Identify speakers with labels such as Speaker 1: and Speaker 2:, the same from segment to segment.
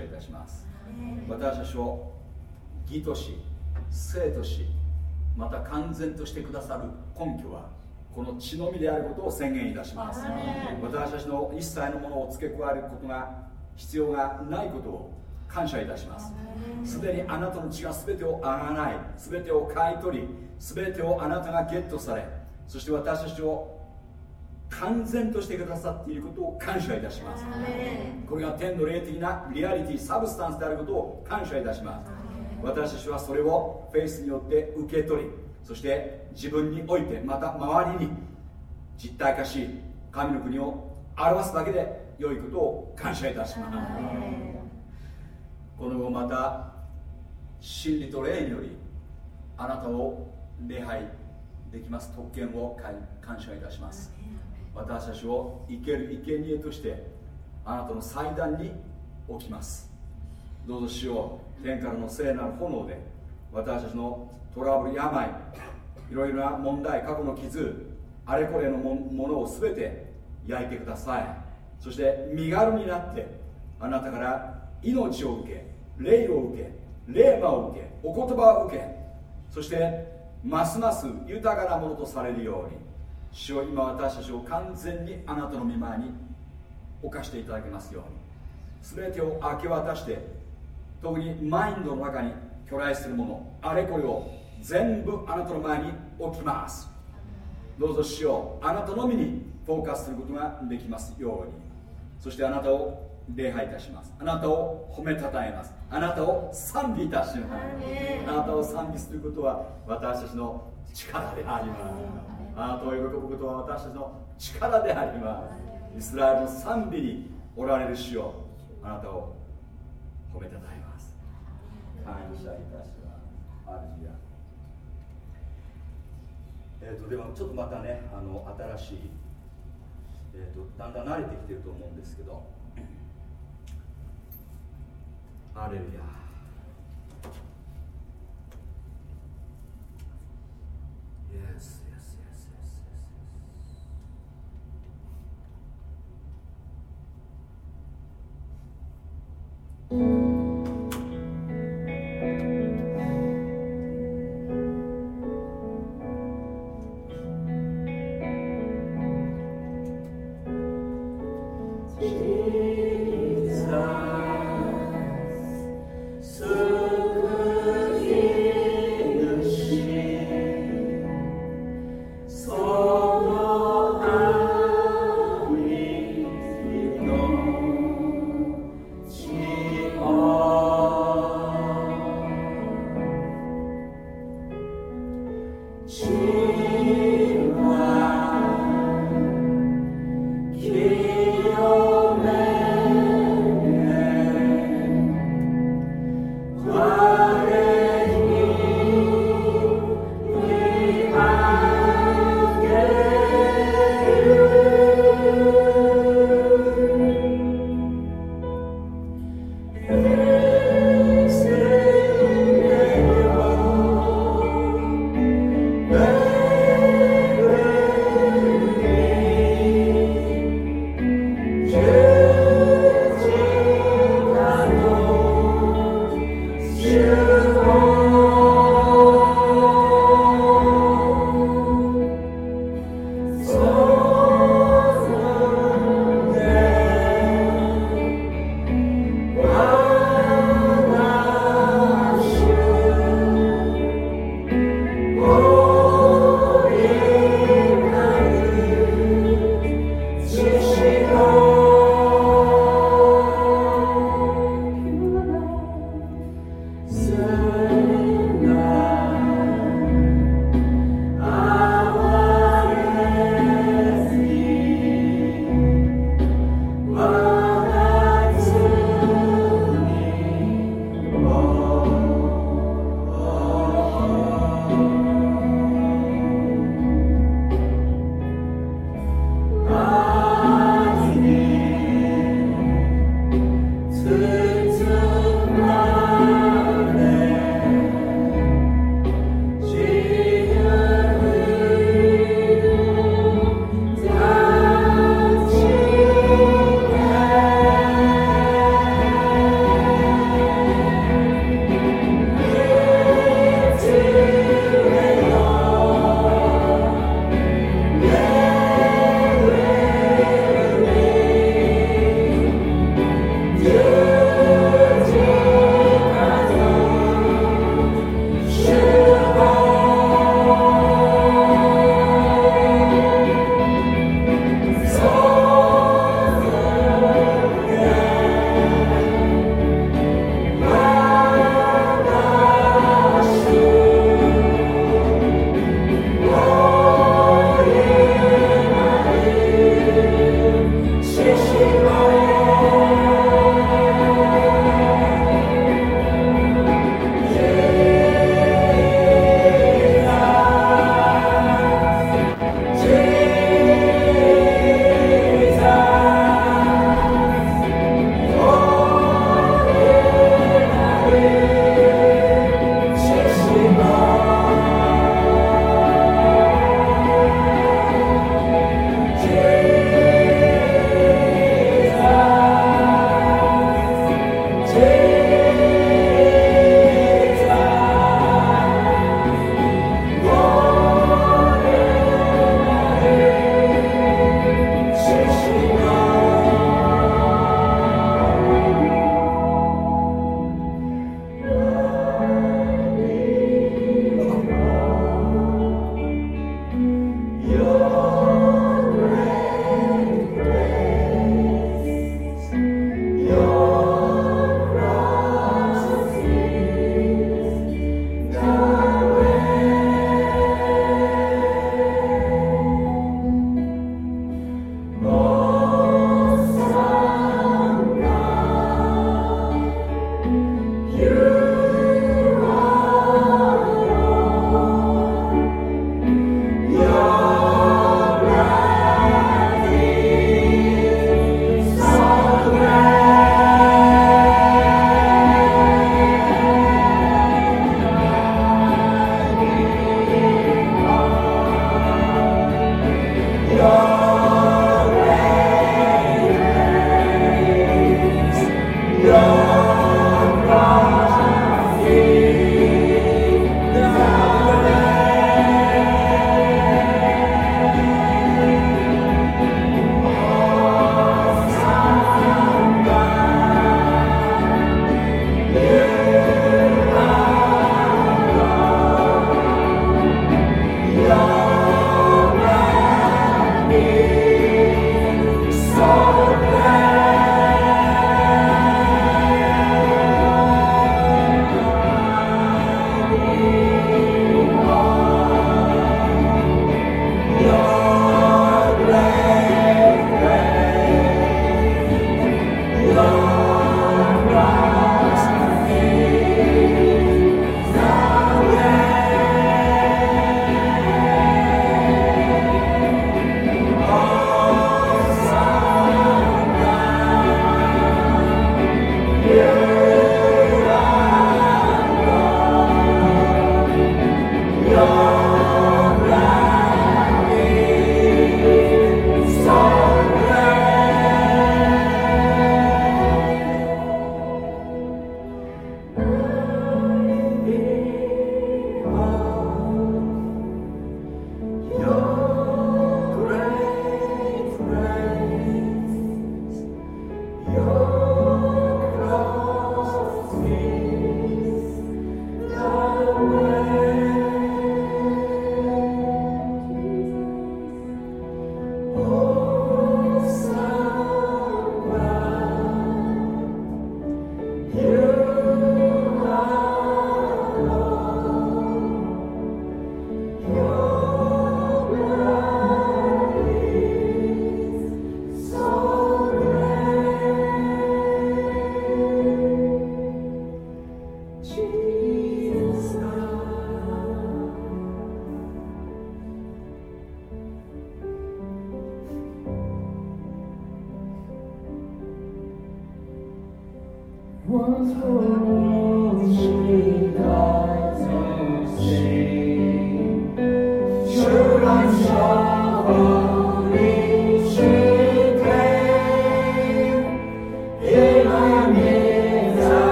Speaker 1: 謝いたします。私たちを義とし生としまた完全としてくださる根拠はこの血のみであることを宣言いたします。私たちの一切のものを付け加えることが必要がないことを感謝いたします。すでにあなたの血が全てをあがない全てを買い取り全てをあなたがゲットされそして私たちを完全としてくださっていることを感謝いたします。これが天の霊的なリアリティサブスタンスであることを感謝いたします。私たちはそれをフェイスによって受け取りそして自分においてまた周りに実体化し神の国を表すだけで良いことを感謝いたします。この後また真理と霊によりあなたを礼拝できます。特権を感謝いたします私たちを生ける生贄としてあなたの祭壇に置きます。どうぞしよう天からの聖なる炎で私たちのトラブル病いろいろな問題過去の傷あれこれのものを全て焼いてください。そして身軽になってあなたから命を受け霊を受け霊魔を受けお言葉を受けそしてますます豊かなものとされるように。主を今私たちを完全にあなたの御前に置かしていただけますように。全てを明け渡して特にマインドの中に巨来するものあれこれを全部あなたの前に置きます。どうぞ主よあなたのみにフォーカスすることができますように。そしてあなたを礼拝いたします。あなたを褒めたたえます。あなたを賛美いたします。あなたを賛美することは私たちの力でありますあなたを喜ぶことは私たちの力であります。イスラエルの賛美におられる主よあなたを褒めたたえます。感謝いたします。アルジアえーと、でもちょっとまたねあの新しい、えーとだんだん慣れてきてると思うんですけど。ハレルヤ。Yes, yes, yes,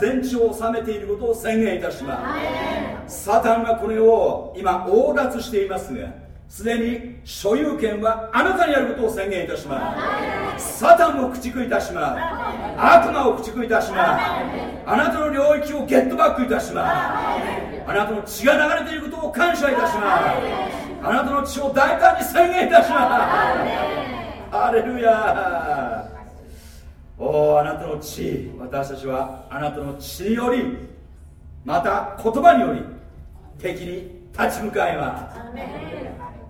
Speaker 1: 全地を治めていることを宣言いたします。サタンがこの世を今横奪していますがすでに所有権はあなたにあることを宣言いたします。サタンを駆逐いたします。悪魔を駆逐いたします。あなたの領域をゲットバックいたします。あなたの血が流れていることを感謝いたします。あなたの血を大胆に宣言いたします。ハレルヤおおあなたの血。私たちはあなたの血によりまた言葉により敵に立ち向かいま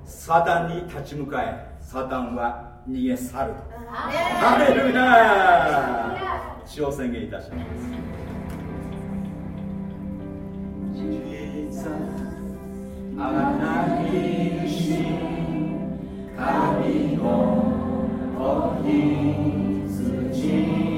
Speaker 1: すサタンに立ち向かえサタンは逃げ去る。ハレルヤ血を宣言いたします。Jesus caminho, convido te,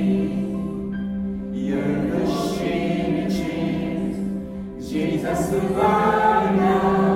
Speaker 1: Jesus, Savannah.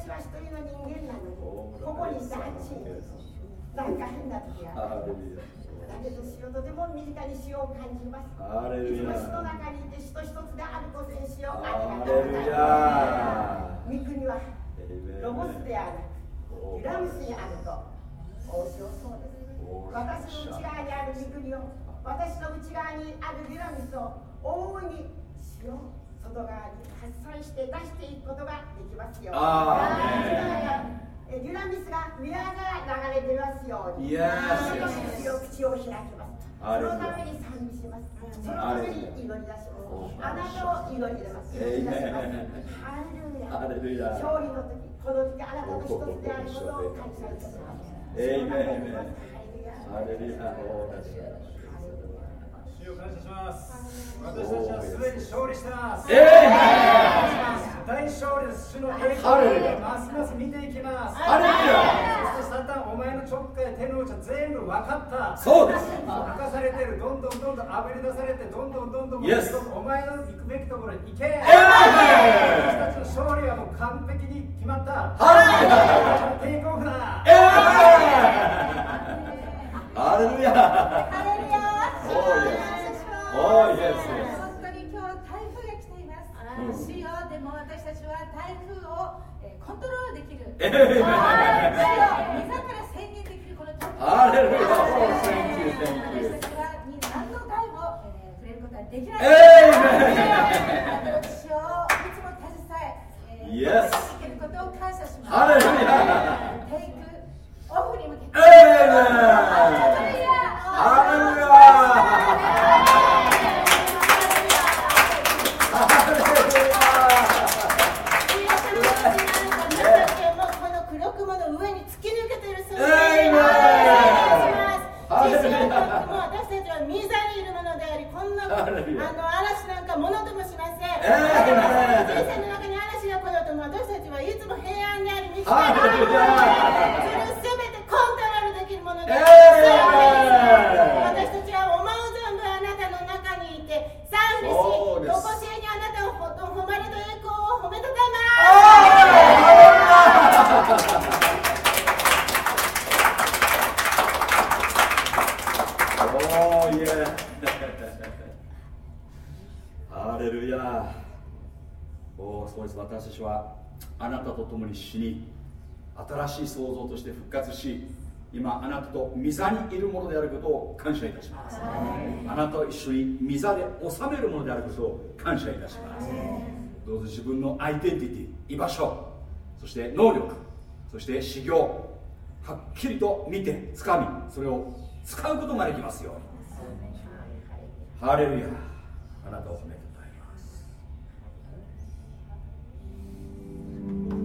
Speaker 2: 私は一人の人間
Speaker 1: なのにここにいて安心。なんか変な時が。ありだけど仕とても身近に死を感じます。いつも死
Speaker 2: の中にいて人一つであるとに死をありがとうございま
Speaker 1: す肉にはロボスである。グラムスにある
Speaker 2: と。お教そうです私の内側にある三国を。私の内側にあるグラムスを。大いに
Speaker 1: し外側に発散して出していくことができます
Speaker 2: ようにあー
Speaker 3: デュラミスが宮から流れてますよ
Speaker 2: うに yes, 強口を開きますそ
Speaker 3: のため
Speaker 2: に賛美します。そのために祈り出します。あなた
Speaker 3: を祈り出します。祈り出します。ハレ
Speaker 1: ルヤ。
Speaker 2: 勝利の時、この時、あなたの一つであることを感謝
Speaker 3: いたします。エイメン。
Speaker 1: ハレルヤ。
Speaker 3: 感謝します。私たちはすでに勝利した。大勝利です。主の栄光ますます見ていきます。お前のちょっかい、手の内は全部分かった。
Speaker 1: そうです。
Speaker 3: 明かされてる、どんどんどんどんあぶり出されて、どんどんどんどん、お前の行くべきところに行け。私たちの勝利はもう完璧に決まった。
Speaker 1: ハレルヤ
Speaker 3: テイクオフだ。
Speaker 1: えーハレルヤ
Speaker 4: ハレルヤ
Speaker 1: Oh, yes, yes.
Speaker 4: 本当に今日台風が来ています。主よでも私たちは台風をえーコントロールできる。主よ水から宣言できるこの時
Speaker 1: ハレルヤ
Speaker 4: 私
Speaker 1: Thank you, thank you.
Speaker 4: たちはに何の害もえー触れることはできない。
Speaker 1: Amen.
Speaker 4: 主よいつも携ええー
Speaker 1: Yes.
Speaker 4: できることを感謝します。
Speaker 1: ハレルヤ
Speaker 4: オフに向けて。
Speaker 1: Amen.
Speaker 4: ハレルヤ
Speaker 1: ハレルヤ
Speaker 5: この黒雲の上に突き抜けているそうです。
Speaker 1: エイメン
Speaker 5: お願いします。実際に私たちは水にいるものであり、こんなあ
Speaker 1: ハレルヤ
Speaker 5: の嵐なんかものともしません。人生の中に嵐が来ようとも私たちはいつも平安であり、道で
Speaker 1: ハレルヤ
Speaker 5: あり、それをすべてコントロー私たちは思う存分あなたの中にいて賛美し、
Speaker 1: そうです。
Speaker 5: とこしえにあなたをほと誉れと栄光を褒めたたえ。ま
Speaker 1: ーイエーハレルヤおーそうです。私たちはあなたと共に死に新しい創造として復活し今あなたと御座にいるものであることを感謝いたします。あなたと一緒に御座で治めるものであることを感謝いたします。どうぞ自分のアイデンティティ居場所そして能力そして修行はっきりと見て掴みそれを使うことができますように。ハレルヤあなたを褒めてたた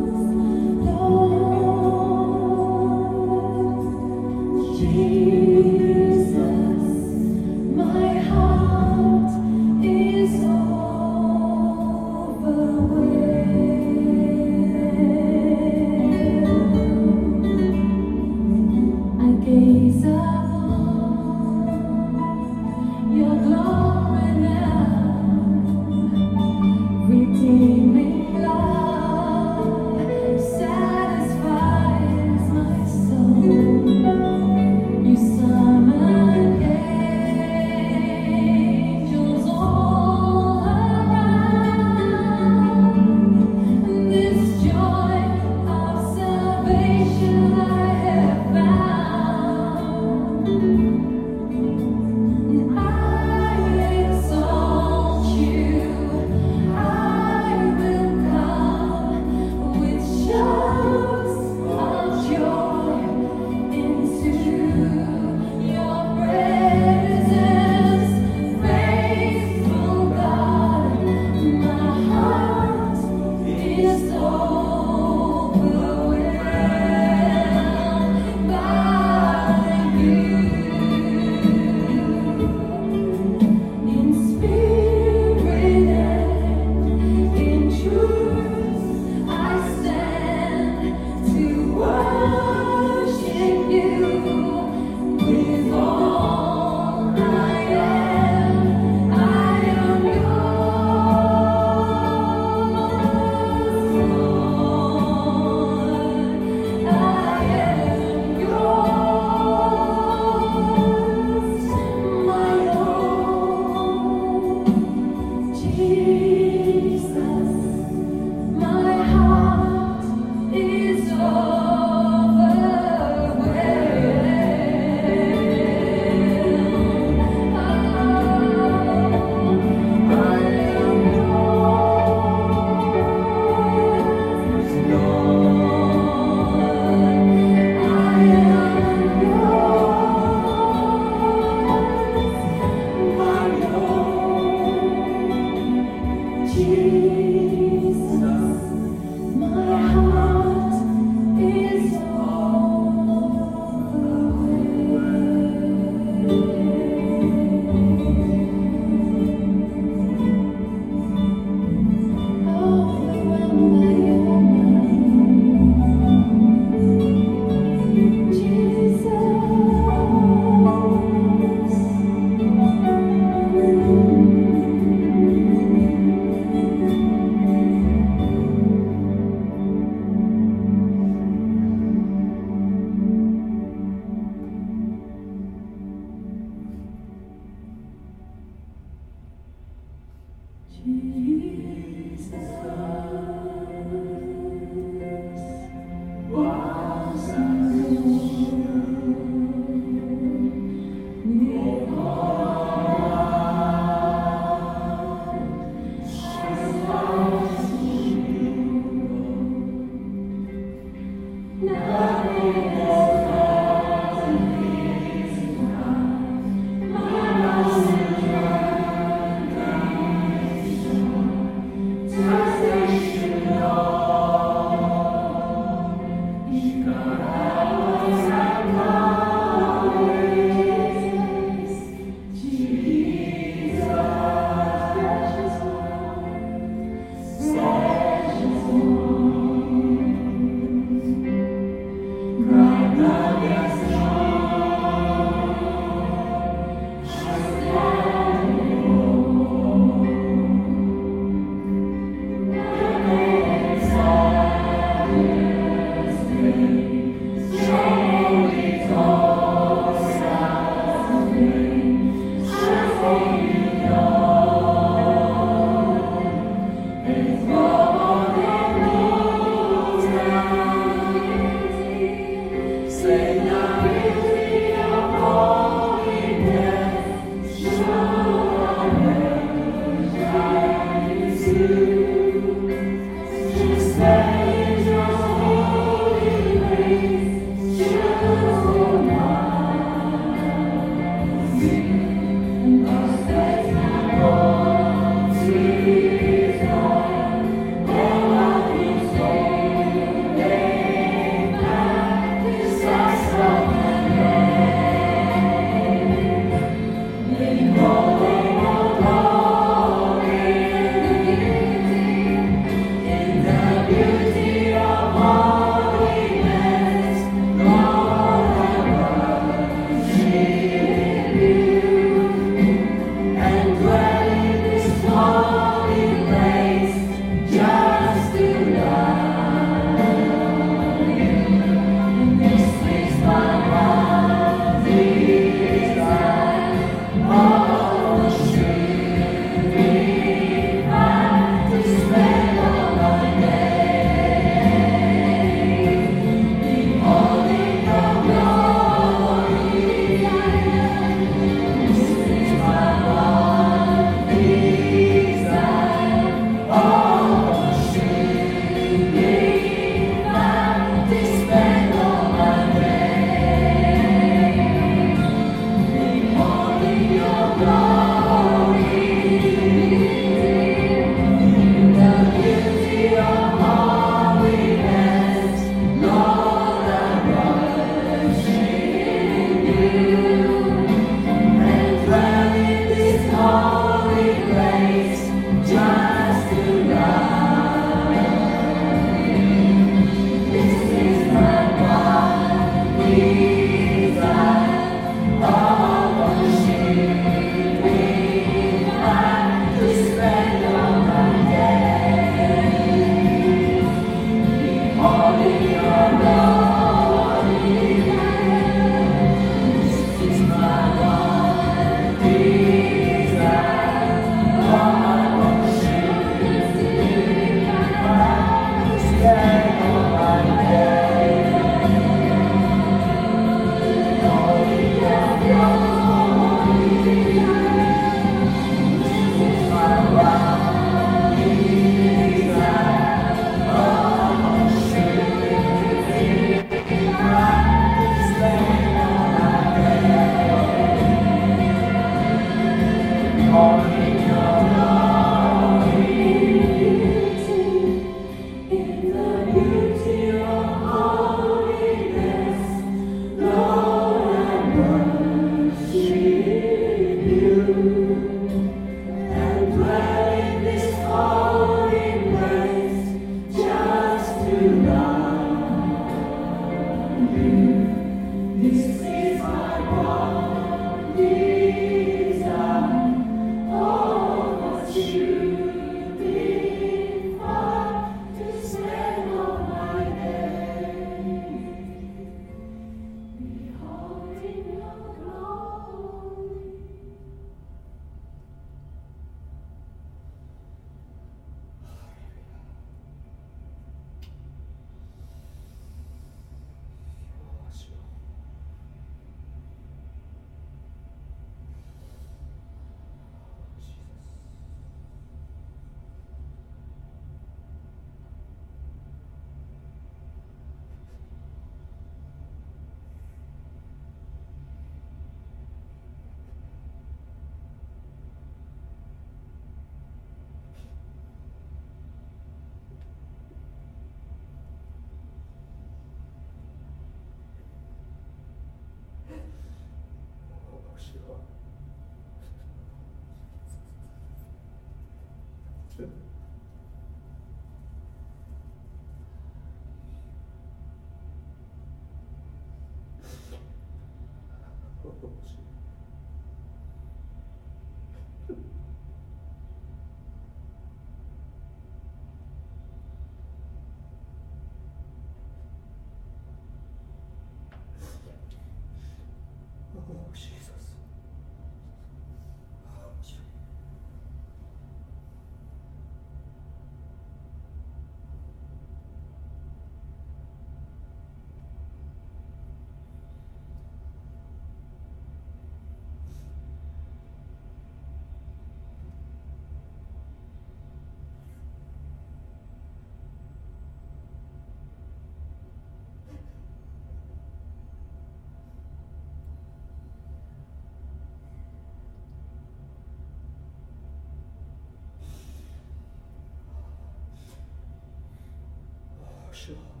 Speaker 1: えます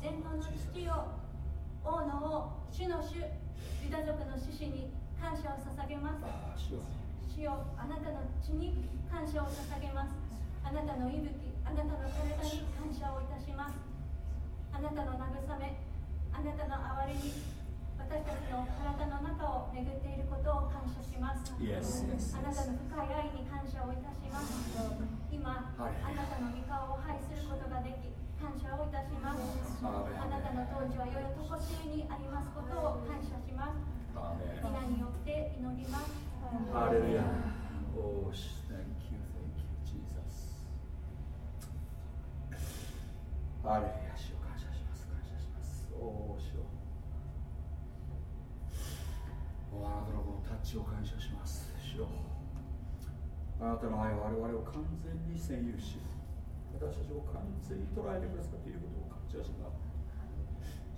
Speaker 6: 全能の父よ王の王主の主ユダ族の獅子に感謝を捧げます。主よあなたの血に感謝を捧げます。あなたの息吹あなたの体に感謝をいたします。あなたの慰めあなたの憐れみ私たちの体の中を巡っていることを感謝します、
Speaker 7: yes, yes,
Speaker 6: あなたの深い愛に感謝をいたします今、あなたの御顔を拝することができ感謝をいたします。あなたの当時は良いとこしえにありますことを感謝します。皆によって祈ります。
Speaker 7: ハレルヤ。Oh, thank you, thank you, Jesus. ハレルヤ、主を感謝します、感謝します。おお、主を。おあなたのこのタッチを感謝します。あなたの愛は我々を完全に占有し、私たちを完全に捉えてくださっていることを感謝します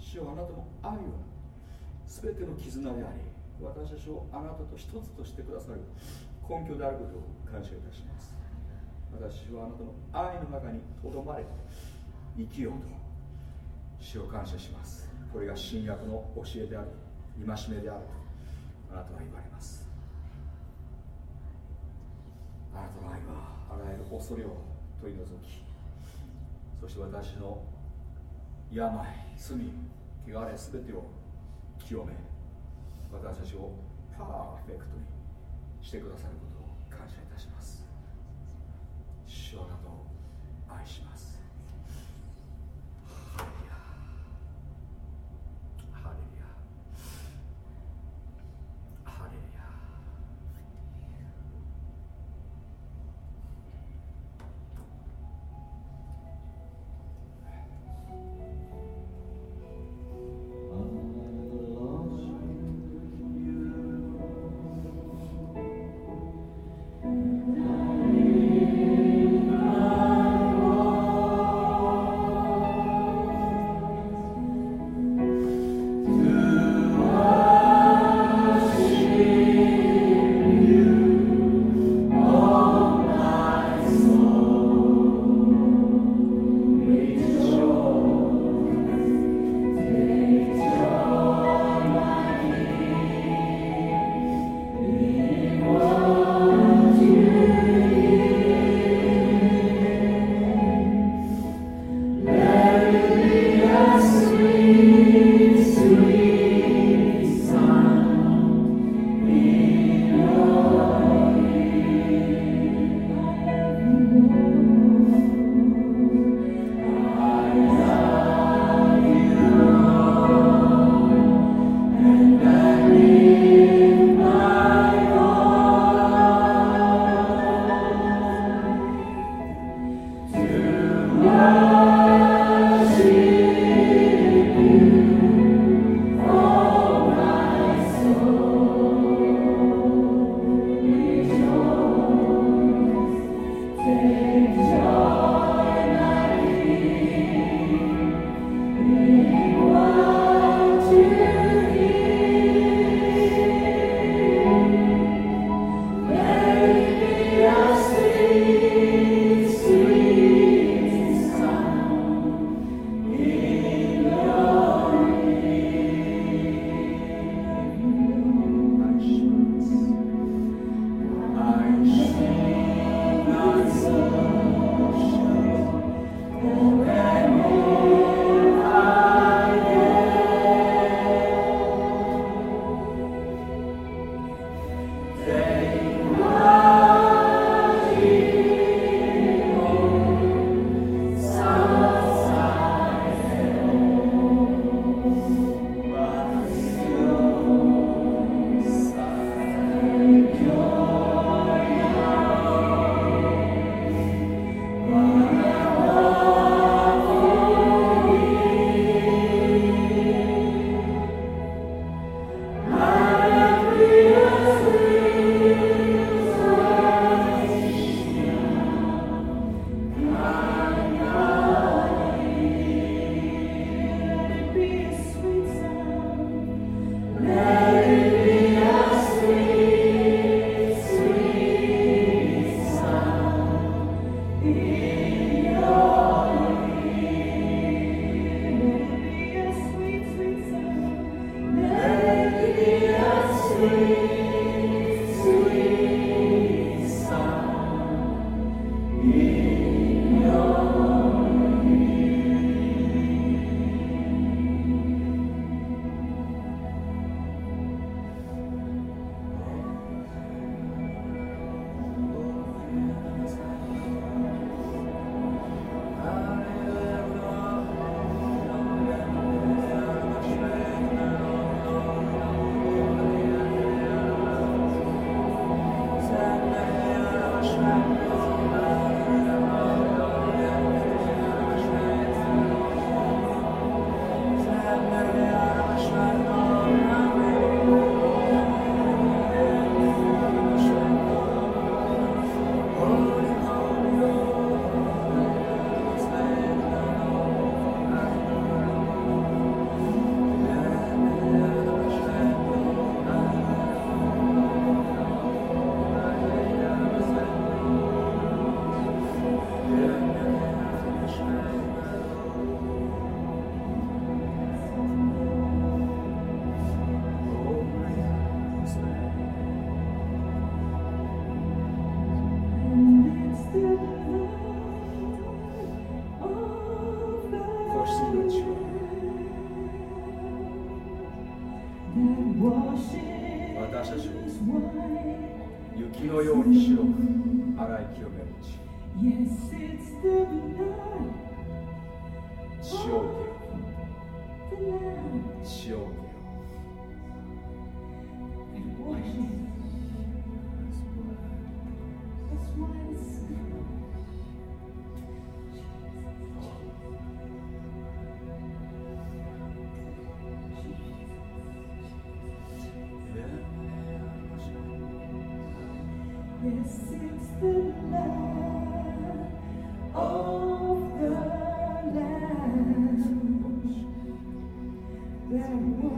Speaker 7: 主よあなたの愛は全ての絆であり私たちをあなたと一つとしてくださる根拠であることを感謝いたします。私はあなたの愛の中にとどまれ生きようと主を感謝します。これが新約の教えである戒めであるとあなたは言われます。あなたの愛はあらゆる恐れを取り除きそして私の病罪汚れ全てを清め私たちをパーフェクトにしてくださることを感謝いたします。主はなど愛します。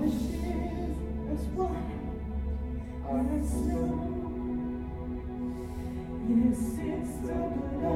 Speaker 1: Yes, it's so good.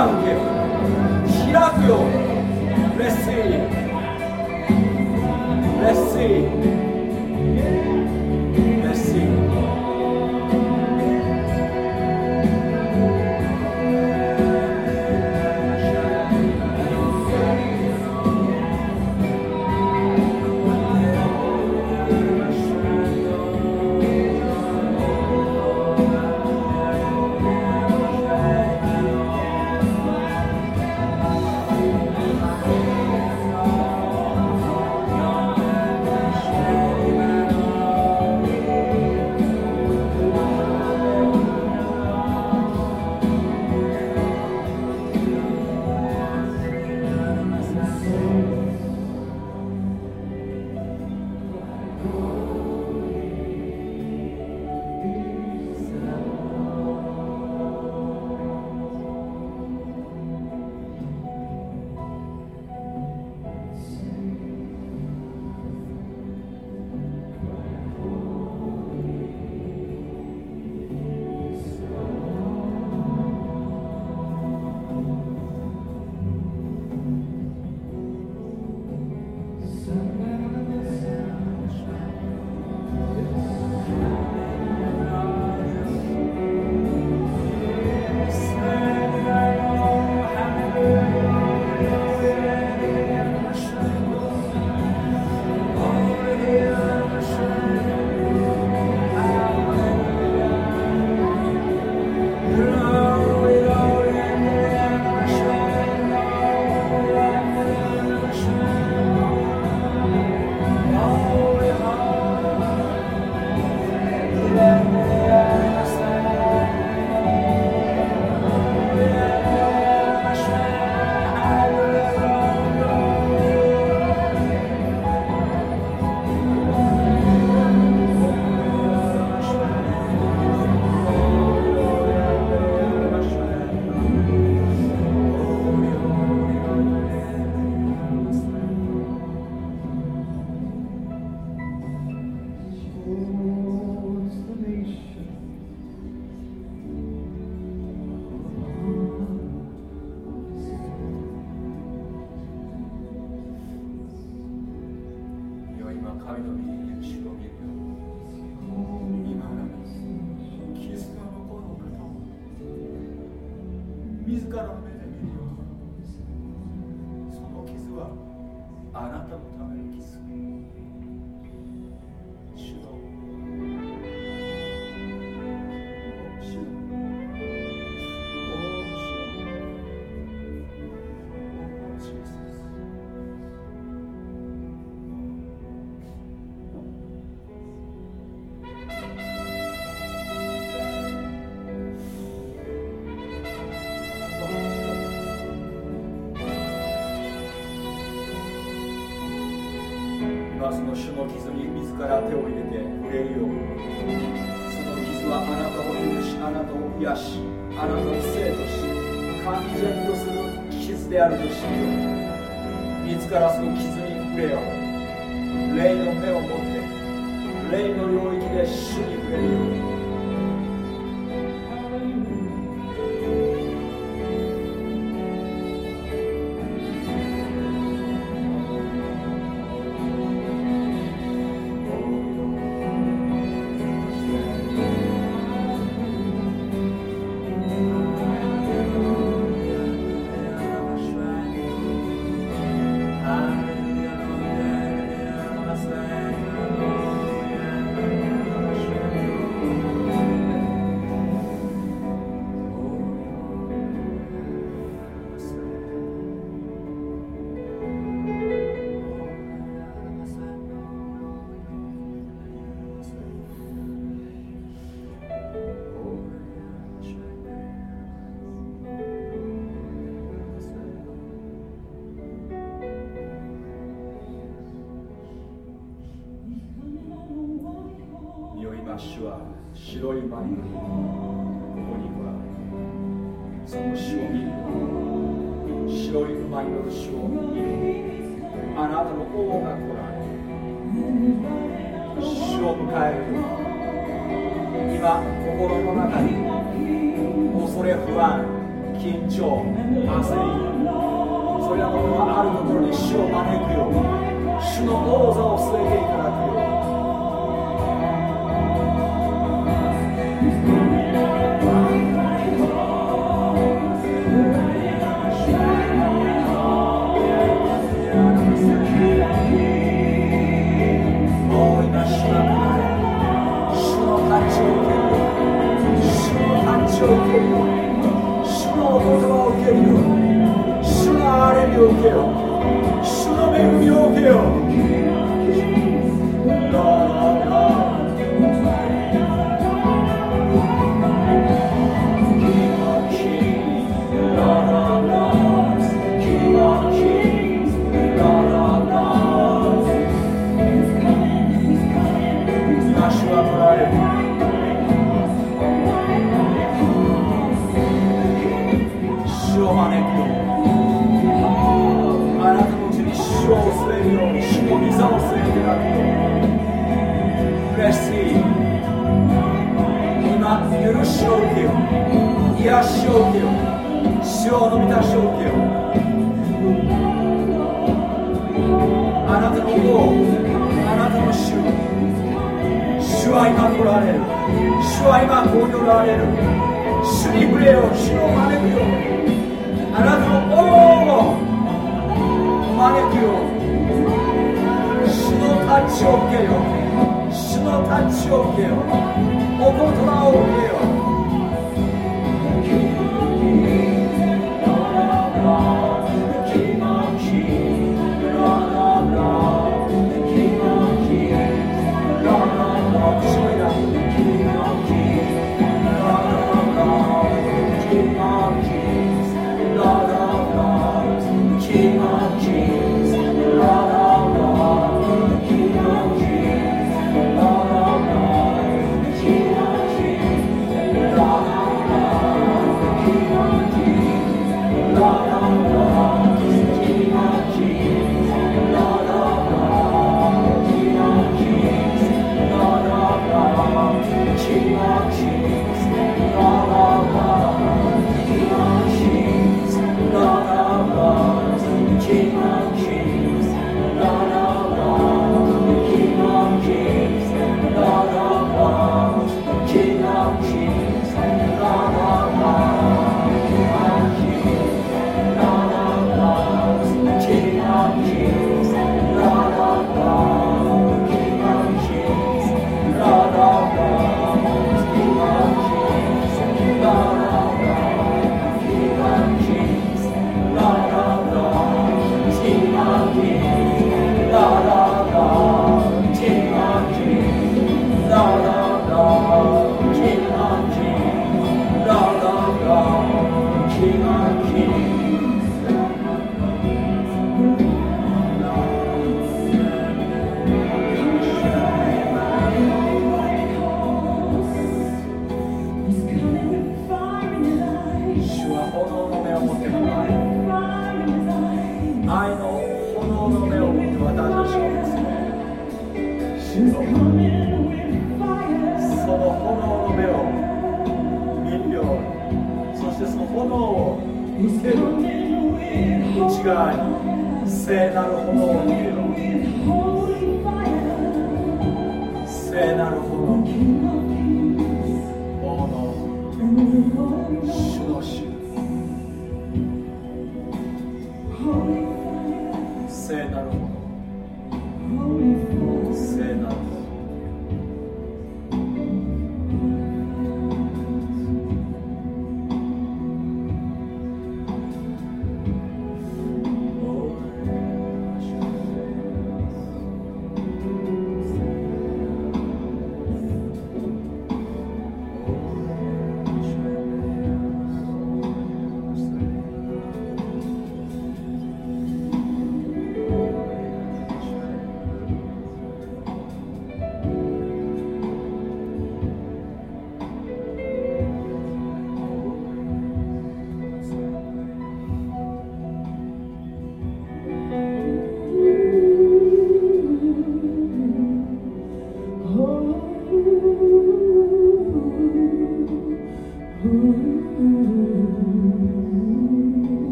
Speaker 1: 今受け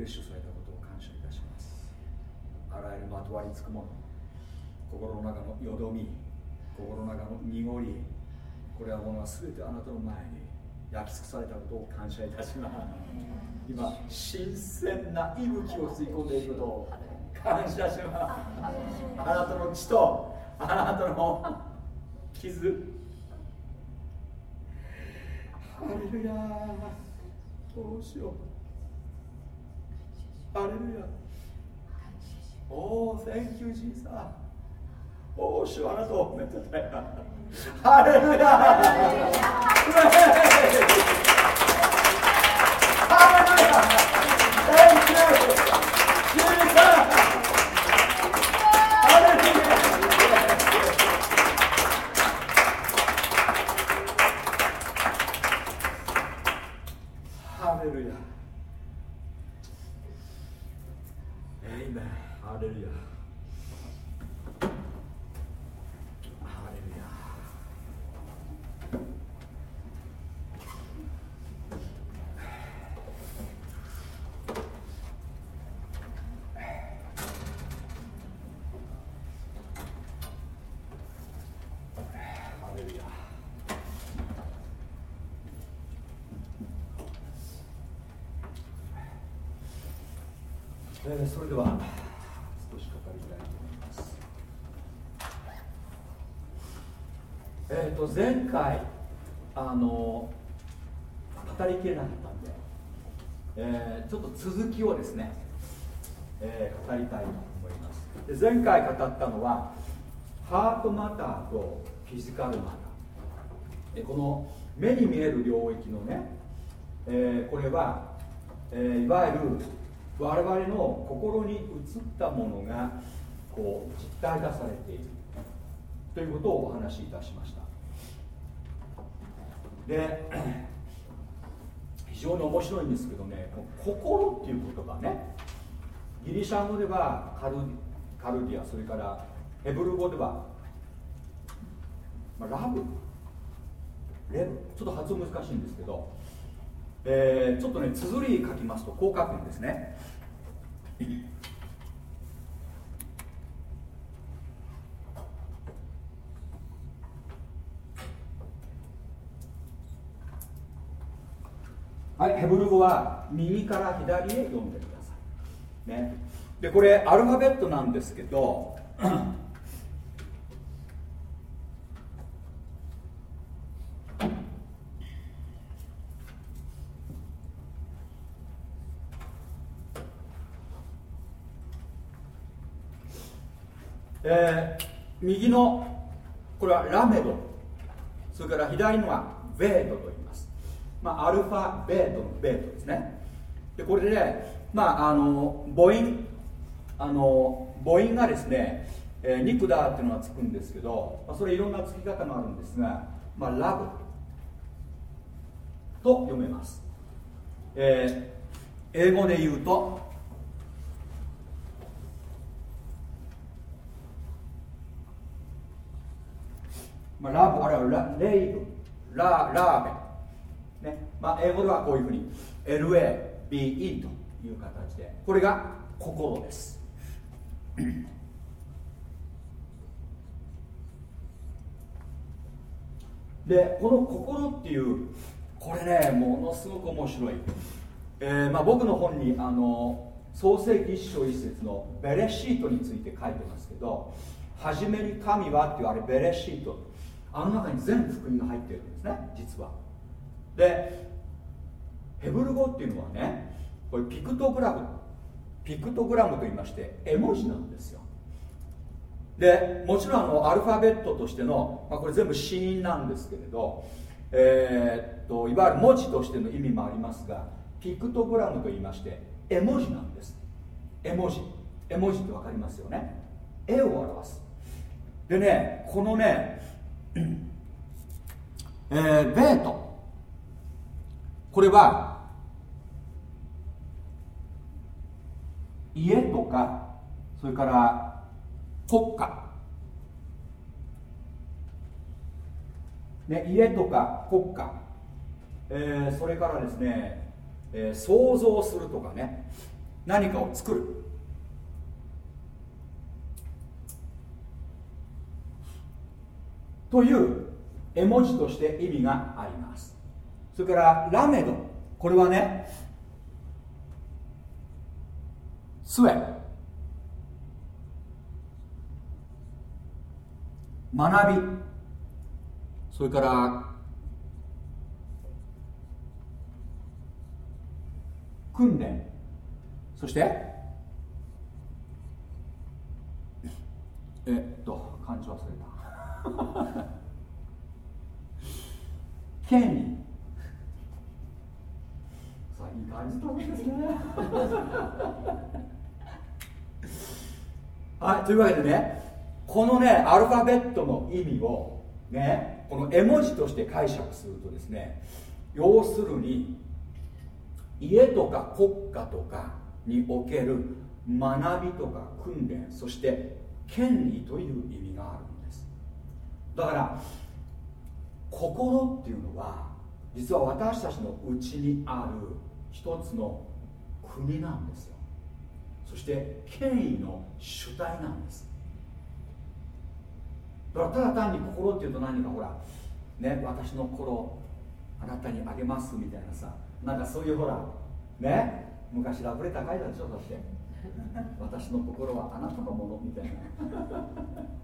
Speaker 1: レッシュされ
Speaker 7: たことを感謝いたします。あらゆるまとわりつくもの心の中のよどみ心の中の濁りこれはものは全てあなたの前に焼き尽くされたことを感謝いたします。今新鮮な息吹を吸い込んでいることを感謝します。あなたの血とあなたの傷。ハレルヤどうしよう。ハレルヤおお、Thank you, Jesus おお、主はあなたを褒めてたよ。ハレルヤ ハレルヤ Thank you それでは少し語りたいと思いますえっ、ー、と前回あの語りきれなかったんで、えー、ちょっと続きをですね、えー、語りたいと思います。で前回語ったのはハートマターとフィジカルマター。この目に見える領域のね、えー、これは、えー、いわゆる我々の心に映ったものがこう実体化されている。ということをお話しいたしました。で 非常に面白いんですけどね心っていう言葉ね。ギリシャ語ではカルカルディアそれからヘブル語では、まあ、ラブ。レブちょっと発音難しいんですけど、えー、ちょっとね綴り書きますとこう書くんですね。はい、ヘブル語は右から左へ読んでください。ね、でこれアルファベットなんですけどえー、右のこれはラメド。それから左のはベートといます、まあ、アルファベートのベートですね。でこれで、まああの母音あの母音がですね、えー、ニクダーっていうのがつくんですけど、まあ、それいろんなつき方があるんですが、まあ、ラブ。と読めます、えー、英語で言うとまあ、ラブあるいはラレイブ。ララーベ、ね。まあ、英語ではこういうふうに LABE という形でこれが心です。でこの心っていうこれねものすごく面白い、えーまあ、僕の本にあの創世記一章一節のベレシートについて書いてますけど初めに神はっていうあれベレシート。あの中に全部福音が入ってるんですね実は。でヘブル語っていうのはねこれピクトグラムピクトグラムと言いまして絵文字なんですよ。でもちろんあのアルファベットとしての、まあ、これ全部死因なんですけれど、えー、っといわゆる文字としての意味もありますがピクトグラムと言いまして絵文字なんです。絵文字。絵文字って分かりますよね。絵を表す。でねこのね えー、ベート。これは家とかそれから国家、ね、家とか国家、えー、それからですね、えー、想像するとかね。何かを作る。という絵文字として意味があります。それからラメド。これはね杖学び。それから訓練。そしてえっと漢字忘れた。権威いい感じとですね。はいというわけでねこのねアルファベットの意味をねこの絵文字として解釈するとですね要するに家とか国家とかにおける学びとか訓練そして権利という意味があるんです。だから心っていうのは実は私たちのうちにある一つの国なんですよ。そして権威の主体なんです。だからただ単に心っていうと何かほらね私の心あなたにあげますみたいなさなんかそういうほらね昔ラブレター書いたでしょだって私の心はあなたのものみたいな。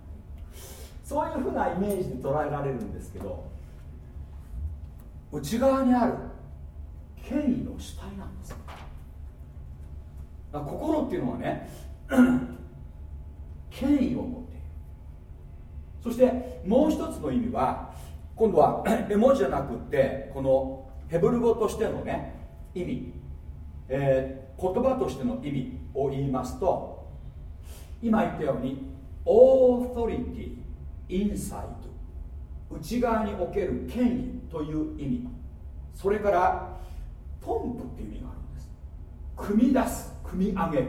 Speaker 7: そういうふうなイメージで捉えられるんですけど内側にある権威の主体なんです心っていうのはね 権威を持っている。そしてもう一つの意味は今度は絵文字じゃなくってこのヘブル語としてのね意味、えー、言葉としての意味を言いますと今言ったようにオーソリティインサイト内側における権威という意味。それからポンプっていう意味があるんです。組み出す組み上げ。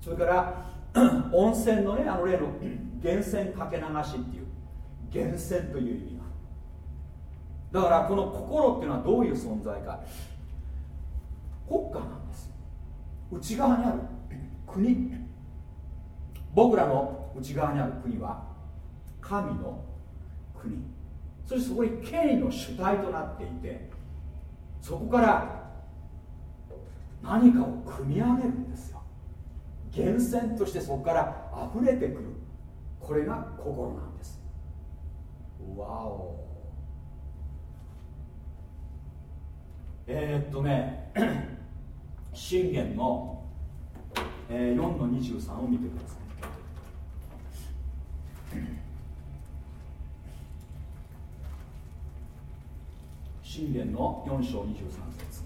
Speaker 7: それから 温泉のねあの例の 源泉かけ流しっていう源泉という意味がある。だからこの心っていうのはどういう存在か。国家なんです。内側にある。国。僕らの内側にある国は神の国。そしてそこに権威の主体となっていてそこから何かを組み上げるんですよ。源泉としてそこから溢れてくる。これが心なんです。わお。えー、っとね 信玄の、えー、4の23を見てください信玄の4章23節。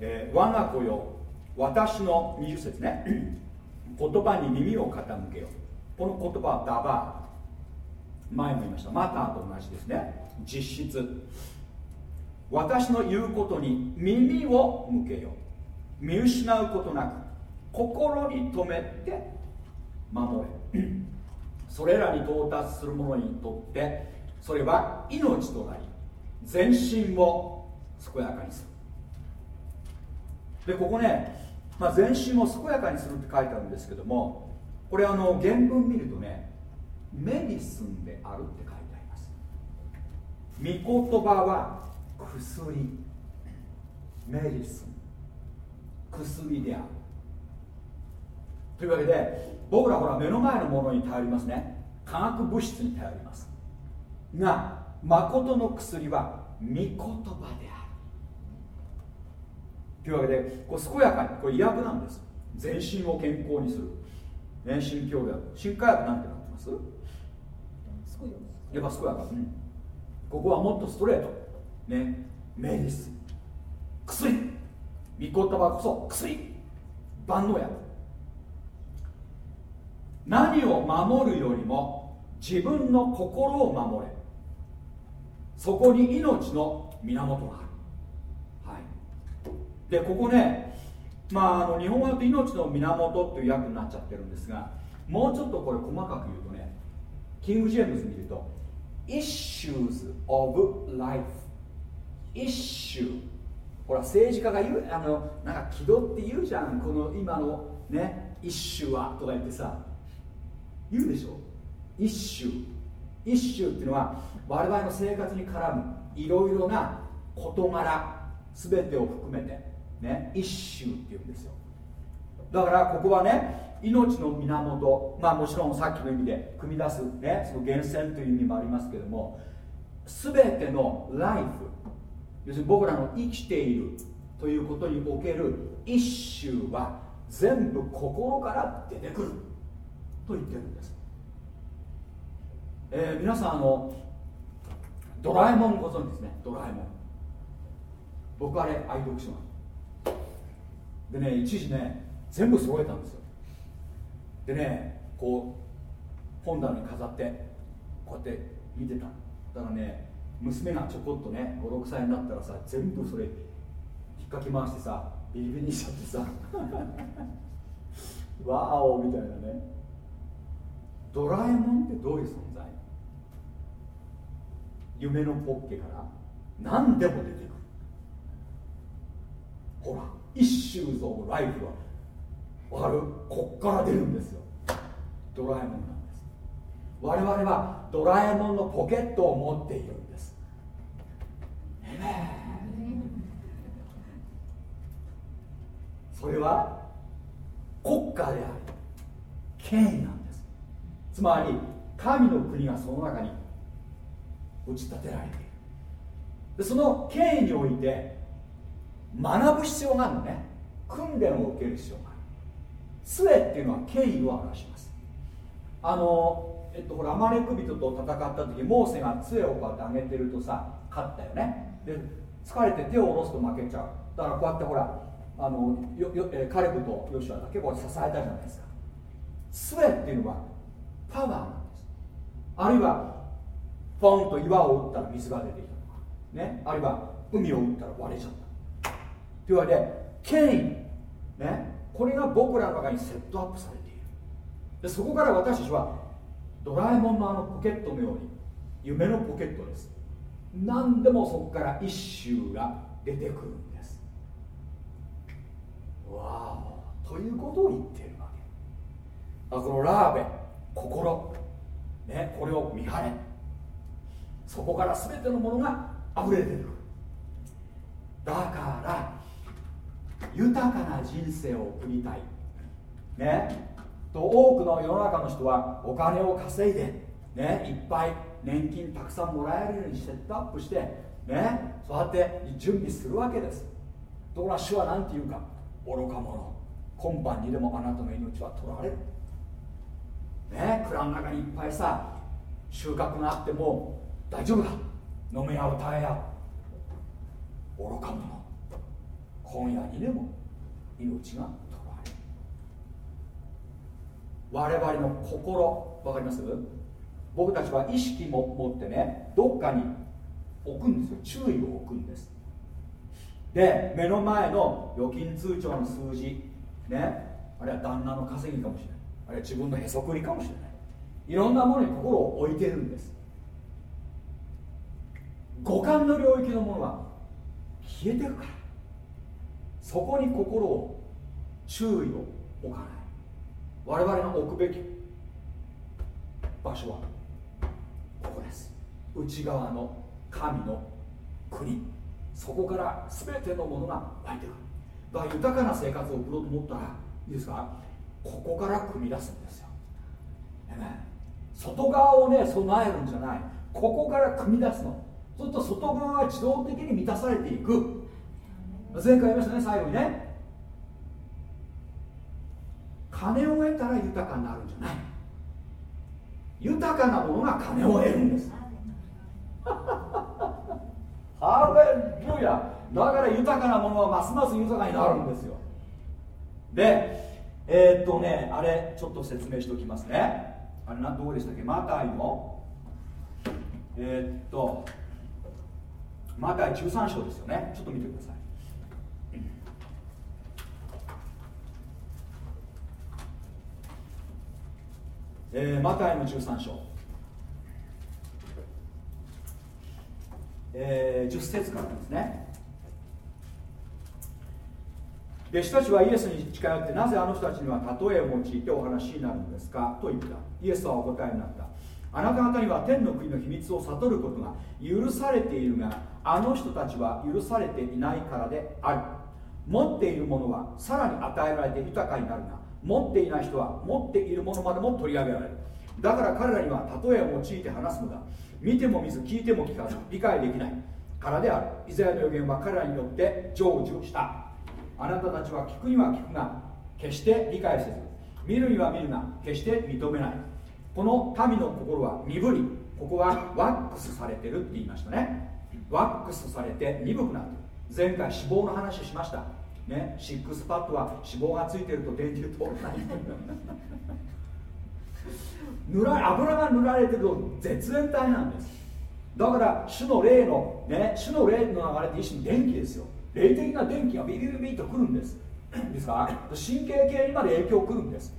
Speaker 7: えー、我が子よ私の20節ね。言葉に耳を傾けよ。この言葉はダバー。前も言いました。マターと同じですね。実質。私の言うことに耳を向けよ。見失うことなく心に留めて守れ それらに到達する者にとってそれは命となり全身を健やかにする。でここね、まあ、全身を健やかにするって書いてあるんですけどもこれあの原文見るとねメディスンであるって書いてあります。御言葉は薬。メディスン。薬である。というわけで僕らほら目の前のものに頼りますね。化学物質に頼ります。が誠の薬は御言葉である。というわけでこう健やかにこれ医薬なんです。全身を健康にする、ね、新教薬新化薬なんてなってます？やっぱ健やか、うん、ここはもっとストレート。ね。メディス薬御言葉こそ薬。万能薬。何を守るよりも自分の心を守れ。そこに命の源がある、はい、でここねまああの日本語だと命の源っていう訳になっちゃってるんですがもうちょっとこれ細かく言うとねキング・ジェームズ見ると Issues of Life Issue ほら政治家が言うあのなんか気取って言うじゃんこの今のね一種はとか言ってさ言うでしょ？一種一種っていうのは我々の生活に絡むいろいろな事柄全てを含めてね一周っていうんですよ。だからここはね命の源まあもちろんさっきの意味で組み出すねその源泉という意味もありますけども全てのライフ要するに僕らの生きているということにおける一周は全部心から出てくると言ってるんです、えー、皆さんあのドラえもんご存知ですね。ドラえもん。僕あれ愛読書なんでね一時ね全部揃えたんですよ。でねこう本棚に飾ってこうやって見てた。だからね娘がちょこっとね56歳になったらさ全部それ引っかき回してさビリビリにしちゃってさ。わーおみたいなね。ドラえもんってどういう存在？夢のポッケから何でも出てくる。ほら一周ぞライフはわかる？こっから出るんですよ。ドラえもんなんです。我々はドラえもんのポケットを持っている。それは国家であり権威なんですつまり神の国がその中に打ち立てられている。でその権威において学ぶ必要があるのね。訓練を受ける必要がある。杖っていうのは権威を表します。あのえっとほらアマレク人と戦った時モーセが杖をこうやって上げてるとさ勝ったよね。で疲れて手を下ろすと負けちゃう。だからこうやってほらあのよよえカレブとヨシュアだけこう支えたじゃないですか。杖っていうのはパワーなんです。あるいはポンと岩を打ったら水が出てきたとか。ね。あるいは海を打ったら割れちゃった。というわけで権威。ね。これが僕らの中にセットアップされている。でそこから私たちはドラえもんのあのポケットのように夢のポケットです。何でもそこから一周が出てくるんです。わあということを言ってるわけ。あこのラーベ心。ねこれを見張れ。そこから全てのものが溢れてくる。だから豊かな人生を送りたい。ね。と多くの世の中の人はお金を稼いでねいっぱい年金たくさんもらえるようにセットアップしてねそうやって準備するわけです。ところが主は何て言うか。愚か者。今晩にでもあなたの命は取られる。ね蔵の中にいっぱいさ収穫があっても大丈夫だ。飲め合う耐え合う愚か者。今夜にでも命が取られる。我々の心分かります？僕たちは意識も持ってねどっかに置くんですよ。注意を置くんです。で目の前の預金通帳の数字ねあるいは旦那の稼ぎかもしれない。あるいは自分のへそくりかもしれない。いろんなものに心を置いてるんです。五感の領域のものは消えてるから。そこに心を注意を置かない。我々の置くべき場所はこです。内側の神の国。そこから全てのものが湧いてくる。だから豊かな生活を送ろうと思ったらいいですか？ここから組み出すんですよ、外側をね備えるんじゃない。ここから組み出すの。そうすると外側は自動的に満たされていく。前回言いましたね最後にね。金を得たら豊かになるんじゃない。豊かなものが金を得るんです。ハレルヤ。だから豊かなものはますます豊かになるんですよ。でえー、っとねあれちょっと説明しておきますね。あれなどこでしたっけ？マタイの？えー、っとマタイ13章ですよね。ちょっと見てください。えー、マタイの13章、えー、10節からですね。弟子たちはイエスに近寄ってなぜあの人たちには例えを用いてお話になるんですか？と言った。イエスはお答えになった。あなた方には天の国の秘密を悟ることが許されているがあの人たちは許されていないからである。持っているものはさらに与えられて豊かになるが持っていない人は持っているものまでも取り上げられる。だから彼らには例えを用いて話すのだ。見ても見ず聞いても聞かず理解できない。からである。イザヤの予言は彼らによって成就した。あなたたちは聞くには聞くが決して理解せず。見るには見るが決して認めない。この民の心は鈍りここはワックスされてるって言いましたね。ワックスされて鈍くなる。前回脂肪の話しました。ねシックスパッドは脂肪がついてると電流通らない。塗ら油が塗られてると絶縁体なんです。だから主の霊のね主の霊の流れって一種の電気ですよ。霊的な電気がビビビビとくるんです。ですか？神経系にまで影響くるんです。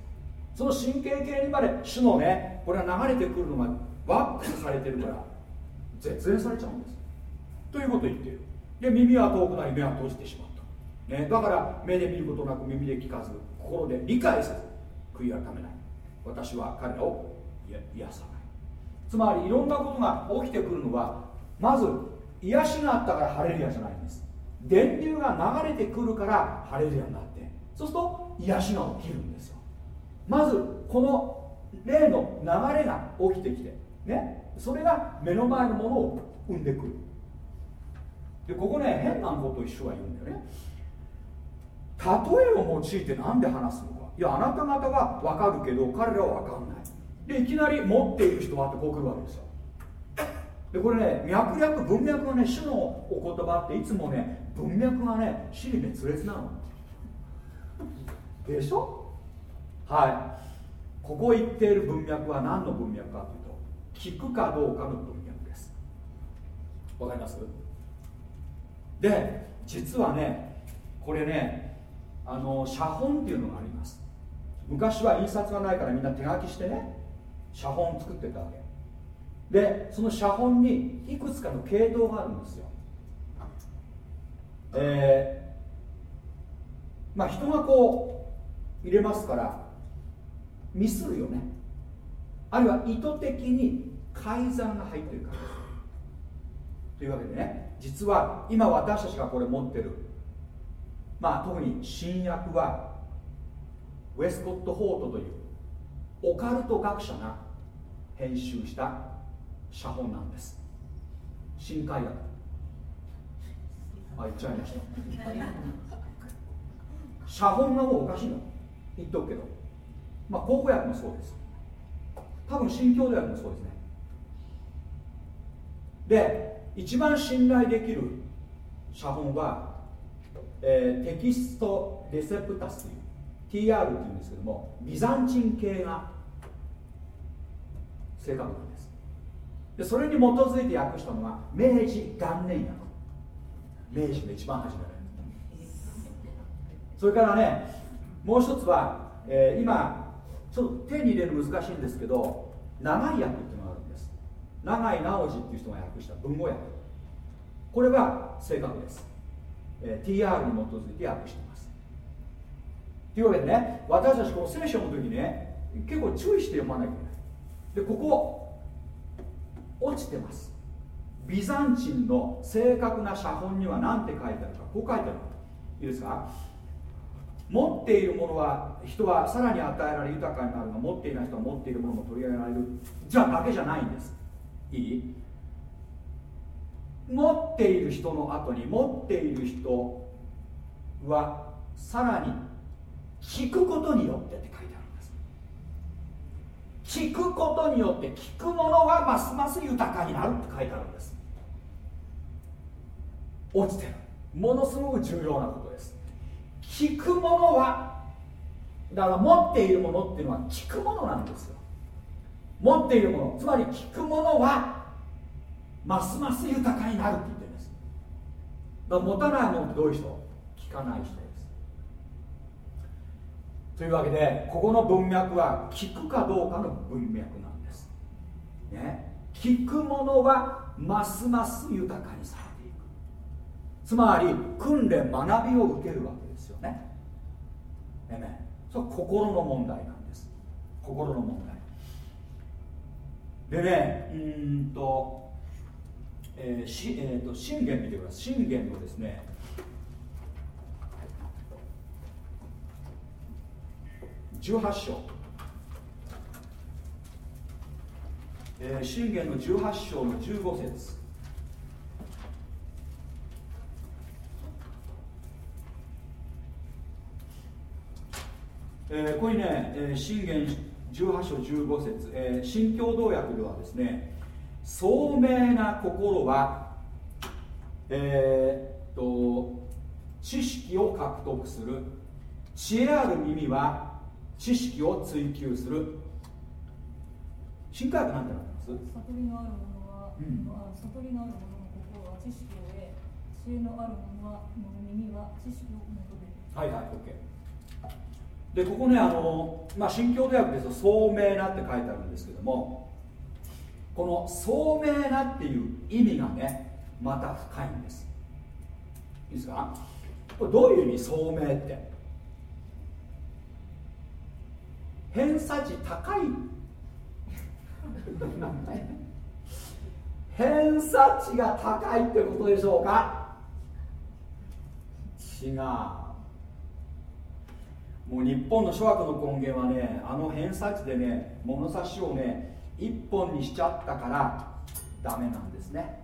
Speaker 7: その神経系にまで主のねこれが流れてくるのがワックスされてるから絶縁されちゃうんです。ということを言っている。で耳は遠くなり目は閉じてしまった、ね、だから目で見ることなく耳で聞かず心で理解せず悔い改めない。私は彼らを癒さない。つまりいろんなことが起きてくるのはまず癒しがあったからハレルヤじゃないんです。電流が流れてくるからハレルヤになって。そうすると癒しが起きるんですよ。まずこの例の流れが起きてきてね。それが目の前のものを生んでくる。でここね変なこと一緒は言うんだよね。例えを用いて何で話すのか？いやあなた方は分かるけど彼らは分かんない。でいきなり持っている人はってこう来るわけですよ。でこれね脈略文脈がね主のお言葉っていつもね文脈がね死に滅裂なの。でしょ？はい。ここ言っている文脈は何の文脈かというと聞くかどうかの文脈です。わかります？で実はねこれねあの写本っていうのがあります。昔は印刷がないからみんな手書きしてね写本作ってたわけ。でその写本にいくつかの系統があるんですよ。えー、まあ人がこう入れますからミスるよね。あるいは意図的に改ざんが入ってるからです。というわけでね実は今私たちがこれ持ってるまあ特に新約はウェスコット・ホートというオカルト学者が編集した写本なんです。新海学あ言っちゃいました。写本がもうおかしいの。言っとくけど。まあ考古学もそうです。多分新教でもそうですね。で一番信頼できる写本は、えー、テキストレセプタスという TR っていうんですけどもビザンチン系が正確なんです。でそれに基づいて訳したのが明治元年訳明治の一番初めそれからねもう一つは、えー、今ちょっと手に入れる難しいんですけど長い訳っていうのがあるんです。長井直次っていう人が訳した文語訳。これは正確です、えー、TR に基づいて訳してます。というわけでね私たちこの聖書の時ね結構注意して読まなきゃいけない。でここ落ちてます。ビザンチンの正確な写本には何て書いてあるかこう書いてある。いいですか？持っているものは人はさらに与えられ豊かになるが持っていない人は持っているものも取り上げられる。じゃあだけじゃないんです。いい？持っている人の後に持っている人はさらに聞くことによってって書いてあるんです。聞くことによって聞くものはますます豊かになるって書いてあるんです。落ちてる。ものすごく重要なことです。聞くものはだから持っているものっていうのは聞くものなんですよ。持っているものつまり聞くものはますます豊かになるって言ってるんです。だから持たないものってどういう人聞かない人です。というわけでここの文脈は聞くかどうかの文脈なんです、ね、聞くものはますます豊かにされていく。つまり訓練学びを受けるわけですよね。えめそれ心の問題なんです。心の問題。でねうんと、えーしえーと、信玄見てください。信玄のですね18章、えー、信玄の18章の15節。えー、ここにね、えー、信玄18章15節、えー、新共同訳ではですね聡明な心はえー、っと知識を獲得する。知恵ある耳は知識を追求する。新科学なんてなってます？悟
Speaker 8: りのあるものは、うん、悟りのあるものの心は知識を得知恵のあるものは耳は知識を求める。
Speaker 7: はいはい OK でここねあの、まあ、新共同訳ですと「聡明な」って書いてあるんですけどもこの「聡明な」っていう意味がねまた深いんです。いいですか？これどういう意味聡明って？偏差値高い。偏差値が高いってことでしょうか？違う。もう日本の諸悪の根源はねあの偏差値でね物差しをね一本にしちゃったからダメなんですね。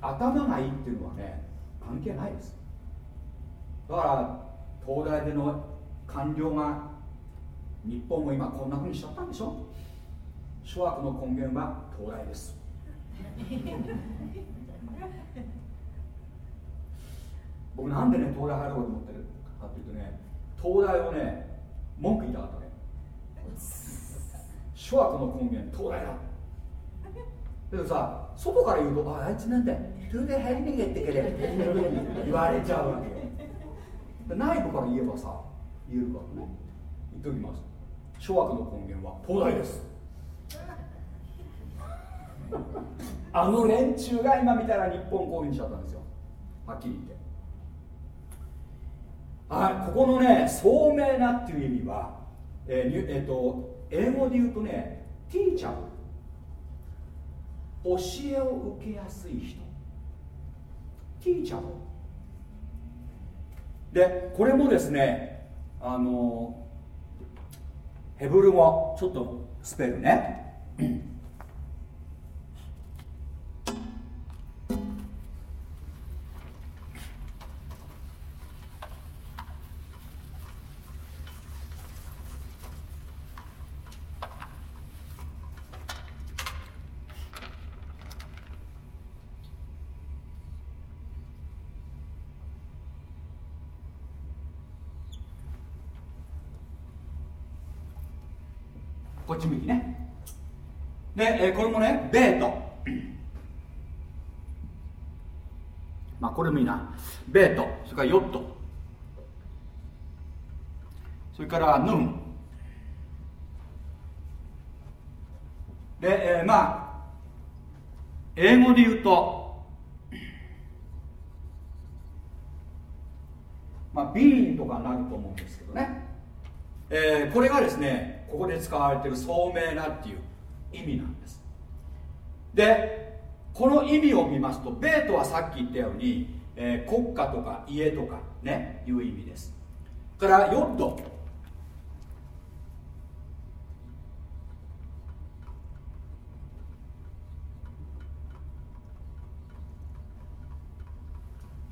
Speaker 7: 頭がいいっていうのはね関係ないです。だから東大での官僚が日本も今こんなふうにしちゃったんでしょ。諸悪の根源は東大です。僕なんでね東大入ろうと思ってるかっていうとね東大をね文句言いたかった諸悪の根源東大だ。けどさ外から言うとああいつなんて東大入り逃げってけれって言われちゃうわけよ。内部から言えばさ言えるからね。言っておきます。諸悪の根源は東大です。あの連中が今見たら日本こういうふうにしちゃったんですよ。はっきり言って。はいここのね聡明なっていう意味は、えーえーと、英語で言うとねティーチャー教えを受けやすい人。ティーチャーでこれもですねあのヘブル語。ちょっとスペルね。で、え、これもねベート。まあこれもいいな。ベート。それからヨット。それからヌンで、えー、まあ英語で言うと。まあビーンとかになると思うんですけどね、えー、これがですねここで使われている聡明なっていう。意味なんです。でこの意味を見ますとベートはさっき言ったように、えー、国家とか家とかねいう意味です。からヨット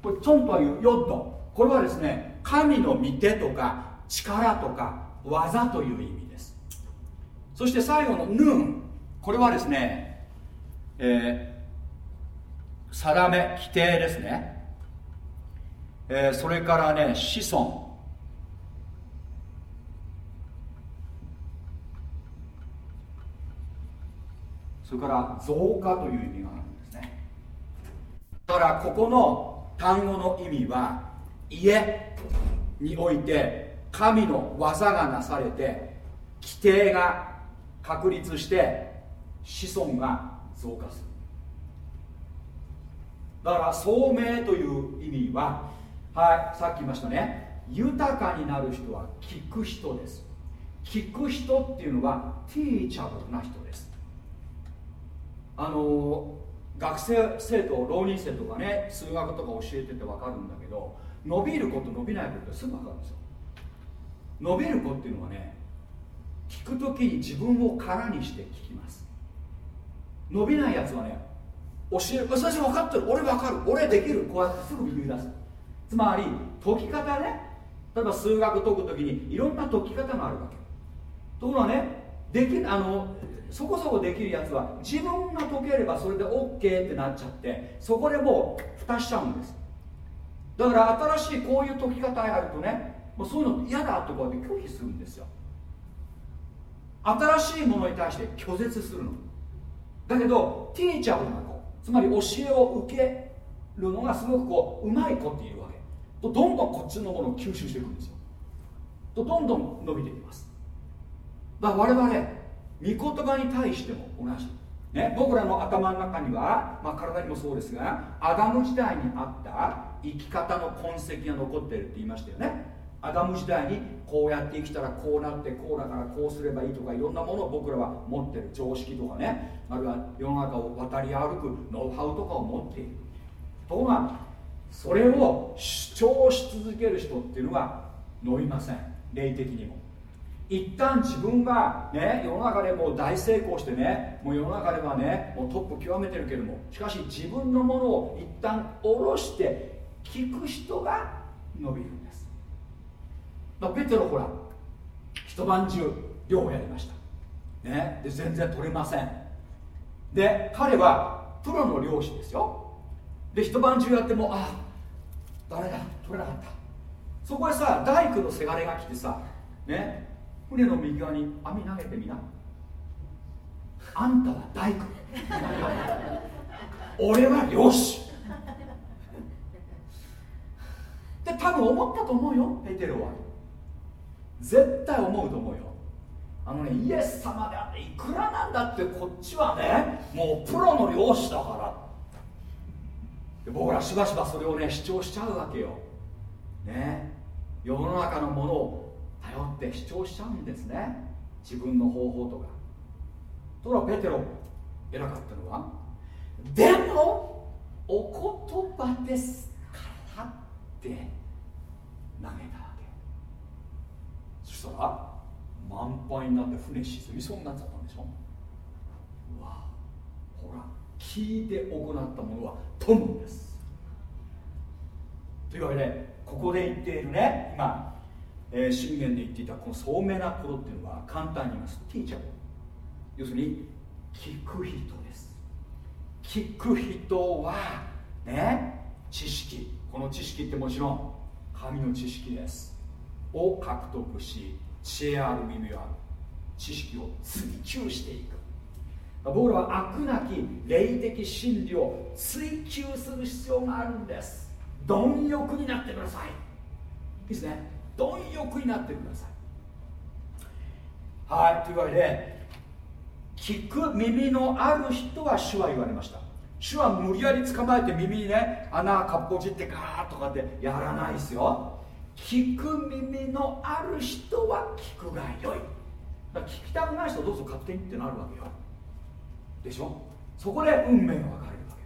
Speaker 7: これチョンというヨットこれはですね神の御手とか力とか技という意味です。そして最後のヌーン。これはですね、えー、定め規定ですね、えー、それからね子孫。それから増加という意味があるんですね。だからここの単語の意味は家において神の技がなされて規定が確立して子孫が増加する。だから聡明という意味ははいさっき言いましたね。豊かになる人は聞く人です。聞く人っていうのはティーチャブルな人です。あの学生生徒浪人生とかね数学とか教えてて分かるんだけど伸びる子と伸びない子ってすぐ分かるんですよ。伸びる子っていうのはね聞く時に自分を空にして聞きます。伸びないやつはね教える。私分かってる。俺分かる。俺できる。こうやってすぐ言い出す。つまり解き方ね。例えば数学解く時にいろんな解き方があるわけ。ところがねできあのそこそこできるやつは自分が解ければそれで OK ってなっちゃってそこでもう蓋しちゃうんです。だから新しいこういう解き方やるとねもうそういうの嫌だとかで拒否するんですよ。新しいものに対して拒絶するの。だけどティーチャブルな子つまり教えを受けるのがすごくこううまい子っていうわけ。どんどんこっちのものを吸収していくんですよ。とどんどん伸びていきます。だから我々御言葉に対しても同じ、ね、僕らの頭の中には、まあ、体にもそうですがアダム時代にあった生き方の痕跡が残っているって言いましたよね。アダム時代にこうやって生きたらこうなってこうだからこうすればいいとかいろんなものを僕らは持ってる常識とかね。あるいは世の中を渡り歩くノウハウとかを持っている。ところがそれを主張し続ける人っていうのは伸びません。霊的にも。一旦自分がね世の中でもう大成功してねもう世の中ではねもうトップ極めてるけどもしかし自分のものを一旦下ろして聞く人が伸びる。だペテロほら一晩中漁をやりました。ね。で全然取れません。で彼はプロの漁師ですよ。で一晩中やってもあダメだ取れなかった。そこへさ大工のせがれが来てさね。船の右側に網投げてみな。あんたは大工。俺は漁師。で多分思ったと思うよペテロは。絶対思うと思うよ。あのねイエス様であっていくらなんだってこっちはねもうプロの漁師だから。で僕らしばしばそれをね主張しちゃうわけよ。ね。世の中のものを頼って主張しちゃうんですね。自分の方法とか。ところがペテロ偉かったのはでもお言葉ですからって投げた。たら満杯になって船沈みそうになっちゃったんでしょ？うわほら聞いて行ったものは富むんです。というわけでここで言っているね今、えー、信玄で言っていたこの聡明なことっていうのは簡単に言います。ティーチャー要するに聞く人です。聞く人はね知識。この知識ってもちろん神の知識です。を獲得し知恵ある耳は知識を追求していく。僕らは悪なき霊的真理を追求する必要があるんです。貪欲になってください。いいですね。貪欲になってください。はいというわけで聞く耳のある人は主は言われました。主は無理やり捕まえて耳にね穴かっぽじってガーッとかってやらないですよ。聞く耳のある人は聞くがよい。だ聞きたくない人どうぞ勝手にってなるわけよ。でしょ？そこで運命が分かれるわけ。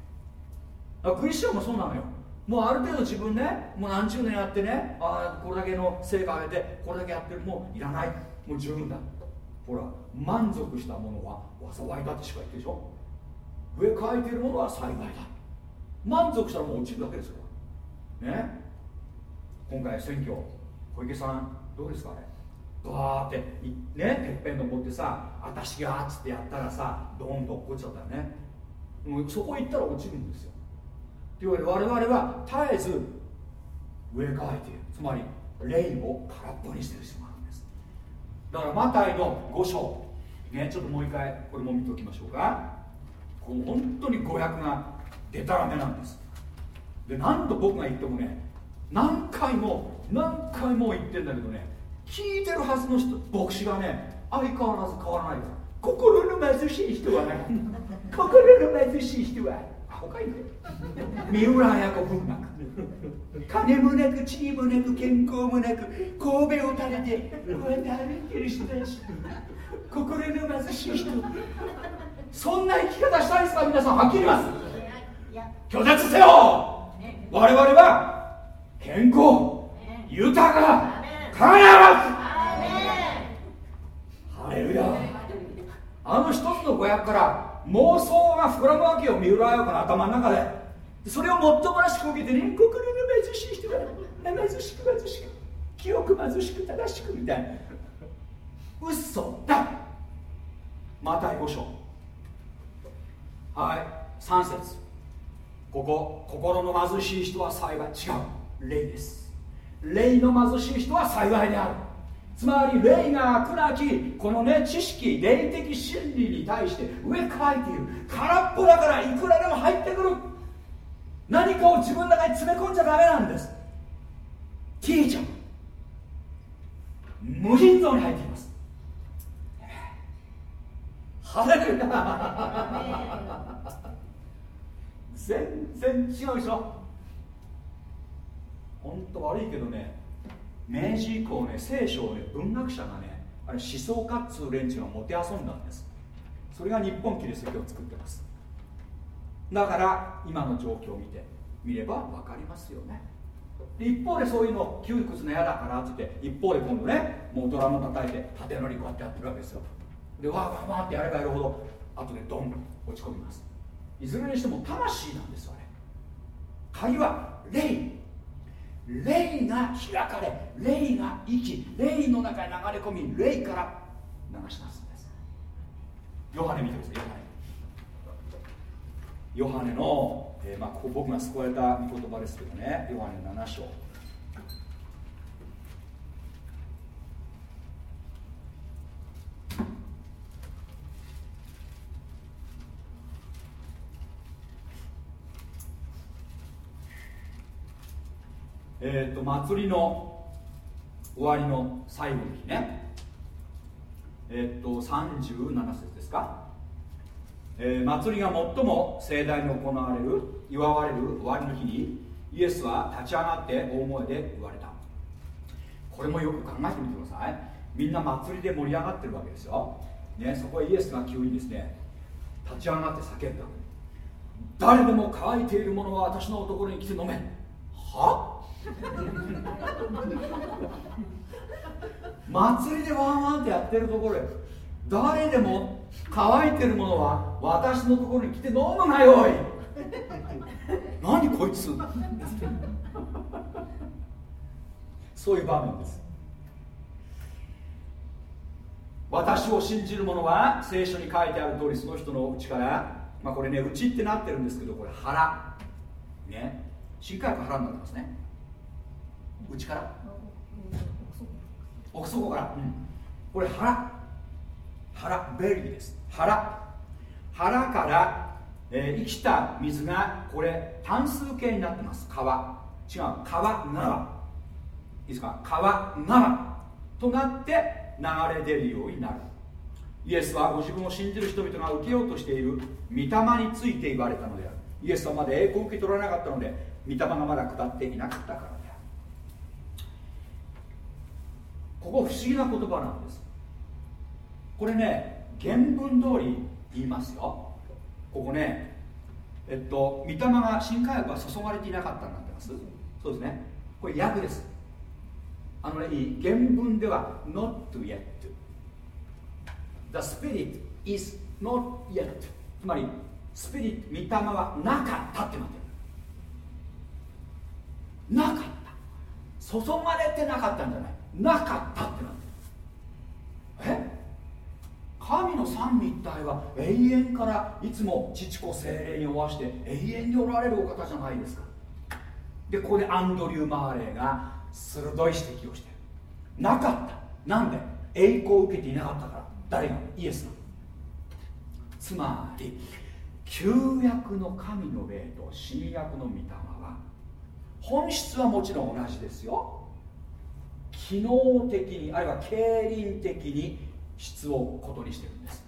Speaker 7: だからクリスチャンもそうなのよ。もうある程度自分ねもう何十年やってねああこれだけの成果上げてこれだけやってる。もういらない。もう十分だ。ほら満足したものは災いだってしか言ってるでしょ？上書いてるものは幸いだ。満足したらもう落ちるだけですからね？今回選挙小池さんどうですかね？バーってね？てっぺん登ってさ私がっつってやったらさドーンと落っこっちゃったよね。もうそこ行ったら落ちるんですよ。というわけで我々は絶えず上書いている。つまり霊を空っぽにしてる人があるんです。だからマタイの5章。ねちょっともう一回これも見ておきましょうか。この本当に語訳がでたらめなんです。で何度僕が言ってもね何回も何回も言ってんだけどね聞いてるはずの人牧師がね相変わらず変わらないから心の貧しい人はね 心の貧しい人は他い。ね三浦綾子文学。金もなく地位もなく健康もなく神戸を垂れてこうやって歩いてる人たち心の貧しい人。そんな生き方したいですか？皆さんはっきり言います。拒絶せよ。我々は健康豊か輝く。ハレルヤあの一つの語訳から妄想が膨らむわけよ三浦綾子の頭の中で。それをもっともらしく受けてね心の貧しい人が貧しく貧しく清く貧しく正しくみたいな。嘘だ。また5章。はい。3節。ここ心の貧しい人は幸い。違う霊です。霊の貧しい人は幸いである。つまり霊が悪なきこのね知識霊的真理に対して上からいている。空っぽだからいくらでも入ってくる。何かを自分の中に詰め込んじゃダメなんです。ティーチャー。無尽蔵に入っています。ハレルヤ全然違うでしょ本当悪いけどね明治以降ね聖書をね文学者がねあれ思想家っつう連中がもてあそんだんです。それが日本キリスト教を作ってます。だから今の状況を見てみれば分かりますよね。で一方でそういうの窮屈な嫌だからって言って一方で今度ねもうドラム叩いて縦乗りこうやってやってるわけですよ。でわーわーわーってやればやるほど後でドン落ち込みます。いずれにしても魂なんですよね鍵は霊。霊が開かれ霊が生き霊の中に流れ込み霊から流し出すんです。ヨハネ見てくださいヨハネ。ヨハネの、えー、まあ、ここ僕が救われた御言葉ですけどねヨハネ7章。えーと、祭りの終わりの最後の日ね。えっ、ー、と37節ですか、えー、祭りが最も盛大に行われる祝われる終わりの日にイエスは立ち上がって大声で言われた。これもよく考えてみてください。みんな祭りで盛り上がってるわけですよ、ね、そこへイエスが急にですね立ち上がって叫んだ。誰でも乾いているものは私のところに来て飲め。は？っ祭りでワンワンってやってるところへ誰でも乾いてるものは私のところに来て飲むなよい。何こいつ。そういう場面です。私を信じる者は聖書に書いてある通りその人のうちからまあこれねうちってなってるんですけどこれ腹。ね。新海腹になってますね。内から？奥底から、う。ん、これ腹。腹 belly です。腹。腹から、えー、生きた水がこれ単数形になってます。川。違う。川川いいですか？川川となって流れ出るようになる。イエスはご自分を信じる人々が受けようとしている。御霊について言われたのである。イエスはまだ栄光を受け取らなかったので御霊がまだ下っていなかったからここ不思議な言葉なんです。これね原文通り言いますよ。ここねえっと御霊が新科学は注がれていなかったんなってます？そうですね。これ訳です。あのね原文では not yet the spirit is not yet つまりスピリット御霊はなかったってなってるなかった。注がれてなかったんじゃない。なかったってなって。るえ？神の三位一体は永遠からいつも父子精霊におわして永遠におられるお方じゃないですか。でここでアンドリュー・マーレーが鋭い指摘をしてなかった。なんで？栄光を受けていなかったから。誰が？イエスが。つまり旧約の神の霊と新約の御霊は本質はもちろん同じですよ。機能的にあるいは経輪的に質をことにしてるんです。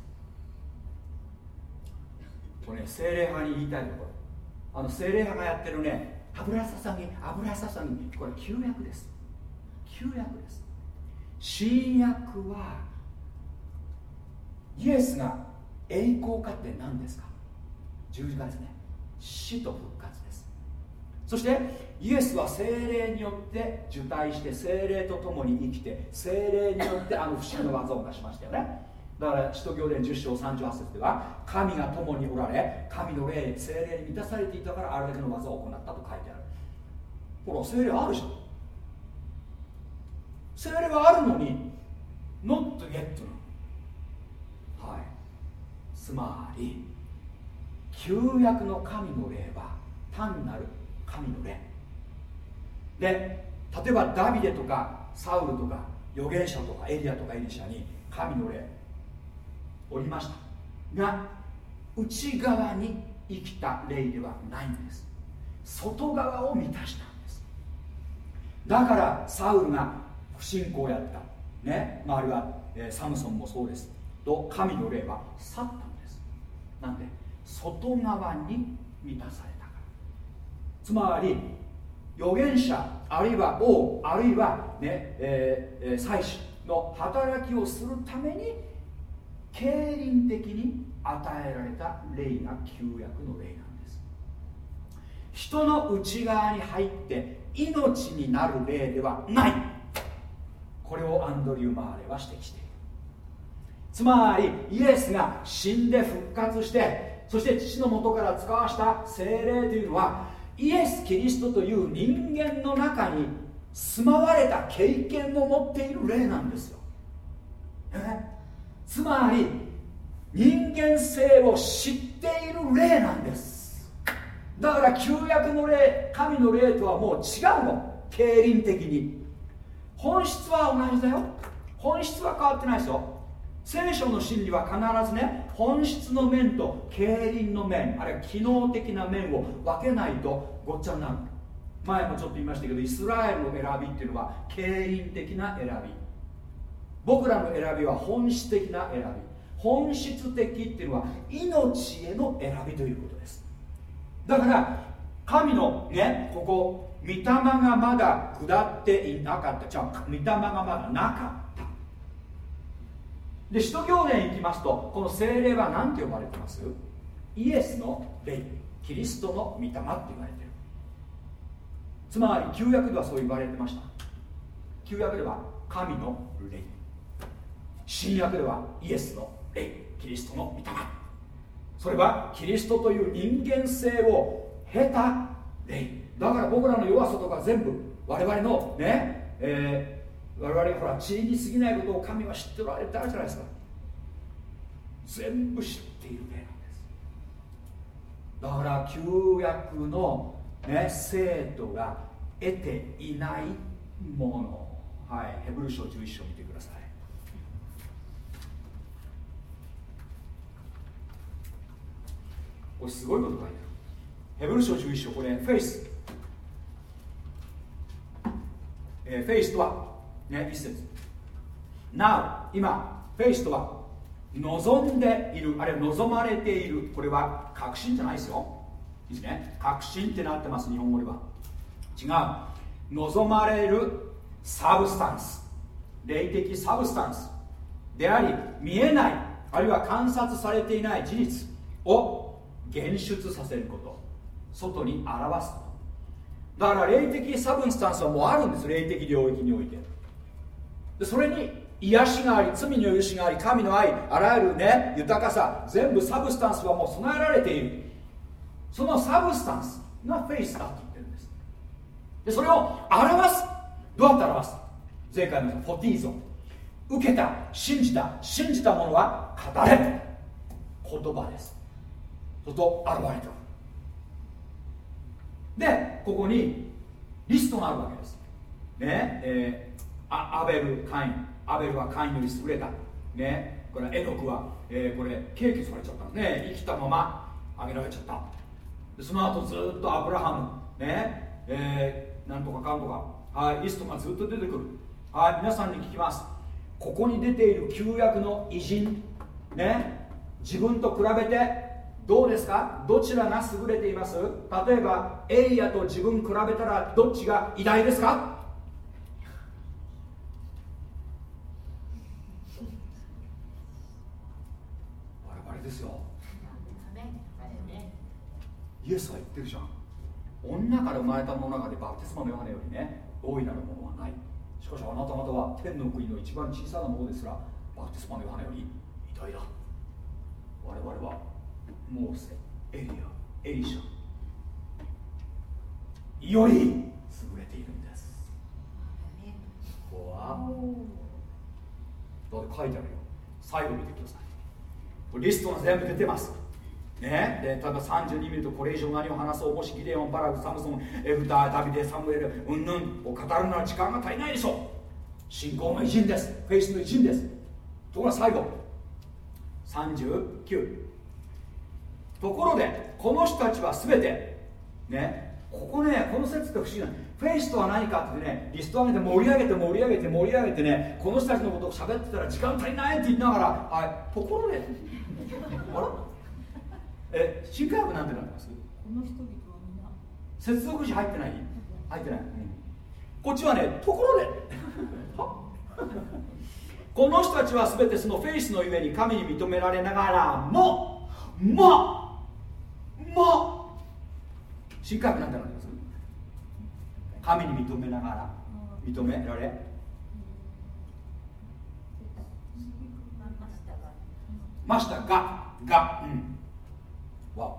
Speaker 7: これね精霊派に言いたいところ。あの精霊派がやってるね油ささぎ油ささぎこれ旧約です。旧約です。新約はイエスが栄光かって何ですか？十字架ですね。死と復そしてイエスは精霊によって受胎して精霊と共に生きて精霊によってあの不思議の技を成しましたよね。だから使徒行伝10章38節では神が共におられ神の霊精霊に満たされていたからあれだけの技を行ったと書いてある。ほら精霊あるじゃん。精霊はあるのに not yet はい。つまり旧約の神の霊は単なる神の霊。で例えばダビデとかサウルとか預言者とかエリアとかエリシャに神の霊おりました。が内側に生きた霊ではないんです。外側を満たしたんです。だからサウルが不信仰やった。ね、まあ、あるいは、え、サムソンもそうです。と神の霊は去ったんです。なんで外側に満たされた。つまり預言者あるいは王あるいはね、えー、祭司の働きをするために経輪的に与えられた霊が旧約の霊なんです。人の内側に入って命になる霊ではない。これをアンドリュー・マーレは指摘している。つまりイエスが死んで復活してそして父の元から使わした精霊というのはイエス・キリストという人間の中に住まわれた経験を持っている霊なんですよ、ねつまり人間性を知っている霊なんです。だから旧約の霊神の霊とはもう違うの。経輪的に。本質は同じだよ。本質は変わってないですよ。聖書の真理は必ずね本質の面と経輪の面あるいは機能的な面を分けないとごっちゃになる。前もちょっと言いましたけどイスラエルの選びっていうのは経輪的な選び。僕らの選びは本質的な選び。本質的っていうのは命への選びということです。だから神のねここ御霊がまだ下っていなかった。じゃあ御霊がまだなかったで使徒行伝行きますとこの精霊は何て呼ばれてます？イエスの霊キリストの御霊って言われてる。つまり旧約ではそう言われてました。旧約では神の霊。新約ではイエスの霊キリストの御霊。それはキリストという人間性を経た霊。だから僕らの弱さとか全部我々のね、えー我々ほら知恵に過ぎないことを神は知っておられてあるじゃないですか。全部知っている例なんです。だから旧約の、ね、聖徒が得ていないもの。はい。ヘブル書11章見てください。これすごいこと書いてある。ヘブル書11章これ faith、えー、 faith とはね、一節。Now 今フェイスとは望んでいるあるいは望まれている。これは確信じゃないですよ。いいですね。確信ってなってます日本語では。違う。望まれる substance 霊的 substance であり見えないあるいは観察されていない事実を現出させること。外に表すこと。だから霊的 substance はもうあるんです。霊的領域において。でそれに癒しがあり罪の許しがあり神の愛あらゆるね豊かさ全部 substance はもう備えられている。その substance が faith だと言ってるんです。でそれを表す。どうやって表す？前回のフォティーゾン。受けた信じた信じたものは語れ言葉です。そと現れてる。でここにリストがあるわけです。ねえーアベルカインアベルはカインより優れた。ね。これエノクは、えー、これ敬虚されちゃったね。生きたままあげられちゃった。その後ずっとアブラハム。ね。えー、なんとかかんとか。はい。リストがずっと出てくる。はい。皆さんに聞きます。ここに出ている旧約の偉人。ね。自分と比べてどうですか？どちらが優れています？例えばエリアと自分比べたらどっちが偉大ですか？ですよ。イエスは言ってるじゃん。女から生まれたものの中でバプテスマのヨハネよりね大いなるものはない。しかしあなた方は天の国の一番小さなものですらバプテスマのヨハネより偉大だ。我々はモーセエリアエリシャより優れているんです。わだって書いてあるよ。最後見てくださいリストが全部出てます。ね、で例えば32見るとこれ以上何を話そうもしギデオン、バラグ、サムソン、エフター、ダビデ、サムエル、うんぬんを語るなら時間が足りないでしょ。う信仰の偉人です。フェイスの偉人です。ところが最後。39ところでこの人たちは全てね。ここねこの説って不思議なフェイスとは何かってねリスト上げて盛り上げて盛り上げて盛り上げてねこの人たちのことを喋ってたら時間足りないって言いながらはいところであら？え新科学なんてなってます？この人々はみんな。接続詞入ってない？入ってない、うん、こっちはねところでこの人たちは全てそのフェイスのゆえに神に認められながらももも新科学なんてなって神に認めながら認められ。ましたががうん。わ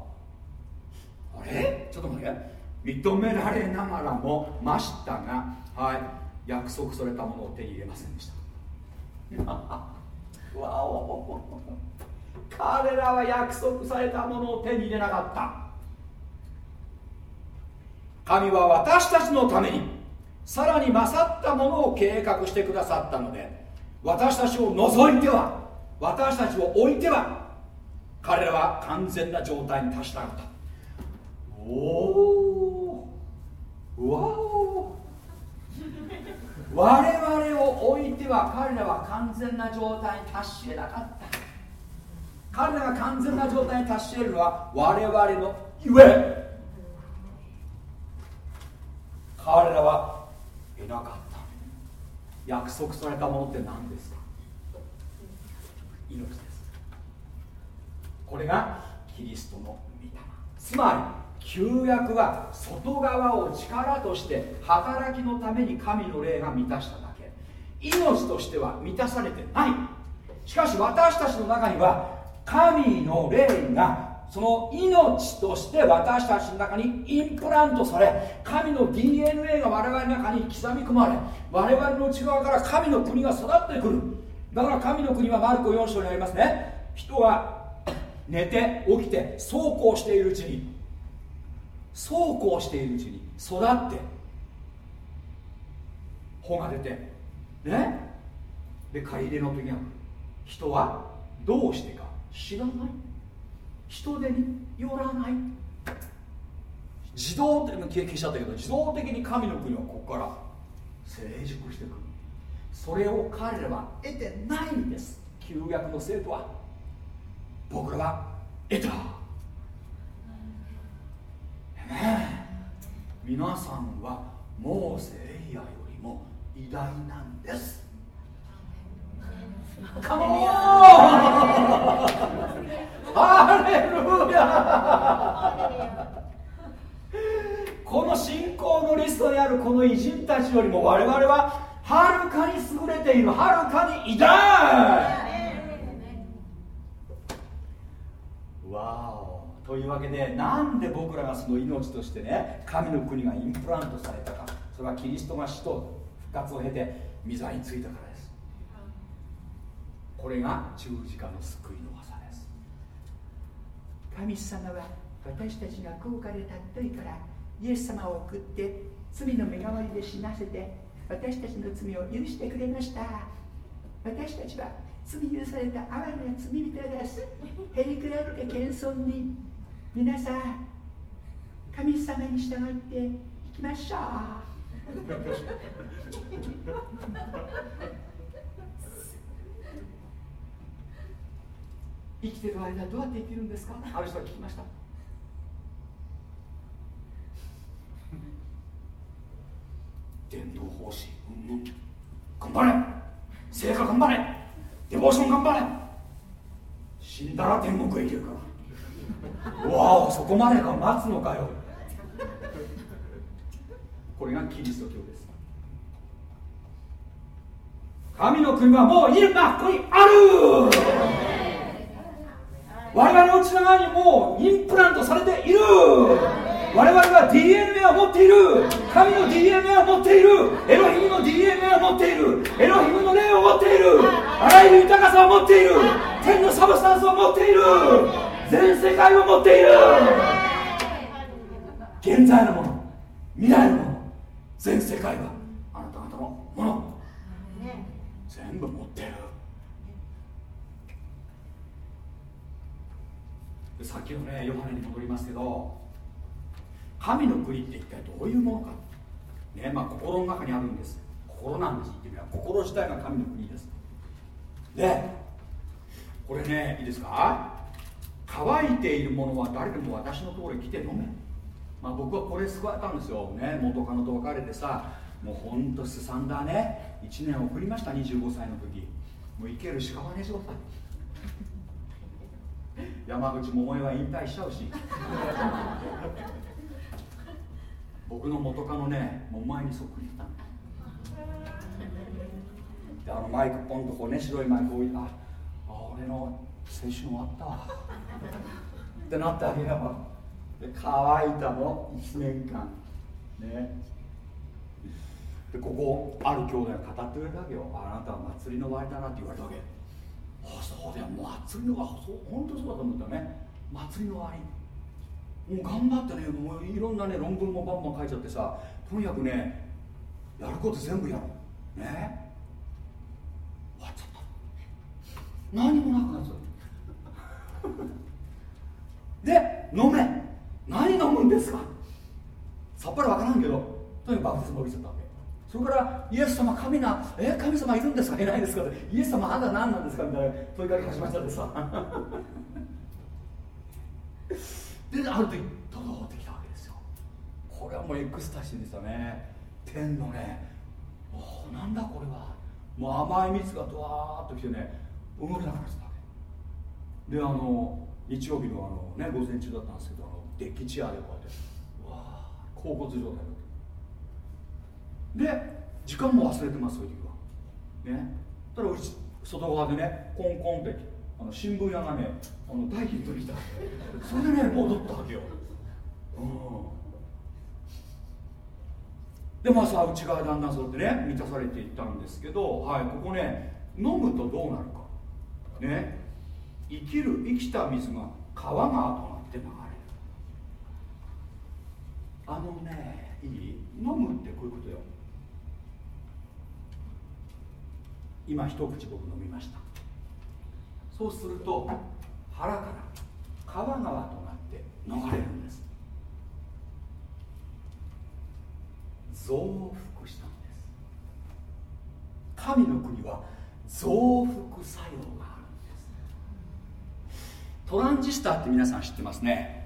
Speaker 7: あれ？ちょっと待って。認められながらもましたがはい。約束されたものを手に入れませんでした。わお。彼らは約束されたものを手に入れなかった神は私たちのためにさらに勝ったものを計画してくださったので私たちを除いては私たちを置いては彼らは完全な状態に達したのだ。おおわお。我々を置いては彼らは完全な状態に達し得なかった。彼らが完全な状態に達し得るのは我々のゆえ。彼らはいなかった。約束されたものって何ですか？命です。これがキリストの御霊。つまり旧約は外側を力として働きのために神の霊が満たしただけ。命としては満たされてない。しかし私たちの中には神の霊がその命として私たちの中にインプラントされ神の DNA が我々の中に刻み込まれ我々の内側から神の国が育ってくる。だから神の国はマルコ4章にありますね。人は寝て起きてそうこうしているうちにそうこうしているうちに育って穂が出てね？で借り入れの時が人はどうしてか知らない？人手によらない。自動的に消しちゃったけど自動的に神の国はここから成熟してくる。それを彼らは得てないんです。旧約の生徒は。僕らは得た、ね、皆さんはモーセエリアよりも偉大なんです。カモン ハレルヤこの信仰のリストにあるこの偉人たちよりも我々ははるかに優れているはるかに偉大。わお。というわけでなんで僕らがその命としてね神の国がインプラントされたかそれはキリストが死と復活を経て御座についたからです。これが十字架の救いの
Speaker 9: 神様は私たちが高価で尊いからイエス様を送って罪の身代わりで死なせて私たちの罪を許してくれました。私たちは罪許された哀れな罪人です。へりくだるけ謙遜に。皆さん神様に従っていきましょう。
Speaker 7: 生きてる間どうやって生きるんですか？ある人は聞きました。伝道奉仕、うん、頑張れ。成果頑張れ。デボーション頑張れ。死んだら天国へ行けるか。らわおそこまでか待つのかよ。これがキリスト教です。神の国はもう今ここにある。我々の内側にもうインプラントされている。我々は DNA を持っている。神の DNA を持っている。エロヒムの DNA を持っている。エロヒムの霊を持っている。あらゆる豊かさを持っている。天のサブスタンスを持っている。全世界を持っている。現在のもの。未来のもの。全世界はあなた方のもの。全部持ってるさっきのねヨハネに戻りますけど神の国って一体どういうものか。ねまあ心の中にあるんです。心なんです言ってみれば。心自体が神の国です。でこれねいいですか？乾いているものは誰でも私のところに来て飲め。まあ、僕はこれ救われたんですよ、ね、元カノと別れてさもうほんとすさんだね。1年送りました25歳の時。もう生けるしかばね状態山口百恵は引退しちゃうし。僕の元カノねもう前にそっくりだった。であのマイクポンとこうね白いマイク置いてああ俺の青春終わったわ。ってなってあげれば。で乾いたの1年間。ね。でここある兄弟が語ってくれたわけよ。あなたは祭りの終わりだなって言われたわけ。あそうだよ祭りのそう本当そうだと思ったね。祭りの終わり。もう頑張ってね。もういろんなね論文もバンバン書いちゃってさとにかくねやること全部やろう。ね。終わっちゃった。何もなくなっちゃったで飲め。何飲むんですか。さっぱり分からんけどとにかくバプテスマ受けちゃった。それからイエス様神なえ神様いるんですかいないですかイエス様あんた何なんですか？みたいな問いかけ始まっちゃってさで ある時ドドってきたわけですよ。これはもうエクスタシーでしたね。天のねおなんだこれは？もう甘い蜜がドワーッときてね動けなくなっちゃったわけ。であの日曜日のあのね午前中だったんですけどあのデッキチェアでこうやってわあ甲骨状態で時間も忘れてますそういう時は。ね。ただうち外側でねコンコンってあの新聞屋がねあの大ヒットにした。それでね戻ったわけよ、うん、でまあさ内側だんだんそうやってね満たされていったんですけどはいここね飲むとどうなるか。ね。生きる生きた水が川がとなって流れる。あのねいい？飲むってこういうことよ。今一口僕飲みました。そうすると腹から川川となって流れるんです。増幅したんです。神の国は増幅作用があるんです。トランジスタって皆さん知ってますね。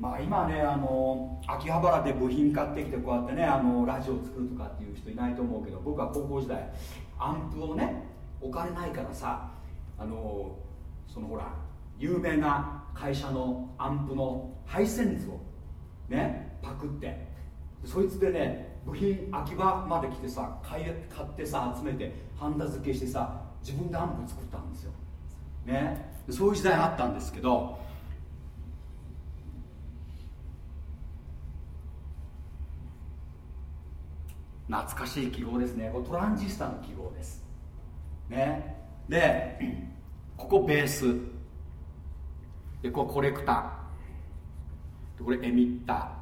Speaker 7: まあ、今ねあの秋葉原で部品買ってきてこうやってねあのラジオ作るとかっていう人いないと思うけど僕は高校時代アンプをねお金ないからさあのそのほら有名な会社のアンプの配線図をねパクってそいつでね部品秋葉まで来てさ買い買ってさ集めてハンダ付けしてさ自分でアンプ作ったんですよ。ね。そういう時代あったんですけど懐かしい記号ですね。これトランジスタの記号です。ね。でここベース。でこれコレクター。でこれエミッタ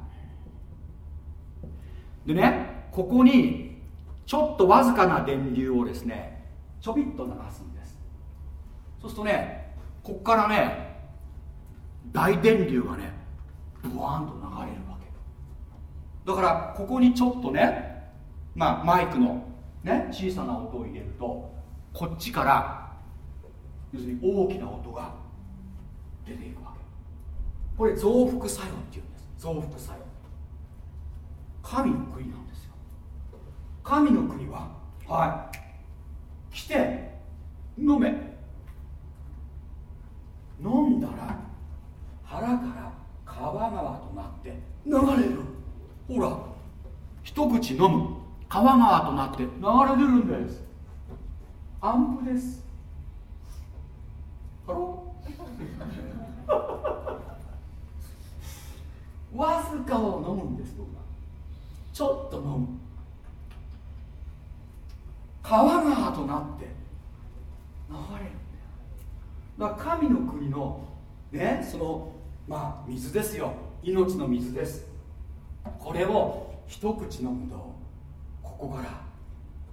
Speaker 7: ー。でねここにちょっとわずかな電流をですねちょびっと流すんです。そうするとねここからね大電流がねブワーンと流れるわけ。だからここにちょっとね、まあ、マイクの、ね、小さな音を入れるとこっちから要するに大きな音が出ていくわけ。これ増幅作用っていうんです。増幅作用。神の国なんですよ。神の国ははい。来て飲め。飲んだら腹から川川となって流れる。ほら一口飲む。川川となって。流れ出るんです。アンプです。ハロ わずかを飲むんです僕は。ちょっと飲む。川川となって。流れるんだよ。だから神の国のねそのまあ水ですよ。命の水です。これを一口飲むとここから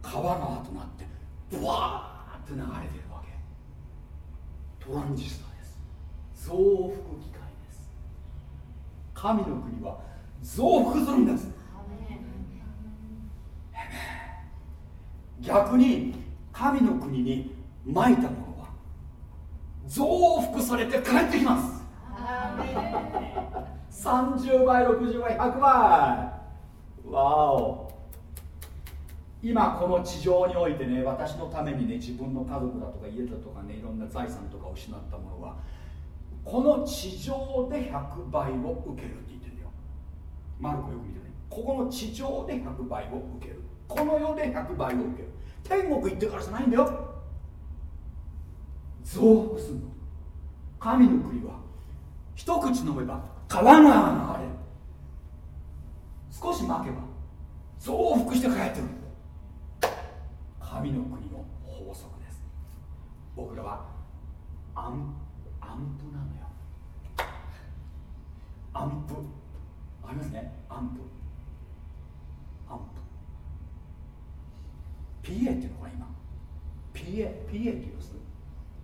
Speaker 7: 川川となってブワーって流れてるわけ。トランジスタです。増幅機械です。神の国は増幅するんです。逆に神の国にまいたものは増幅されて帰ってきます。30倍60倍100倍。わお今この地上においてね私のためにね自分の家族だとか家だとかねいろんな財産とか失ったものはこの地上で100倍を受けるって言ってるよ。マルコよく見てね。ここの地上で100倍を受ける。この世で100倍を受ける。天国行ってからじゃないんだよ。増幅するの。神の国は一口飲めば川が流れ。る少し巻けば増幅して帰ってくる。神の国の法則です。僕らはアンアンプなのよ。アンプありますね。アンプアンプ PA っていうのかな今。PA PA って言います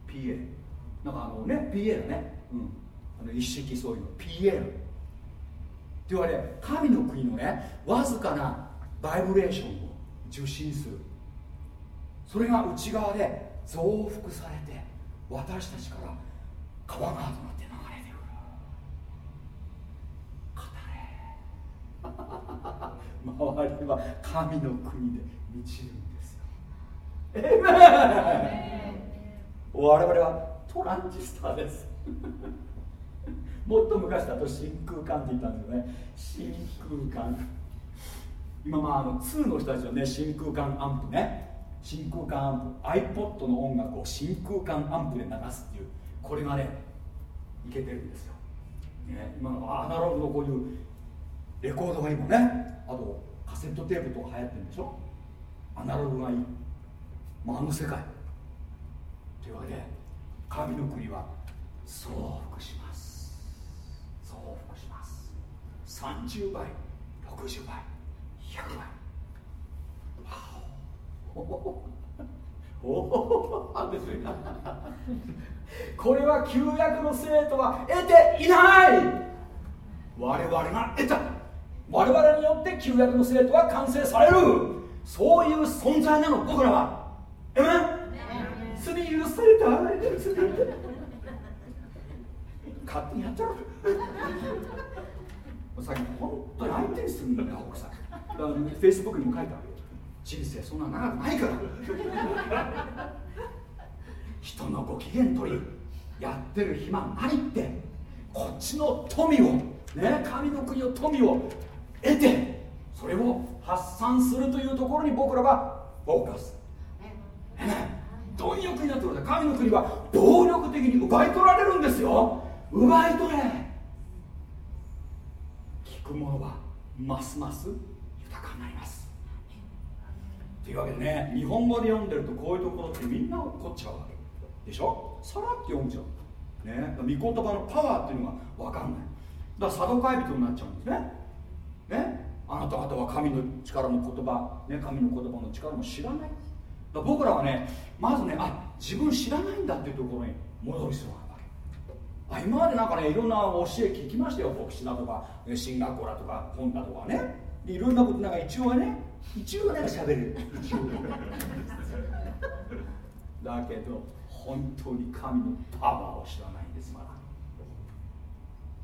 Speaker 7: ？PA なんかあのね PA だね。うん。あの一式そういうの。PA って言われ神の国のねわずかなバイブレーションを受信する。それが内側で増幅されて私たちから川川となって流れてくる。語れ。周りは神の国で満ちるんですよ。我々はトランジスターです。もっと昔だと真空管って言ったんですよね。真空管。今まああの2の人たちはね真空管アンプね。真空管アンプ iPod の音楽を真空管アンプで流すっていうこれがねいけてるんですよ、ね、今のアナログのこういうレコードがいいもんねあとカセットテープとか流行ってるんでしょ？アナログがいい、まあ、あの世界。というわけで神の国は増幅します。増幅します。30倍60倍100倍。これは旧約の生徒は得ていない。我々が得た。我々によって旧約の生徒は完成される。そういう存在なの。僕らは。え？め罪許された？勝手にやっちゃう。さっき本当に相手にするんだよ奥さん。フェイスブックにも書いてある。人生そんな長くないから。人のご機嫌取りやってる暇ないって。こっちの富をね神の国の富を得てそれを発散するというところに僕らはフォーカス。貪欲になってください神の国は暴力的に奪い取られるんですよ。奪い取れ。聞くものはますます豊かになりますというわけでね日本語で読んでるとこういうところってみんな怒っちゃうわけでしょ？さらって読んじゃう。ね？御言葉のパワーっていうのが分かんない。だから佐渡海人になっちゃうんですね。ね？あなた方は神の力の言葉、ね、神の言葉の力も知らない。だ僕らはねまずねあ自分知らないんだっていうところに戻りそうなわけ。あ今までなんかねいろんな教え聞きましたよ。牧師だとか進学校だとか本だとかね。いろんなことなんか一応ね一応なんか喋る。一 応だけど本当に神のパワーを知らないんですまだ。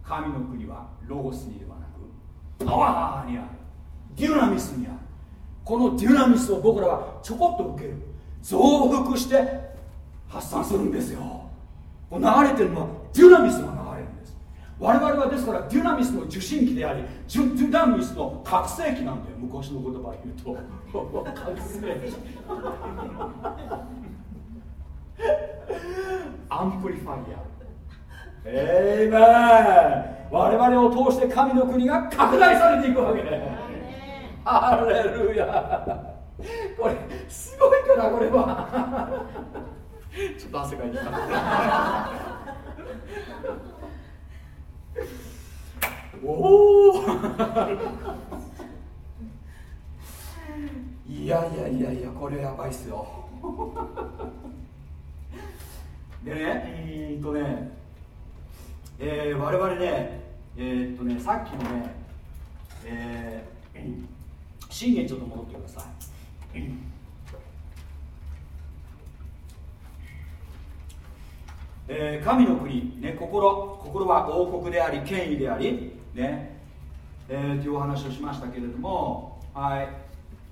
Speaker 7: 神の国はロゴスにではなくパワーにある。デュナミスにある。このデュナミスを僕らはちょこっと受ける。増幅して発散するんですよ。流れてるのはデュナミスが流れるんです我々はですからデュナミスの受信機でありデュナミスの拡声器なんだよ昔の言葉で言うと。覚醒器。アンプリファイア。えいめ我々を通して神の国が拡大されていくわけ。ハレルヤこれすごいからこれは。ちょっと汗かいてきたおおいやいやいやいやこれやばいっすよ。でねえー、っとね、えー、我々ねえー、っとねさっきのねえー、信玄ちょっと戻ってください。えー、神の国、ね、心心は王国であり権威であり、ね。えー、というお話をしましたけれども、はい、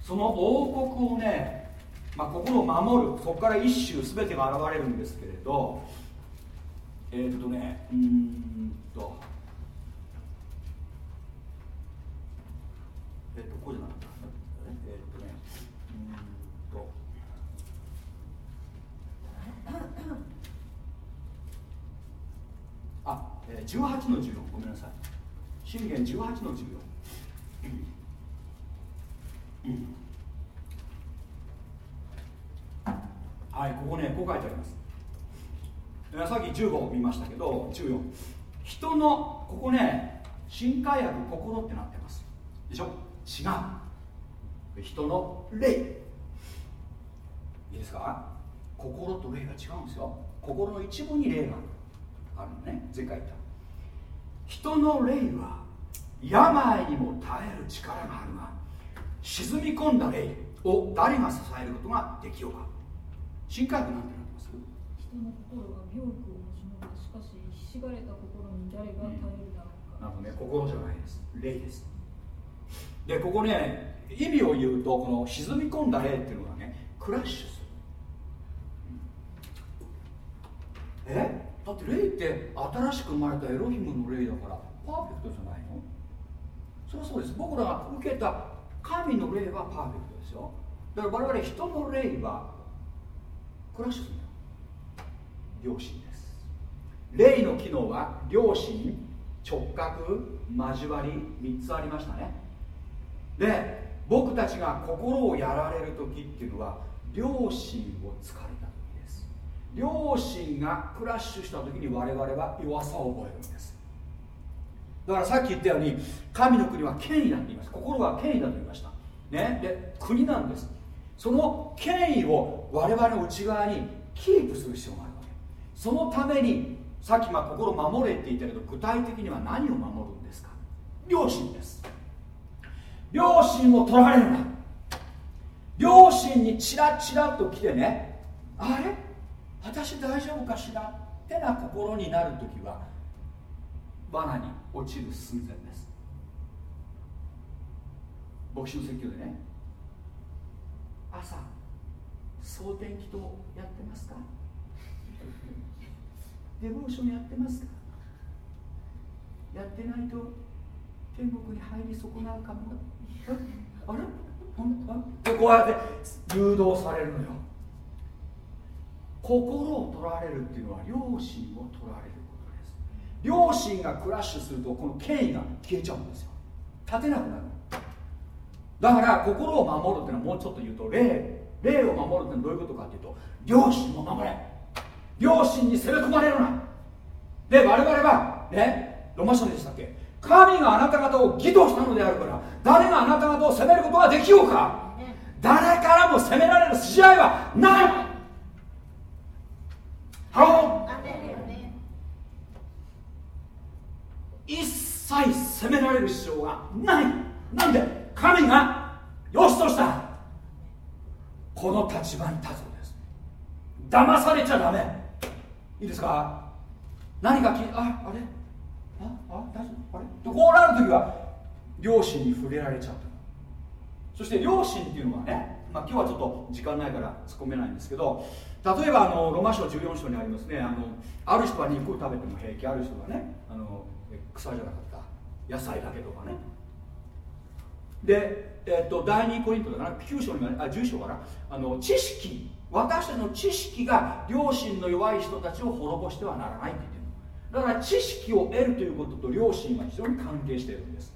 Speaker 7: その王国をね、まあ、心を守るそこから一種全てが現れるんですけれどえー、っとねうんとえー、っとこうじゃなかったえー、っとねうんとあ、えー、18の14ごめんなさい信玄18の14、はいここねこう書いてあります。さっき15見ましたけど14人のここね新海薬心ってなってます。でしょ？違う。人の霊。いいですか？心と霊が違うんですよ。心の一部に霊があるのね前回言った。人の霊は病にも耐える力があるが沈み込んだ霊を誰が支えることができようか。新海薬なんてなってます？
Speaker 8: 人の心は病苦をしのぐしかしひしがれた心に誰が耐えるだろうか、
Speaker 7: なるほどね。心じゃないです。霊です。でここね意味を言うとこの沈み込んだ霊っていうのはねクラッシュする。え？だって霊って新しく生まれたエロヒムの霊だからパーフェクトじゃないの？そりゃそうです。僕らが受けた神の霊はパーフェクトですよ。だから我々人の霊はクラッシュするんだよ良心です。霊の機能は良心直角交わり3つありましたね。で僕たちが心をやられる時っていうのは良心を疲れた時です。良心がクラッシュした時に我々は弱さを覚えるんです。だからさっき言ったように神の国は権威だって言います心は権威だと言いました。ね。で国なんです。その権威を我々の内側にキープする必要があるわけ。そのためにさっきま心守れって言ったけど具体的には何を守るんですか？良心です。良心を取られるな。良心にチラチラと来てねあれ？私大丈夫かしら？ってな心になる時は罠に落ちる寸前です。牧師の説教でね朝蒼天祈祷やってますか？デボーションやってますか？やってないと天国に入り損なうかも。あれ？で こうやって誘導されるのよ。心を取られるっていうのは良心を取られる。ことです良心がクラッシュするとこの権威が消えちゃうんですよ。立てなくなる。だから心を守るっていうのはもうちょっと言うと霊。霊を守るってのはどういうことかっていうと良心を守れ。良心に攻め込まれるな。で我々はねロマ書でしたっけ？神があなた方を義としたのであるから誰があなた方を責めることができようか。誰からも責められる筋合いはないハロー切責められる必要がない。なんで？神がよしとした。この立場に立つのです。騙されちゃダメ。いいですか？何か聞いああれ？ああ大丈夫？あれ？とこうなる時は両親に触れられちゃうそして両親っていうのはね、まあ、今日はちょっと時間ないから突っ込めないんですけど例えばあのロマ書14章にありますね。あのある人は肉を食べても平気。ある人はねあの草じゃなかっ野菜だけとかね。で、えっと第2コリントだから9章にあ10章かな。あの知識。私たちの知識が良心の弱い人たちを滅ぼしてはならないって言ってるだから知識を得るということと良心は非常に関係しているんです。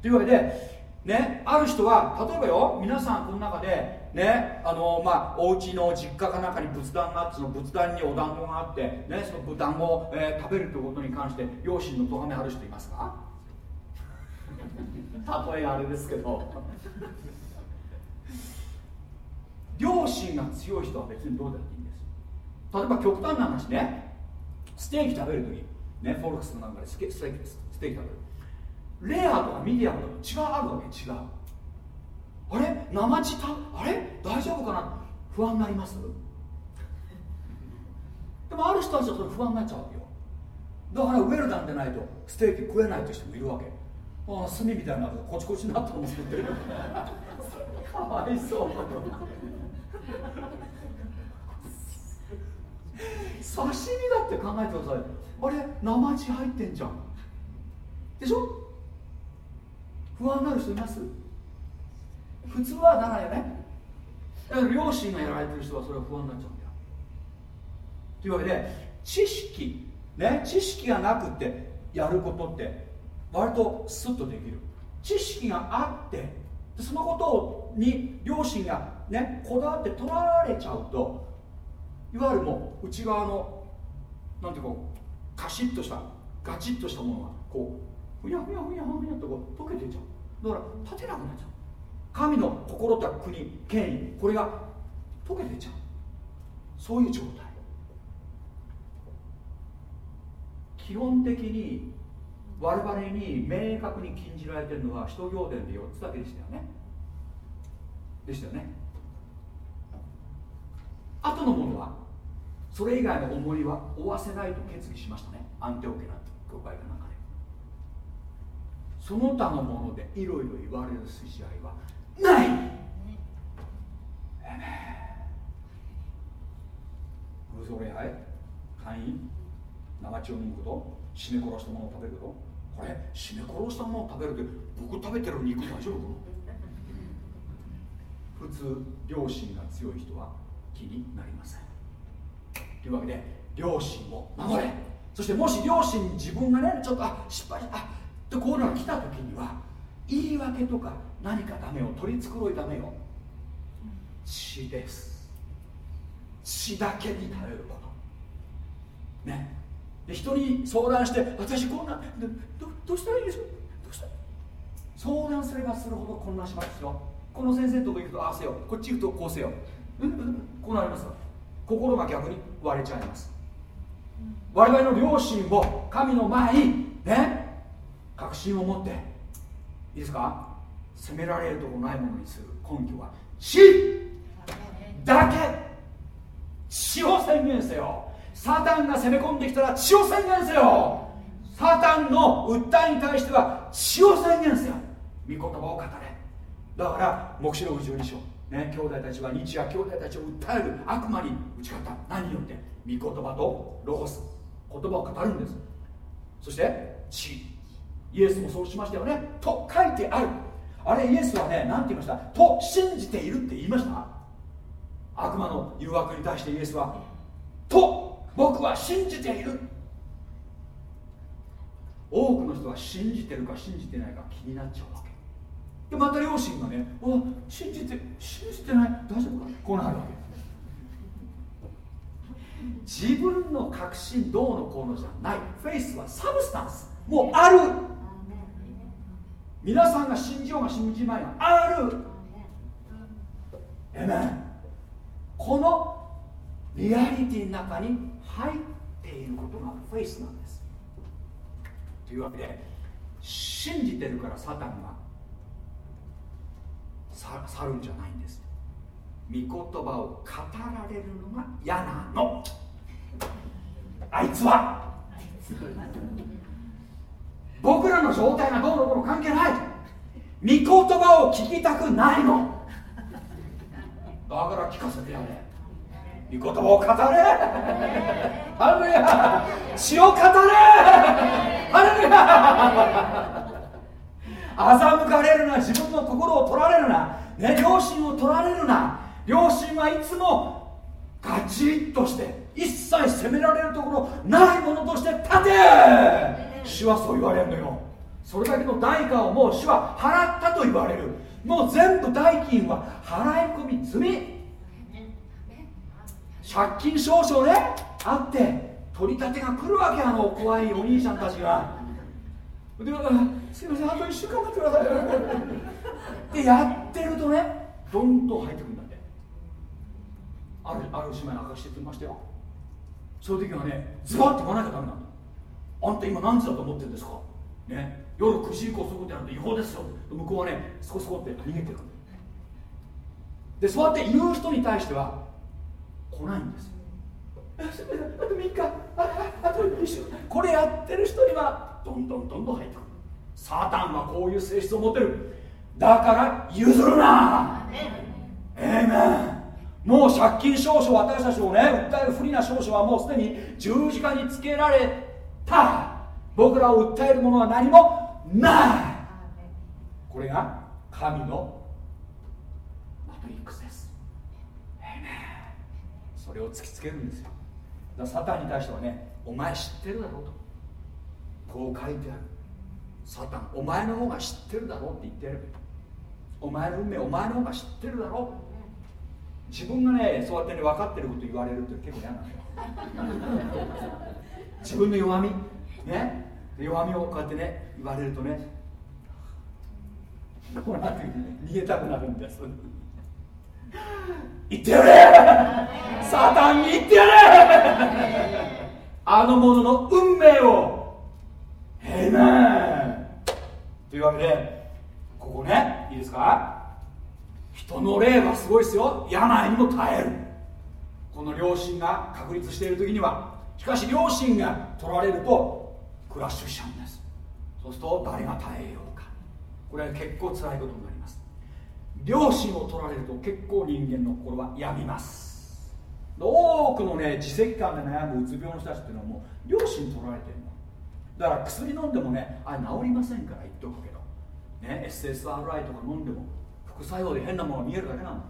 Speaker 7: というわけでね、ある人は例えばよ皆さんこの中でねあのまあお家の実家かなんかに仏壇があってその仏壇にお団子があってねその仏壇を、えー、食べるということに関して両親の咎めある人いますか？例えあれですけど。両親が強い人は別にどうだっていいんです。例えば極端な話ね。ステーキ食べるときねフォルクスの中でステーキステーキ食べる。レアとかミディアムとか違うあるわけ違う。あれ？生地た？あれ？大丈夫かな？不安になります？でもある人たちはそれ不安になっちゃうわけよ。だからウェルダンでないとステーキ食えないという人もいるわけ。ああ炭みたいなコチコチになったのも作って。るかわいそう。刺身だって考えてください。あれ？生地入ってんじゃん。でしょ？不安になる人います？普通はならないよね。だから両親がやられてる人はそれは不安になっちゃうんだよ。というわけで知識ね知識がなくてやることって割とスッとできる。知識があってそのことに両親がねこだわって取られちゃうといわゆるもう内側のなんていうかカシッとしたガチッとしたものがこうふやふやふやふやとこう溶けていっちゃう。だから立てなくなっちゃう。神の心と国権威これが溶けていちゃう。そういう状態。基本的に我々に明確に禁じられているのは使徒行伝で4つだけでしたよね。でしたよね。後のものはそれ以外の思いは負わせないと決議しましたね。アンテオケな教会かなんかその他のものでいろいろ言われる筋合いはない。偶像礼拝？会員？生血を飲むこと？締め殺したものを食べること？これ締め殺したものを食べるって僕食べてる肉大丈夫普通両親が強い人は気になりません。というわけで両親を守れ。そしてもし両親自分がねちょっとあ失敗したあでこういうのが来た時には言い訳とか何かダメを取り繕いダメよ。血です。血だけに頼ること。ね。で人に相談して私こんなどどうしたらいいですかどうしたら相談すればするほど混乱しますよ。この先生とこ行くとああせよ。こっち行くとこうせよ。うんうんこうなります心が逆に割れちゃいます。我々の両親を神の前にね確信を持っていいですか？責められるとこないものにする根拠は死。だけ。血を宣言せよ。サタンが攻め込んできたら血を宣言せよ。サタンの訴えに対しては血を宣言せよ。御言葉を語れ。だから黙示録12章。ね、兄弟たちは日夜兄弟たちを訴える。悪魔に打ち勝った。何によって？御言葉とロゴス。言葉を語るんです。そして血。イエスもそうしましたよね。と書いてある。あれイエスはね何て言いました？と信じているって言いました？悪魔の誘惑に対してイエスは。と僕は信じている。多くの人は信じてるか信じてないか気になっちゃうわけ。でまた両親がねあ信じて信じてない。大丈夫か？こうなるわけ。自分の確信どうのこうのじゃない。フェイスはサブスタンス。もうある。皆さんが信じようが信じまいがある。えめこのリアリティの中に入っていることがフェイスなんです。というわけで信じてるからサタンが去るんじゃないんです。御言葉を語られるのが嫌なの。あいつは。僕らの状態がどうのこうの関係ない。御言葉を聞きたくないの。だから聞かせてやれ。御言葉を語れ。ハレルヤ。血を語れ。ハレルヤ。欺かれるな。自分の心を取られるな、ね、両親を取られるな。両親はいつもガチッとして一切責められるところないものとして立て。主はそう言われるのよ。それだけの代価をもう主は払ったと言われる。もう全部代金は払い込み済み。借金少々ねあって取り立てが来るわけあの怖いお兄ちゃんたちが。ですいませんあと1週間待ってください。でやってるとねどんどん入ってくるんだって。あるある姉妹の証して言ってましたよ。そういう時はねズバッて言わなきゃダメなんだ。あんた今何時だと思ってるんですか？ね？夜9時以降そういうことやると違法ですよ。向こうはねそこそこって逃げてくる。でそうやって言う人に対しては来ないんですよ。あと3日ああと1週これやってる人にはどんどんどんどん入ってくる。サタンはこういう性質を持ってる。だから譲るな。ええねもう借金証書私たちをね訴える不利な証書はもうすでに十字架につけられた僕らを訴えるものは何もない。これが神のマトリックスです。それを突きつけるんですよ。だサタンに対してはねお前知ってるだろうと。こう書いてある。サタンお前の方が知ってるだろうって言ってやる。お前の運命お前の方が知ってるだろう。自分がねそうやってね分かってること言われるって結構嫌なんだよ。自分の弱み？ね？弱みをこうやってね言われるとねこうなって逃げたくなるんです言ってやれ！サタンに言ってやれ！あの者の運命をへめというわけでここねいいですか？人の霊はすごいですよ。病にも耐える。この両親が確立している時にはしかし両親が取られるとクラッシュしちゃうんです。そうすると誰が耐えようか。これは結構辛いことになります。両親を取られると結構人間の心は病みます。多くのね自責感で悩むうつ病の人たちっていうのはもう両親取られてるの。だから薬飲んでもねあれ治りませんから言っとくけど。ね SSRI とか飲んでも副作用で変なものが見えるだけなの。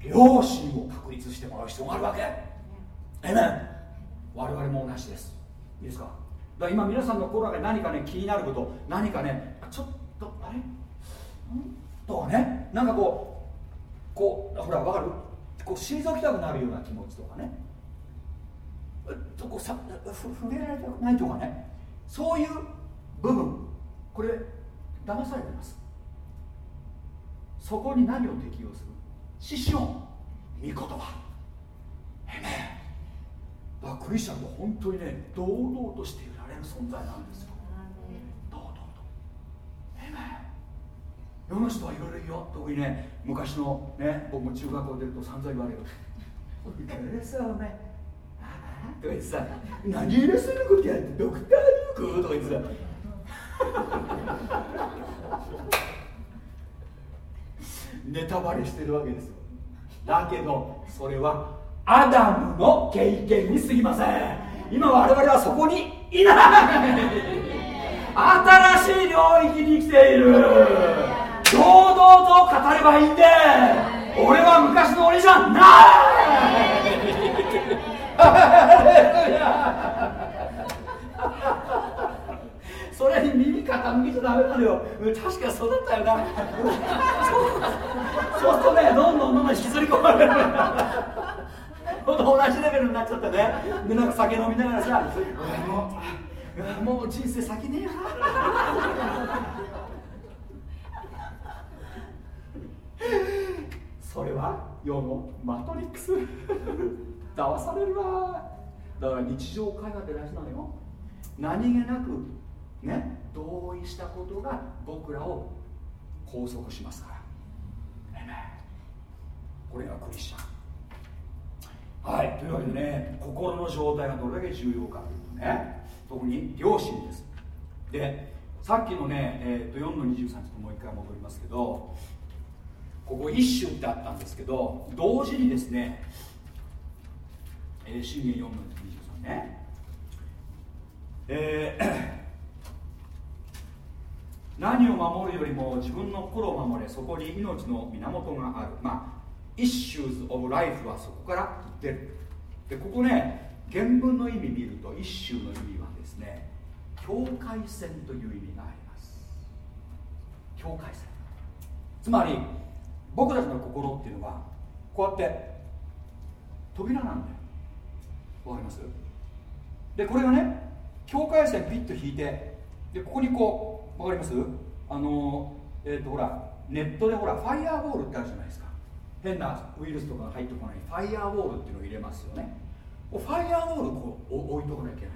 Speaker 7: 両親を確立してもらう必要があるわけ。えめ我々も同じです。いいですか？だから今皆さんの心の中で何かね気になること何かねちょっとあれ？とかね。なんかこうこうほら分かる？こう退きたくなるような気持ちとかね。とこさ触れられたくないとかね。そういう部分。これ騙されてます。そこに何を適用する？師匠御言葉。えめだからクリスチャンは本当にね堂々としていられる存在なんですよ。堂々と。えめ世の人はいろいろ言うよ。特にね昔のね僕も中学校出ると散々言われる。うるさお前とか言ってさ何入れすることやってドクター・ルーク？とか言ってさ。ネタバレしてるわけですよ。だけどそれはアダムの経験にすぎません。今我々はそこにいない。新しい領域に生きている。堂々と語ればいいんで。俺は昔の俺じゃない。それに耳傾けちゃダメなのよ。確かそうだったよな。そうするとねどんどんどんどん引きずり込まれる。同じレベルになっちゃってね。でなんか酒飲みながらさもうもう人生先ねえよそれは世のマトリックス。騙されるわ。だから日常会話って大事なのよ。何気なくね同意したことが僕らを拘束しますから。これがクリスチャン。はい。というわけでね心の状態がどれだけ重要かというとね特に良心です。でさっきのね、えー、と4の23ちょっともう一回戻りますけどここ一種ってあったんですけど同時にですね、えー、信玄4の23ね。えー、何を守るよりも自分の心を守れそこに命の源がある。まあ issues of life はそこから出る。でここね原文の意味見ると一種の意味はですね境界線という意味があります。境界線。つまり僕たちの心っていうのはこうやって扉なんだよ。わかります？でこれがね境界線ピッと引いてでここにこうわかります？あのえっ、ー、とほらネットでほらファイヤーボールってあるじゃないですか。変なウイルスとかが入ってこないファイヤーボールっていうのを入れますよね。ファイヤーボールをこう置いとかなきゃいけない。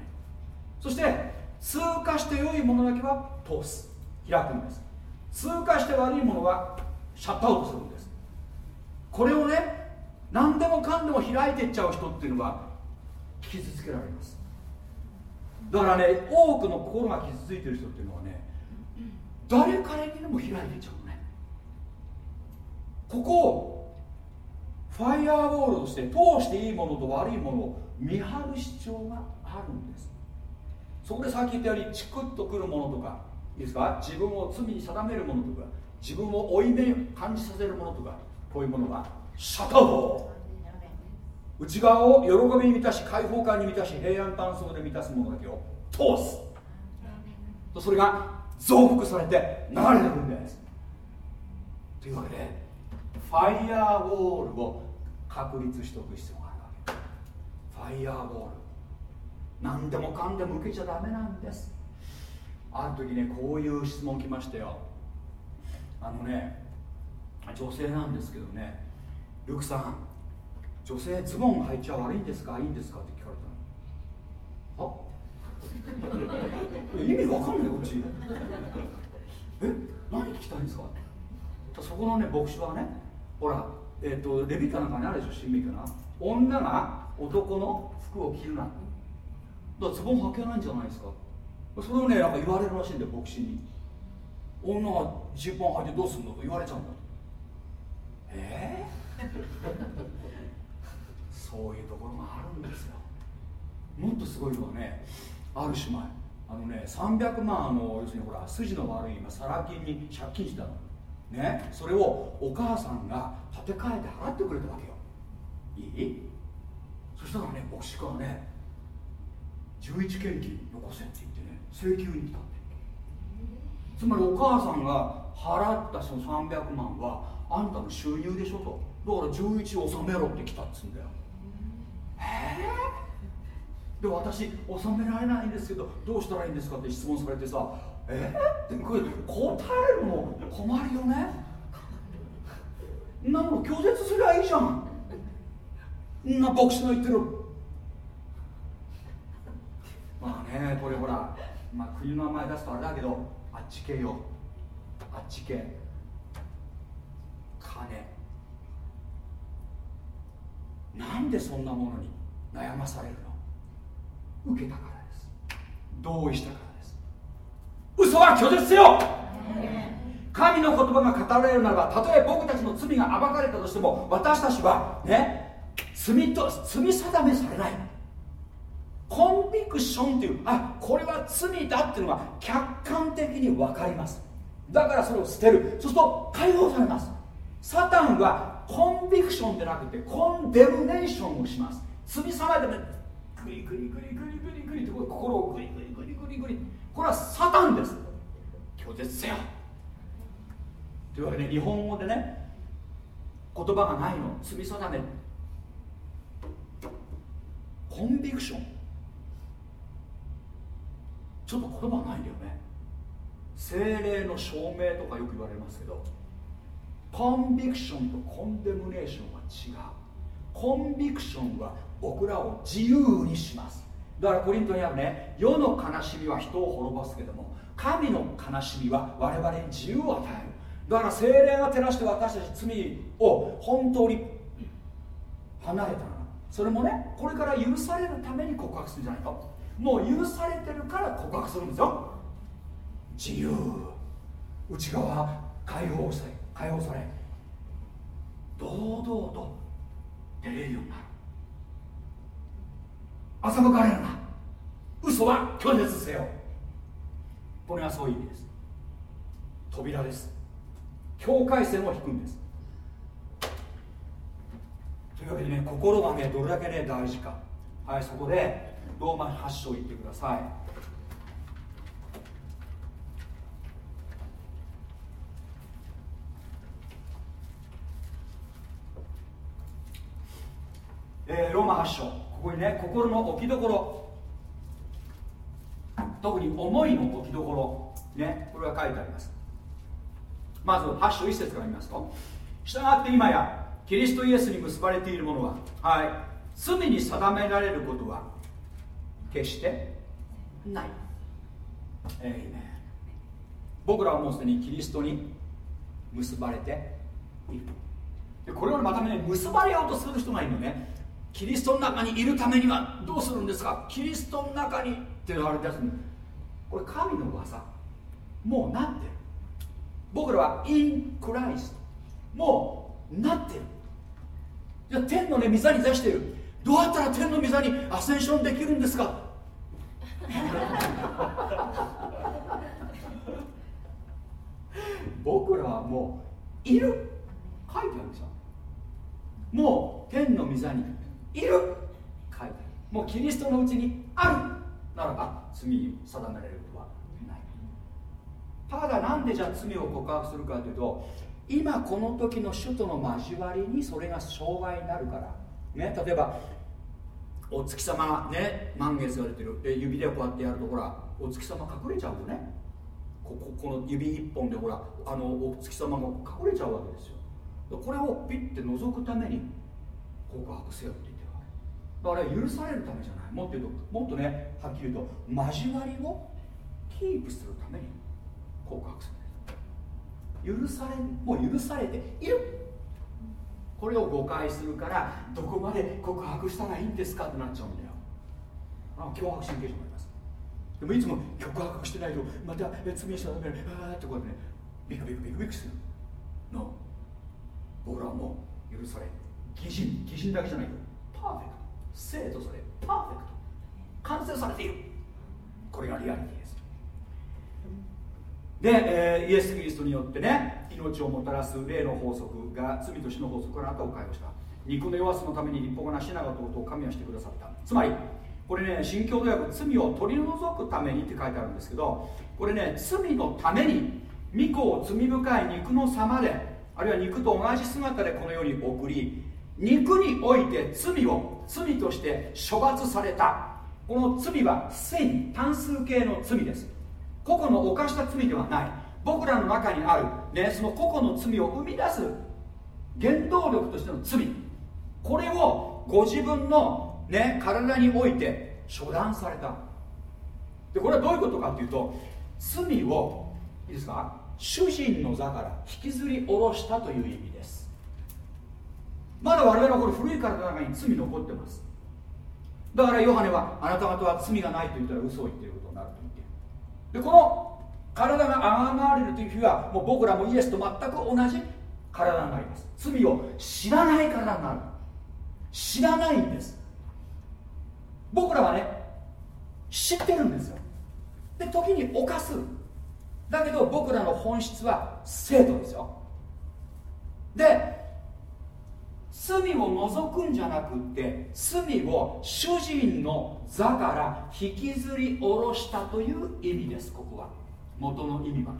Speaker 7: そして通過して良いものだけは通す。開くんです。通過して悪いものはシャットアウトするんです。これをね何でもかんでも開いていっちゃう人っていうのは傷つけられます。だからね多くの心が傷ついてる人っていうのはね誰彼にでも開いていっちゃうのね。ここをファイヤーウォールとして通していいものと悪いものを見張る必要があるんです。そこでさっき言ったようにチクッとくるものとかいいですか？自分を罪に定めるものとか自分を負い目感じさせるものとかこういうものが。シャタウ内側を喜びに満たし解放感に満たし平安炭素で満たすものだけを通す。とそれが増幅されて流れてくるんです。というわけでファイヤーウォールを確立しておく必要がある。わけファイヤーウォール。何でもかんでも受けちゃダメなんです。ある時ねこういう質問来ましたよ。あのね女性なんですけどね。ルクさん女性ズボン履いちゃ悪いんですか？いいんですか？って聞かれたの。あ 意味わかんないこっち。え？何聞きたいんですか？そこのね牧師はねほらえっ、ー、とレビカなんかにあるでしょ新明かな女が男の服を着るな。だからズボン履けないんじゃないですか。それをねなんか言われるらしいんだよ牧師に。女がジーパン履いてどうすんの？と言われちゃうんだ。ええー、そういうところがあるんですよ。もっとすごいのはねある姉妹。あのね300万あの要するにほら筋の悪い今サラ金に借金したの。ねそれをお母さんが立て替えて払ってくれたわけよ。いい？そしたらね牧師からね11献金よこせって言ってね請求に来たって。つまりお母さんが払ったその300万はあんたの収入でしょと。だから11納めろって来たっつうんだよ。へえ、で私納められないんですけどどうしたらいいんですかって質問されてさえー、ってこれ答えるの困るよね？なもの拒絶すりゃいいじゃん。んな牧師の言ってる。まあねこれほら、まあ、国の名前出すとあれだけどあっち系よ。あっち系。金。なんでそんなものに悩まされるの？受けたからです。同意したから。嘘は拒絶せよ。神の言葉が語られるならばたとえ僕たちの罪が暴かれたとしても私たちはね罪と罪定めされない。コンビクションっていうあこれは罪だっていうのが客観的に分かります。だからそれを捨てる。そうすると解放されます。サタンはコンビクションでなくてコンデムネーションをします。罪されてグリグリグリグリグリグリって心をグリグリこれはサタンです。拒絶せよ。というわけで日本語でね言葉がないの。罪定め。コンビクション。ちょっと言葉ないんだよね。精霊の証明とかよく言われますけどコンビクションとコンデムネーションは違う。コンビクションは僕らを自由にします。だからコリントにあるね世の悲しみは人を滅ぼすけども神の悲しみは我々に自由を与える。だから精霊が照らして私たち罪を本当に離れたのそれもねこれから許されるために告白するんじゃないの。もう許されてるから告白するんですよ。自由。内側解放され解放され堂々と出れるようになる。欺かれるな。嘘は拒絶せよ。これがそういう意味です。扉です。境界線を引くんです。というわけでね心がねどれだけね大事か。はいそこでローマ8章言ってください。えー、ローマ8章。ここにね心の置きどころ。特に思いの置きどころ。ねこれは書いてあります。まず8章1節から見ますと。したがって今やキリストイエスに結ばれている者ははい。罪に定められることは決してない。えいね僕らはもうすでにキリストに結ばれている。でこれをまたね結ばれようとする人がいるのね。キリストの中にいるためにはどうするんですか？キリストの中にって言われたやつこれ神の技もうなってる。僕らは in Christ もうなってる。じゃあ天のね御座に座してる。どうやったら天の御座にアセンションできるんですか？僕らはもういる。書いてあるでしょもう天の御座にいる。書いてもうキリストのうちにある。ならば罪に定められることはない。ただなんでじゃあ罪を告白するかというと今この時の首都の交わりにそれが障害になるから。ね例えばお月様ね満月が出てる。で指でこうやってやるとほらお月様隠れちゃうよね。こここの指一本でほらあのお月様が隠れちゃうわけですよ。これをピッて覗くために告白せよって言ってるわけだから許されるためじゃない。もっと言うともっとねはっきり言うと交わりをキープするために告白する。許されもう許されている。これを誤解するからどこまで告白したらいいんですかってなっちゃうんだよ。あ脅迫神経症もあります。でもいつも告白してないとまた罪したらダメああってこうやってねビクビクビクビクするの僕らはもう許され偽人偽人だけじゃないよパーフェクト生徒されパーフェクト完成されている。これがリアリティです。で、えー、イエス・キリストによってね命をもたらす霊の法則が罪と死の法則からあなたを解放した。肉の弱さのために立法がなしながとを神はしてくださった。つまりこれね新共同訳罪を取り除くためにって書いてあるんですけどこれね罪のために御子を罪深い肉の様であるいは肉と同じ姿でこの世に送り肉において罪を罪として処罰された。この罪は線単数形の罪です。個々の犯した罪ではない。僕らの中にある、ね、その個々の罪を生み出す原動力としての罪。これをご自分の、ね、体において処断された。でこれはどういうことかというと罪をいいですか？主人の座から引きずり下ろしたという意味。まだ我々はこれ古い体の中に罪残ってます。だからヨハネはあなた方は罪がないと言ったら嘘を言っていることになると言っている。でこの体があがわれるという日はもう僕らもイエスと全く同じ体になります。罪を知らない体になる。知らないんです。僕らはね知ってるんですよ。で時に犯す。だけど僕らの本質は生徒ですよ。で罪を除くんじゃなくって罪を主人の座から引きずり下ろしたという意味ですここは。元の意味は。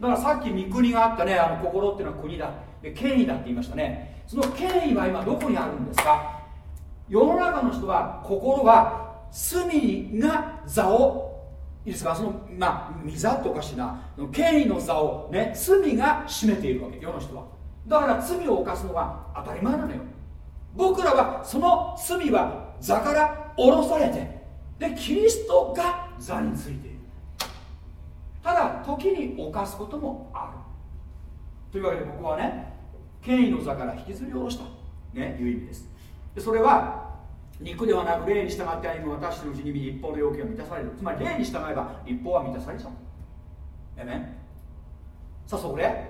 Speaker 7: だからさっき三国があったねあの心っていうのは国だ。権威だって言いましたね。その権威は今どこにあるんですか？世の中の人は心は罪が座をいいですか？そのまあ御座とかしな。権威の座をね罪が占めているわけ世の人は。だから罪を犯すのは当たり前なのよ。僕らはその罪は座から下ろされてでキリストが座についている。ただ時に犯すこともある。というわけでここはね権威の座から引きずり下ろした。ねいう意味です。でそれは肉ではなく霊に従って歩む私のうちに立法の要求が満たされる。つまり霊に従えば立法は満たされちゃう。えめさあそこで、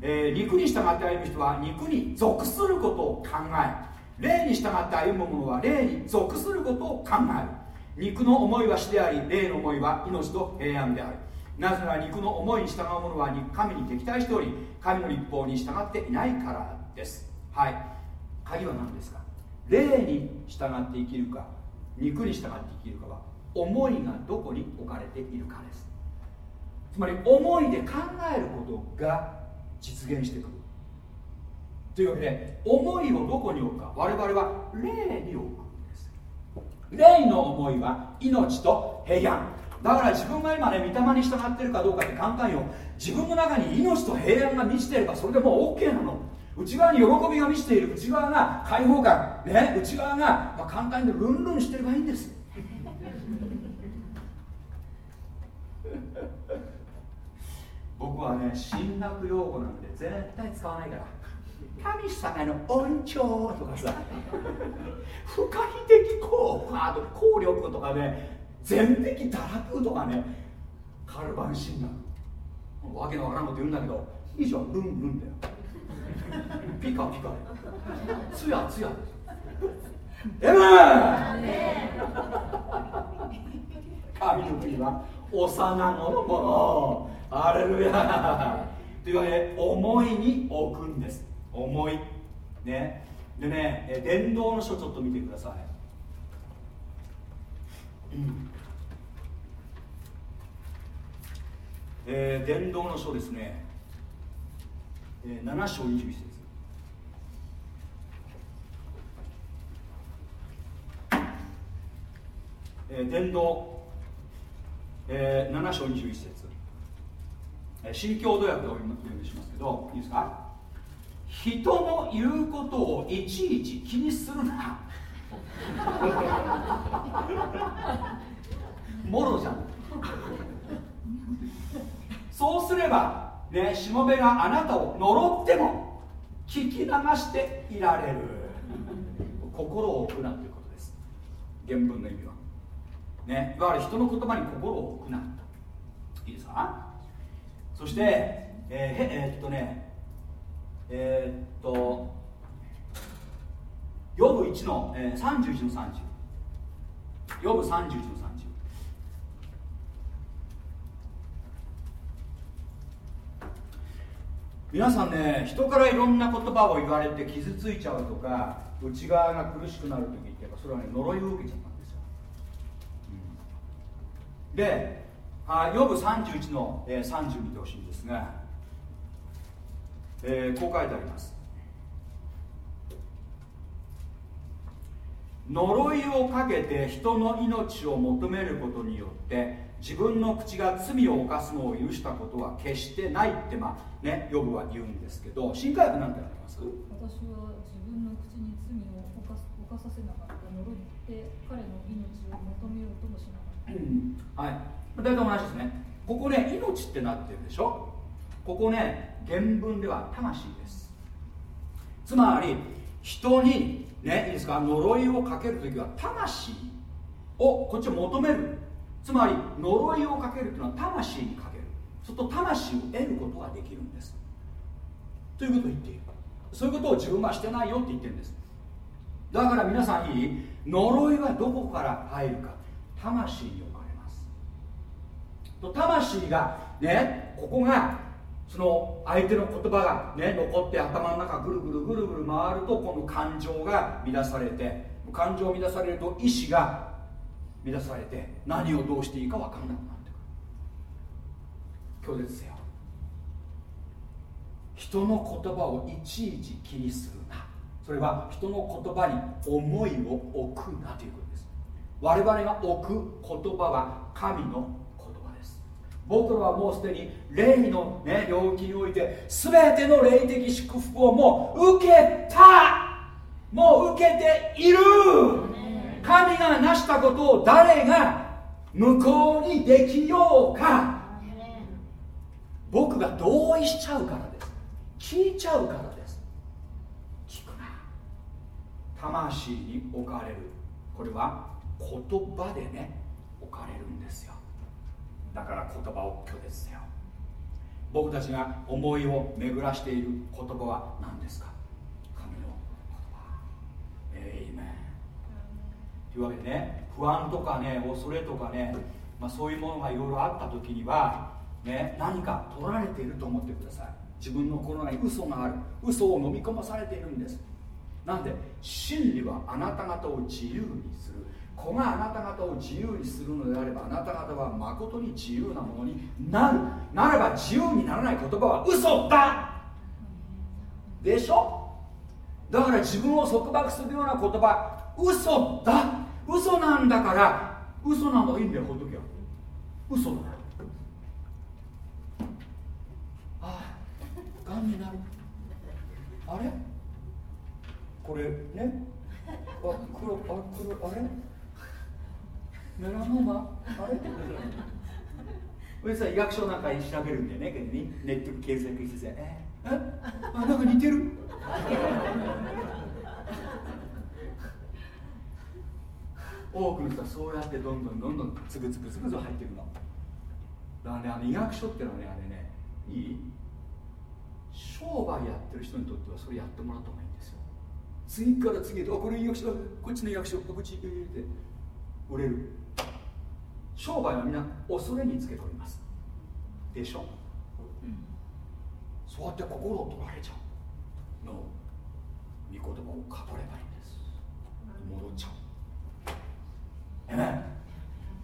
Speaker 7: えー、肉に従って歩む人は肉に属することを考え霊に従って歩む者は霊に属することを考える。肉の思いは死であり霊の思いは命と平安である。なぜなら肉の思いに従う者は神に敵対しており神の立法に従っていないからです。はい。鍵は何ですか？霊に従って生きるか肉に従って生きるかは思いがどこに置かれているかです。つまり思いで考えることが実現してく。るというわけで思いをどこに置くか。我々は霊に置くんです。霊の思いは命と平安。だから自分が今ね御霊に従ってるかどうかって簡単よ自分の中に命と平安が満ちてればそれでもう OK なの。内側に喜びが満ちている。内側が解放感。ね。内側が、まあ、簡単にルンルンしてればいいんです。僕はね進学用語なんで絶対使わないから。神様の恩寵とかさ不可避的効果とか効力とかね全的堕落とかねカルバン進学。わけのわからんこと言うんだけどいいじゃんルンルンだよ。ピカピカツヤツヤエマ神の国は幼子のもの。アレルヤ。というわけで思いに置くんです。思い。ね。でね伝道の書ちょっと見てください、うん。えー、伝道の書ですね、えー、7章21節。えー、伝道、えー、7章21節。新共同訳でお読みしますけどいいですか？人の言うことをいちいち気にするな。もろじゃん。そうすればねしもべがあなたを呪っても聞き流していられる。心を置くなということです。原文の意味は。ねいわゆる人の言葉に心を置くないいですか？そして、えー、えー、っとねえー、っとヨブ1の、えー、31の30ヨブ31の30皆さんね人からいろんな言葉を言われて傷ついちゃうとか内側が苦しくなる時ってそれはね呪いを受けちゃった。で、あヨブ31の、えー、30見てほしいんですが、えー、こう書いてあります。呪いをかけて人の命を求めることによって自分の口が罪を犯すのを許したことは決してないってまあねヨブは言うんですけど新海部なんてあります？私
Speaker 8: は自分の口に罪を犯犯させなかった呪いって彼の命を求めようともしなかった、うん、
Speaker 7: はい。大体同じですね。ここね命ってなってるでしょ？ここね原文では魂です。つまり人にねいいですか？呪いをかけるときは魂をこっちを求める。つまり呪いをかけるというのは魂にかける。そうすると魂を得ることができるんです。ということを言っている。そういうことを自分はしてないよって言ってるんです。だから皆さんいい？呪いはどこから入るか。魂に生まれます。と魂がねここがその相手の言葉がね残って頭の中ぐるぐるぐるぐる回ると今度感情が乱されて感情を乱されると意志が乱されて何をどうしていいか分かんなくなってくる。拒絶せよ。人の言葉をいちいち気にするな。それは人の言葉に思いを置くなということ。我々が置く言葉は神の言葉です。僕らはもうすでに霊の、ね、領域において全ての霊的祝福をもう受けた。もう受けている。神が成したことを誰が無効にできようか。僕が同意しちゃうからです。聞いちゃうからです。聞くな。魂に置かれる。これは言葉でね置かれるんですよ。だから言葉を拒絶せよ。僕たちが思いを巡らしている言葉は何ですか？神の言葉。エイメン。というわけでね不安とかね恐れとかね、まあ、そういうものがいろいろあった時には、ね、何か取られていると思ってください。自分の心に嘘がある。嘘を飲み込まされているんです。なんで真理はあなた方を自由にする。子があなた方を自由にするのであればあなた方は誠に自由なものになる。ならば自由にならない言葉は嘘だ。でしょ？だから自分を束縛するような言葉嘘だ。嘘なんだから嘘なのいいんだよほっとけよ。嘘だ。ああがんになる。あれ？これね？あ黒あ黒あれ？メラノーマあれ？上さ医学書なんか調べるんだよねネット検索してえ？え？あなんか似てる？多くの人はそうやってどんどんどんどんつぐつぐつぐつ入っていくの。だからねあの医学書っていうのはねあれねいい？商売やってる人にとってはそれやってもらった方がいいんですよ。次から次へとこれ医学書こっちの医学書こっち入れて。売れる商売はみんな恐れにつけております。でしょ、うん、そうやって心を取られちゃう。の御言葉を語ればいいんです。戻っちゃう。ええ。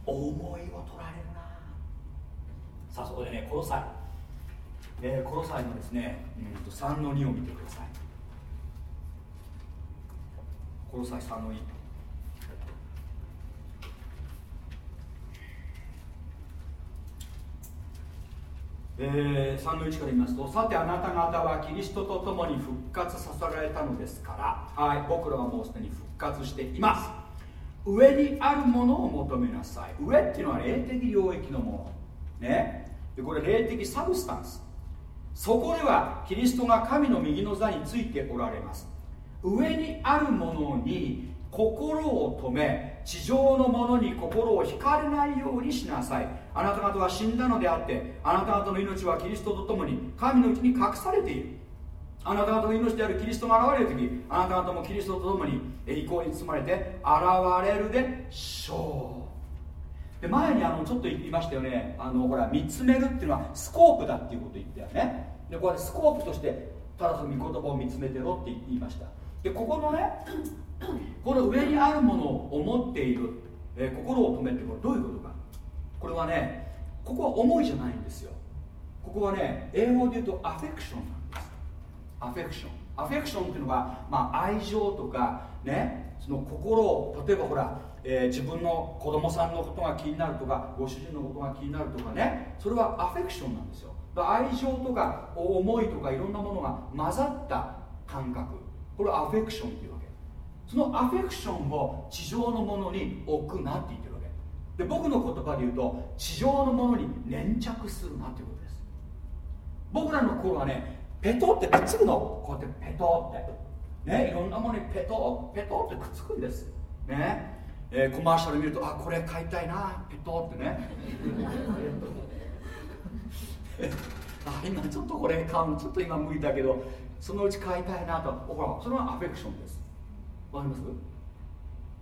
Speaker 7: 思いを取られるな。さあそこでねこの際えー、この際のですね、うんと、3の2を見てください。この際3の2えー、3の1から言いますとさてあなた方はキリストと共に復活させられたのですからはい僕らはもうすでに復活しています。上にあるものを求めなさい。上っていうのは霊的領域のもの。ね。でこれ霊的サブスタンス。そこではキリストが神の右の座についておられます。上にあるものに心を止め地上のものに心を惹かれないようにしなさい。あなた方は死んだのであってあなた方の命はキリストと共に神のうちに隠されている。あなた方の命であるキリストが現れる時あなた方もキリストと共に栄光に包まれて現れるでしょう。で前にあのちょっと言いましたよね。あのほら見つめるっていうのはスコープだっていうこと言ったよね。でこれスコープとしてただその御言葉を見つめてろって言いました。でここのねこの上にあるものを思っている、えー、心を止めってこれどういうことか。これはねここは思いじゃないんですよ。ここはね英語で言うとアフェクションなんですアフェクション。アフェクションっていうのは、まあ、愛情とかねその心を例えばほら、えー、自分の子供さんのことが気になるとかご主人のことが気になるとかねそれはアフェクションなんですよ。愛情とか思いとかいろんなものが混ざった感覚。これはアフェクションっていうわけ。そのアフェクションを地上のものに置くなって言ってる。で僕の言葉で言うと地上のものに粘着するなっていうことです。僕らの心はねペトってくっつくの。こうやってペトって。ねいろんなものにペトペトってくっつくんです。ね。えー、コマーシャル見るとあこれ買いたいなペトってね。あ今ちょっとこれ買うのちょっと今無理だけどそのうち買いたいなと。ほらそれはアフェクションです。わかります？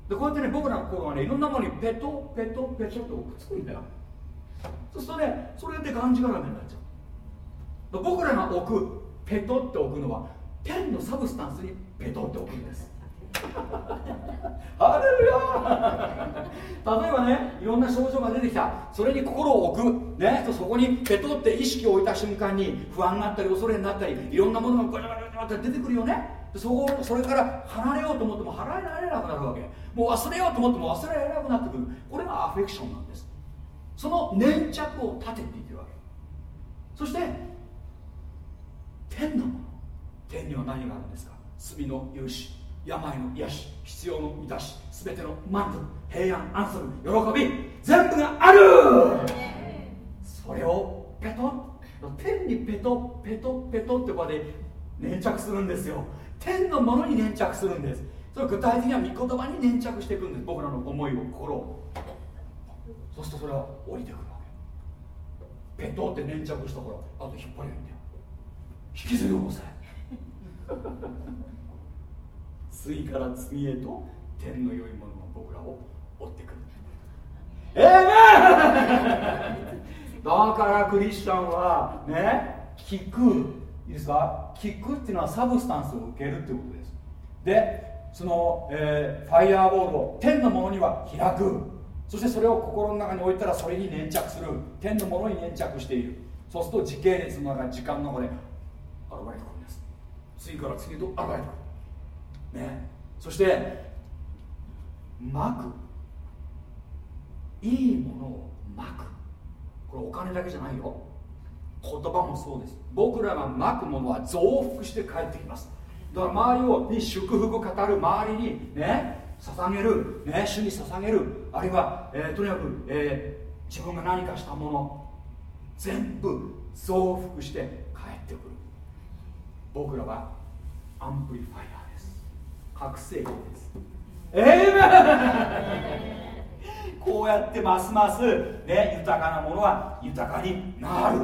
Speaker 7: でこうやってね僕らの心はねいろんなものにペトペトペトってくっつくんだよ。そうするとねそれでがんじがらめになっちゃう。僕らが置くペトって置くのは天のサブスタンスにペトって置くんです。ハレルヤ例えばねいろんな症状が出てきた。それに心を置く。ねそこにペトって意識を置いた瞬間に不安になったり恐れになったりいろんなものがガチャガチャガチャって出てくるよね。そこそれから離れようと思っても離れられなくなるわけ。もう忘れようと思っても忘れられなくなってくる。これがアフェクションなんです。その粘着を立てていってるわけ。そして天のもの。天には何があるんですか？罪の勇士。病の癒し。必要の満たし。全ての満足。平安安息。喜び。全部がある。それをペト天にペトペトペトってこうで粘着するんですよ。天のものに粘着するんです。それ具体的には御言葉に粘着していくんです。僕らの思いを心を。そうするとそれは降りてくるわけ。ペトって粘着したからあと引っ張りゃいいんだよ。引きずり起こせ。次から次へと天の良いものが僕らを追ってくる。ええ。ー、だからクリスチャンはね聞く。いいですか？聞くっていうのはサブスタンスを受けるっていうことです。でその、えー、ファイヤーボールを天のものには開く。そしてそれを心の中に置いたらそれに粘着する。天のものに粘着している。そうすると時系列の中時間の中で現れてくるんです。次から次へと現れてくるね。そしてまく。いいものをまく。これお金だけじゃないよ。言葉もそうです。僕らがまくものは増幅して帰ってきます。だから周りをに祝福語る周りにね捧げる、ね、主に捧げるあるいは、えー、とにかく、えー、自分が何かしたもの全部増幅して帰ってくる。僕らはアンプリファイアです。覚醒器です。ええー、こうやってますます、ね、豊かなものは豊かになる。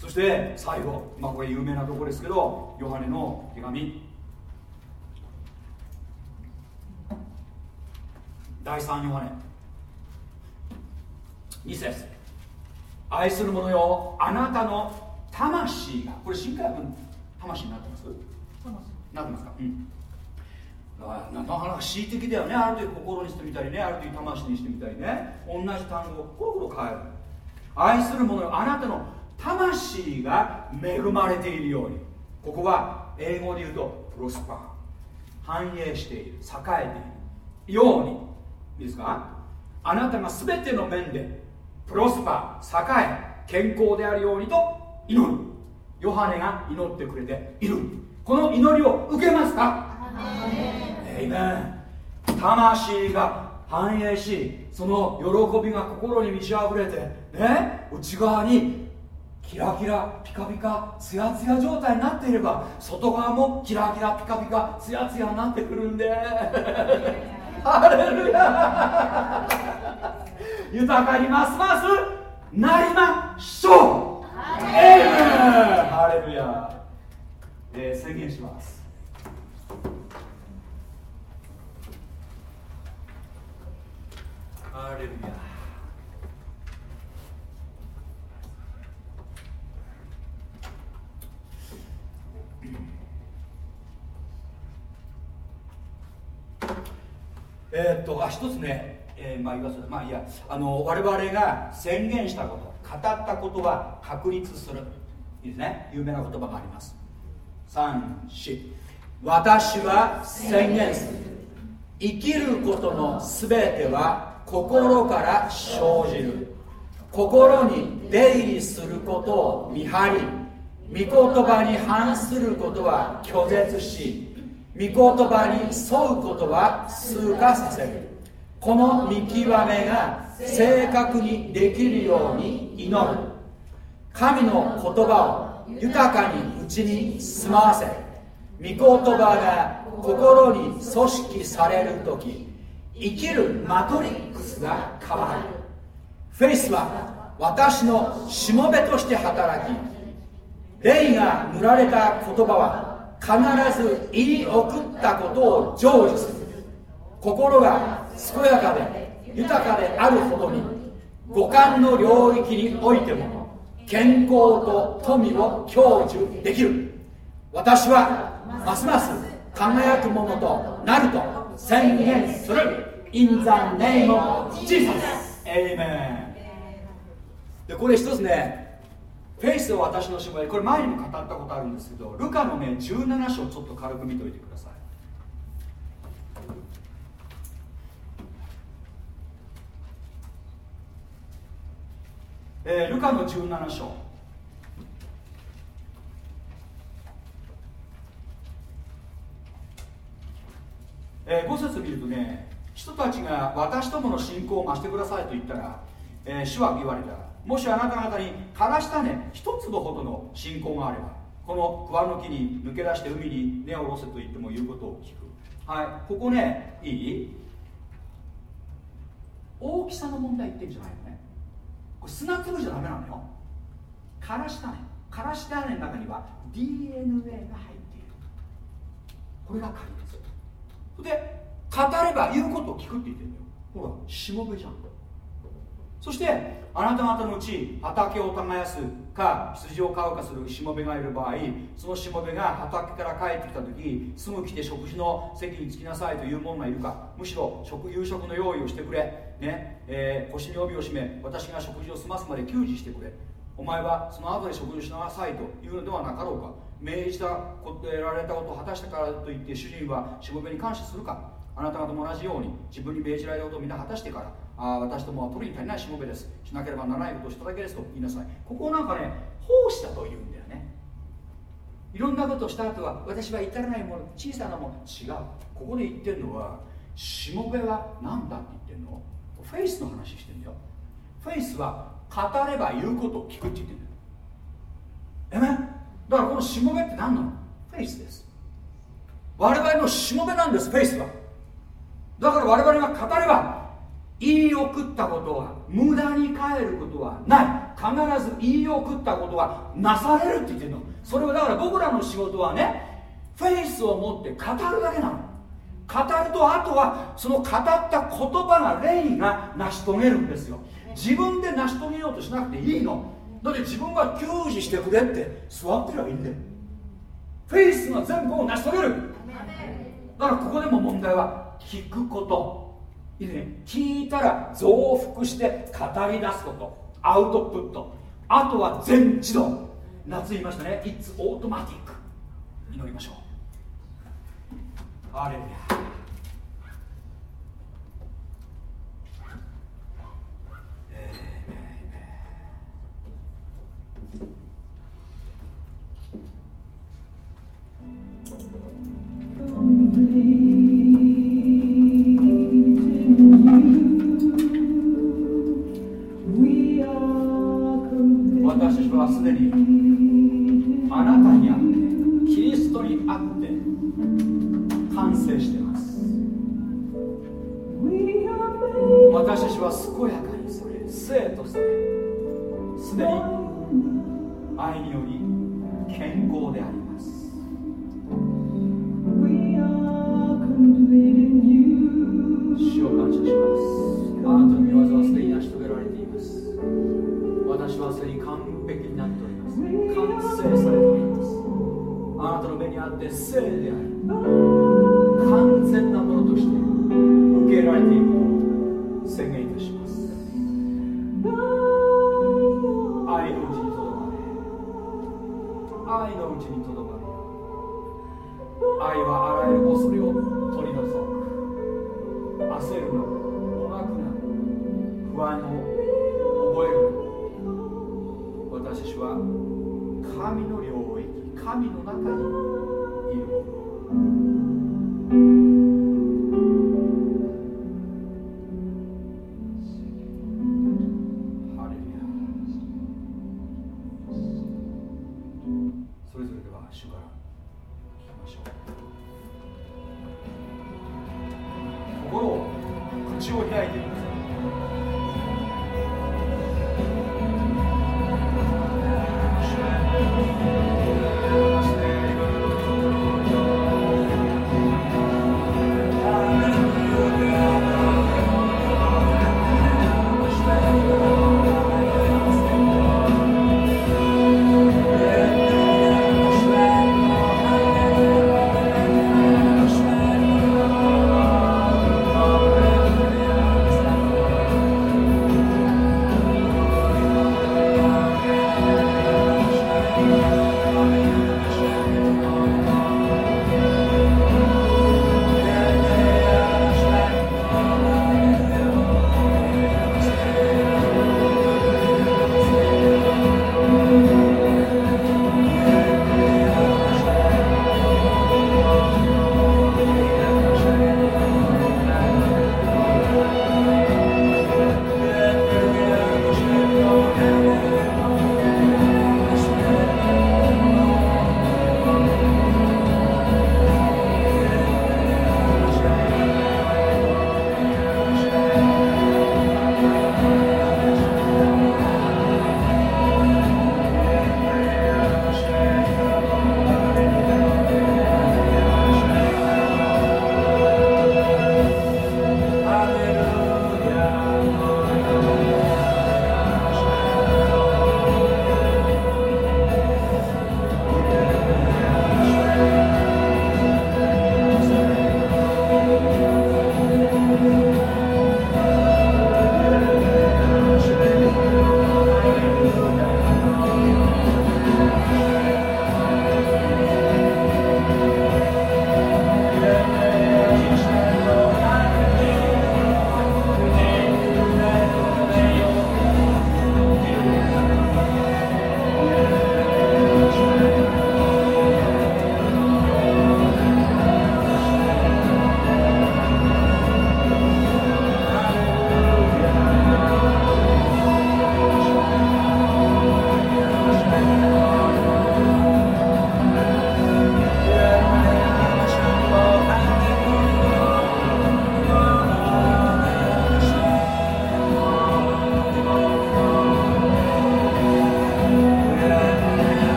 Speaker 7: そして最後、まあ、これ有名なところですけどヨハネの手紙。第3ヨハネ。2節。愛する者よあなたの魂が。これ新海文魂になってます？なってますか？うん。なかなか恣意的だよね。ある時心にしてみたりね。ある時魂にしてみたりね。同じ単語をコロコロ変える。愛する者よあなたの魂が恵まれているように。ここは英語で言うとプロスパー。繁栄している栄えているように。いいですか？あなたが全ての面でプロスパー栄え健康であるようにと祈る。ヨハネが祈ってくれている。この祈りを受けますか？エイメン。魂が繁栄しその喜びが心に満ち溢れてね内側にキラキラピカピカツヤツヤ状態になっていれば外側もキラキラピカピカツヤツヤになってくるんで。ハレルヤ豊かにますますなりましょう。エイメンハレルヤ、えー、宣言します。ハレルヤえー、っとあ一つね、えー、まあ言わせまあいや。あの我々が宣言したこと語ったことは確立する。いいですね。有名な言葉があります。34私は宣言する。生きることの全ては心から生じる。心に出入りすることを見張り御言葉に反することは拒絶し御言葉に沿うことは通過させる。この見極めが正確にできるように祈る。神の言葉を豊かに内に住まわせ。御言葉が心に組織される時生きるマトリックスが変わる。フェイスは私のしもべとして働き霊が塗られた言葉は必ず言い送ったことを成就する。心が健やかで豊かであるほどに五感の領域においても健康と富を享受できる。私はますます輝くものとなると宣言する In the name of Jesus Amen でこれ一つねフェイスを私の芝居これ前にも語ったことあるんですけどルカのね17章ちょっと軽く見ておいてください。えー、ルカの17章。えー、5節見るとね人たちが私どもの信仰を増してくださいと言ったら、えー、主は言われた。もしあなた方にからしたね一粒ほどの信仰があればこの桑の木に抜け出して海に根を下ろせと言っても言うことを聞く。はい。ここねいい？大きさの問題言ってんじゃないよね。これ砂粒じゃダメなのよ。からし種からし種の中には DNA が入っている。これが仮です。で語れば言うことを聞くって言ってるんだよ。ほらしもべじゃん。そしてあなた方のうち畑を耕すか羊を飼うかするしもべがいる場合そのしもべが畑から帰ってきた時すぐ来て食事の席に着きなさいという者がいるかむしろ食夕食の用意をしてくれ、ね。えー、腰に帯を締め私が食事を済ますまで給仕してくれ。お前はその後で食事をしなさいというのではなかろうか。命じたことやられたことを果たしたからといって主人はしもべに感謝するか。あなた方も同じように自分に命じられたことを皆果たしてからあ私どもは取りに足りないしもべです。しなければならないことをしただけですと言いなさい。ここをなんかね奉仕だと言うんだよね。いろんなことをした後は私は至らないもの小さなもの違う。ここで言ってるのはしもべは何だって言ってるの？フェイスの話してるんだよ。フェイスは語れば言うことを聞くって言ってるんだよ。え？めだからこのしもべって何なの？フェイスです。我々のしもべなんですフェイスは。だから我々が語れば言い送ったことは無駄に帰ることはない。必ず言い送ったことはなされるって言ってるの。それはだから僕らの仕事はねフェイスを持って語るだけなの。語るとあとはその語った言葉が霊が成し遂げるんですよ。自分で成し遂げようとしなくていいの。だって自分が給仕してくれって座ってればいいんだよ。フェイスが全部を成し遂げる。だからここでも問題は聞くこといいね。聞いたら増幅して語り出すこと。アウトプットあとは全自動。夏言いましたね。It's automatic 祈りましょう。ハレルヤ私たちはすでにあなたにあってキリストにあって完成しています。私たちは健やかにされ生とされすでに愛により健康であります。主を感謝します。あなたの御業はすでに成し遂げられています。私はすでに完璧になっております。完成されております。あなたの目にあって聖であり完全なものとして受け入れられていることを宣言いたします。愛のうちにとどまれ愛のうちにとどまれ愛はあらゆる恐れを取り除く。焦るな。もがくな。不安を私たちは神の領域神の中に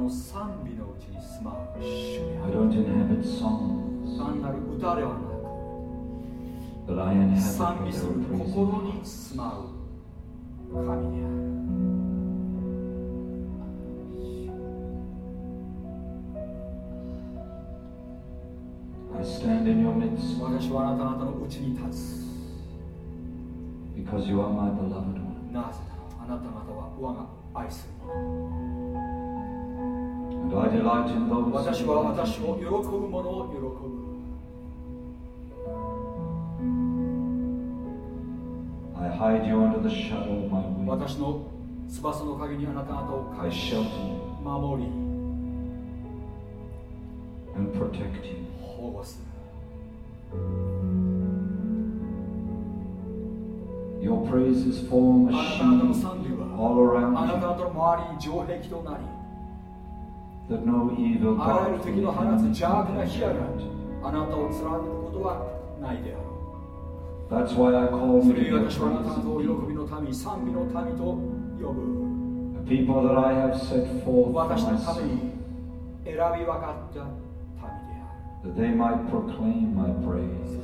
Speaker 7: の賛美のうちに住まう単なる歌ではなく
Speaker 1: inhabit
Speaker 7: 賛美する.心に住まう神である
Speaker 1: I stand in your midst
Speaker 7: 私はあなた方のうちに立つ
Speaker 1: because you are my beloved one.
Speaker 7: なぜだろうあなた方は我が愛する者私は私を喜ぶ者を喜ぶ。私の翼の陰にあなた方を返し守り保護する。あなたの賛美はあなた方の周りに城壁となりあらゆる敵の放つ邪悪な火矢が.あなたを貫くことはないであろ
Speaker 1: That's why I call you
Speaker 7: れ
Speaker 1: to
Speaker 7: ゆえ
Speaker 1: your
Speaker 7: 私はあなた
Speaker 1: praise
Speaker 7: 方を
Speaker 1: and
Speaker 7: 喜びの民賛美の民と呼ぶ
Speaker 1: A people that I have set forth for myself, that they might proclaim my
Speaker 7: そ
Speaker 1: praise.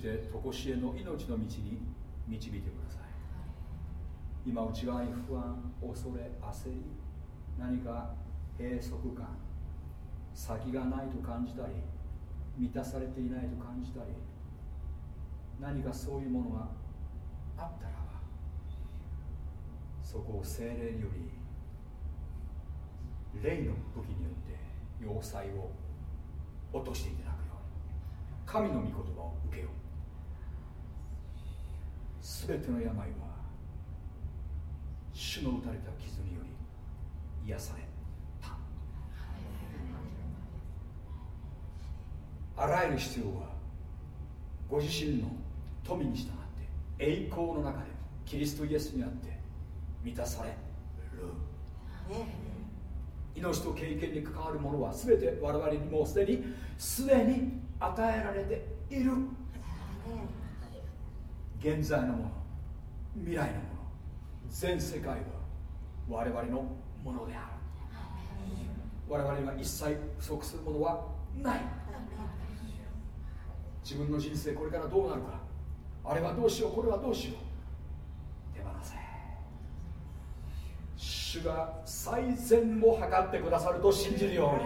Speaker 7: して常しえの命の道に導いてください。今内側に不安恐れ焦り何か閉塞感先がないと感じたり満たされていないと感じたり何かそういうものがあったらばそこを精霊により霊の武器によって要塞を落としていただくように神の御言葉を受けよう。全ての病は主の打たれた傷により癒された。あらゆる必要はご自身の富に従って栄光の中でキリストイエスにあって満たされる。命と経験に関わるものは全て我々にもうすでにすでに与えられている現在のもの未来のもの全世界は我々のものである。我々が一切不足するものはない。自分の人生これからどうなるかあれはどうしようこれはどうしよう手放せ。主が最善を図ってくださると信じるように。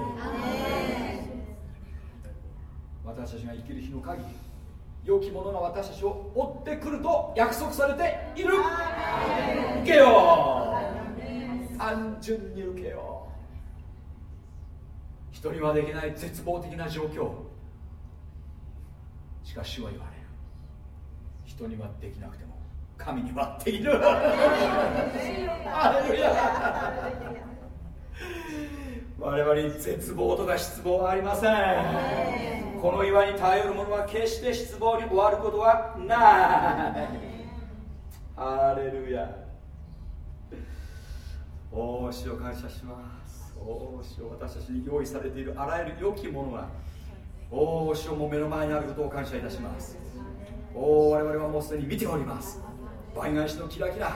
Speaker 7: 私たちが生きる日の限り良きものが私たちを追ってくると約束されている。受けよう。単純に受けよう。人にはできない絶望的な状況。しかし主は言われる。人にはできなくても神にはできる。我々に絶望とか失望はありませんこの岩に頼る者は決して失望に終わることはない。ハレルヤ。おお主を感謝します。おお主を私たちに用意されているあらゆる良きものが。おお主をも目の前にあることを感謝いたします。おお我々はもうすでに見ております。倍返しのキラキラ。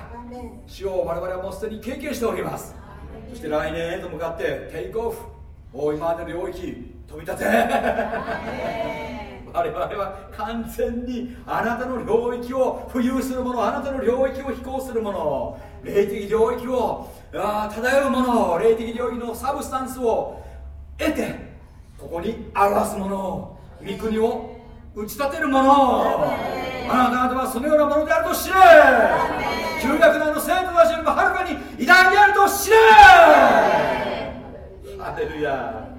Speaker 7: 主を我々はもうすでに経験しております。そして来年へと向かってテイクオフ。お今までの領域。飛び立て。我々は完全にあなたの領域を浮遊するものあなたの領域を飛行するもの霊的領域をあ漂うもの霊的領域のサブスタンスを得てここに表すもの御国を打ち立てるもの。あなた方はそのようなものであると知れ。旧約の生徒たちよりもはるかに偉大であると知れ。ハレルヤ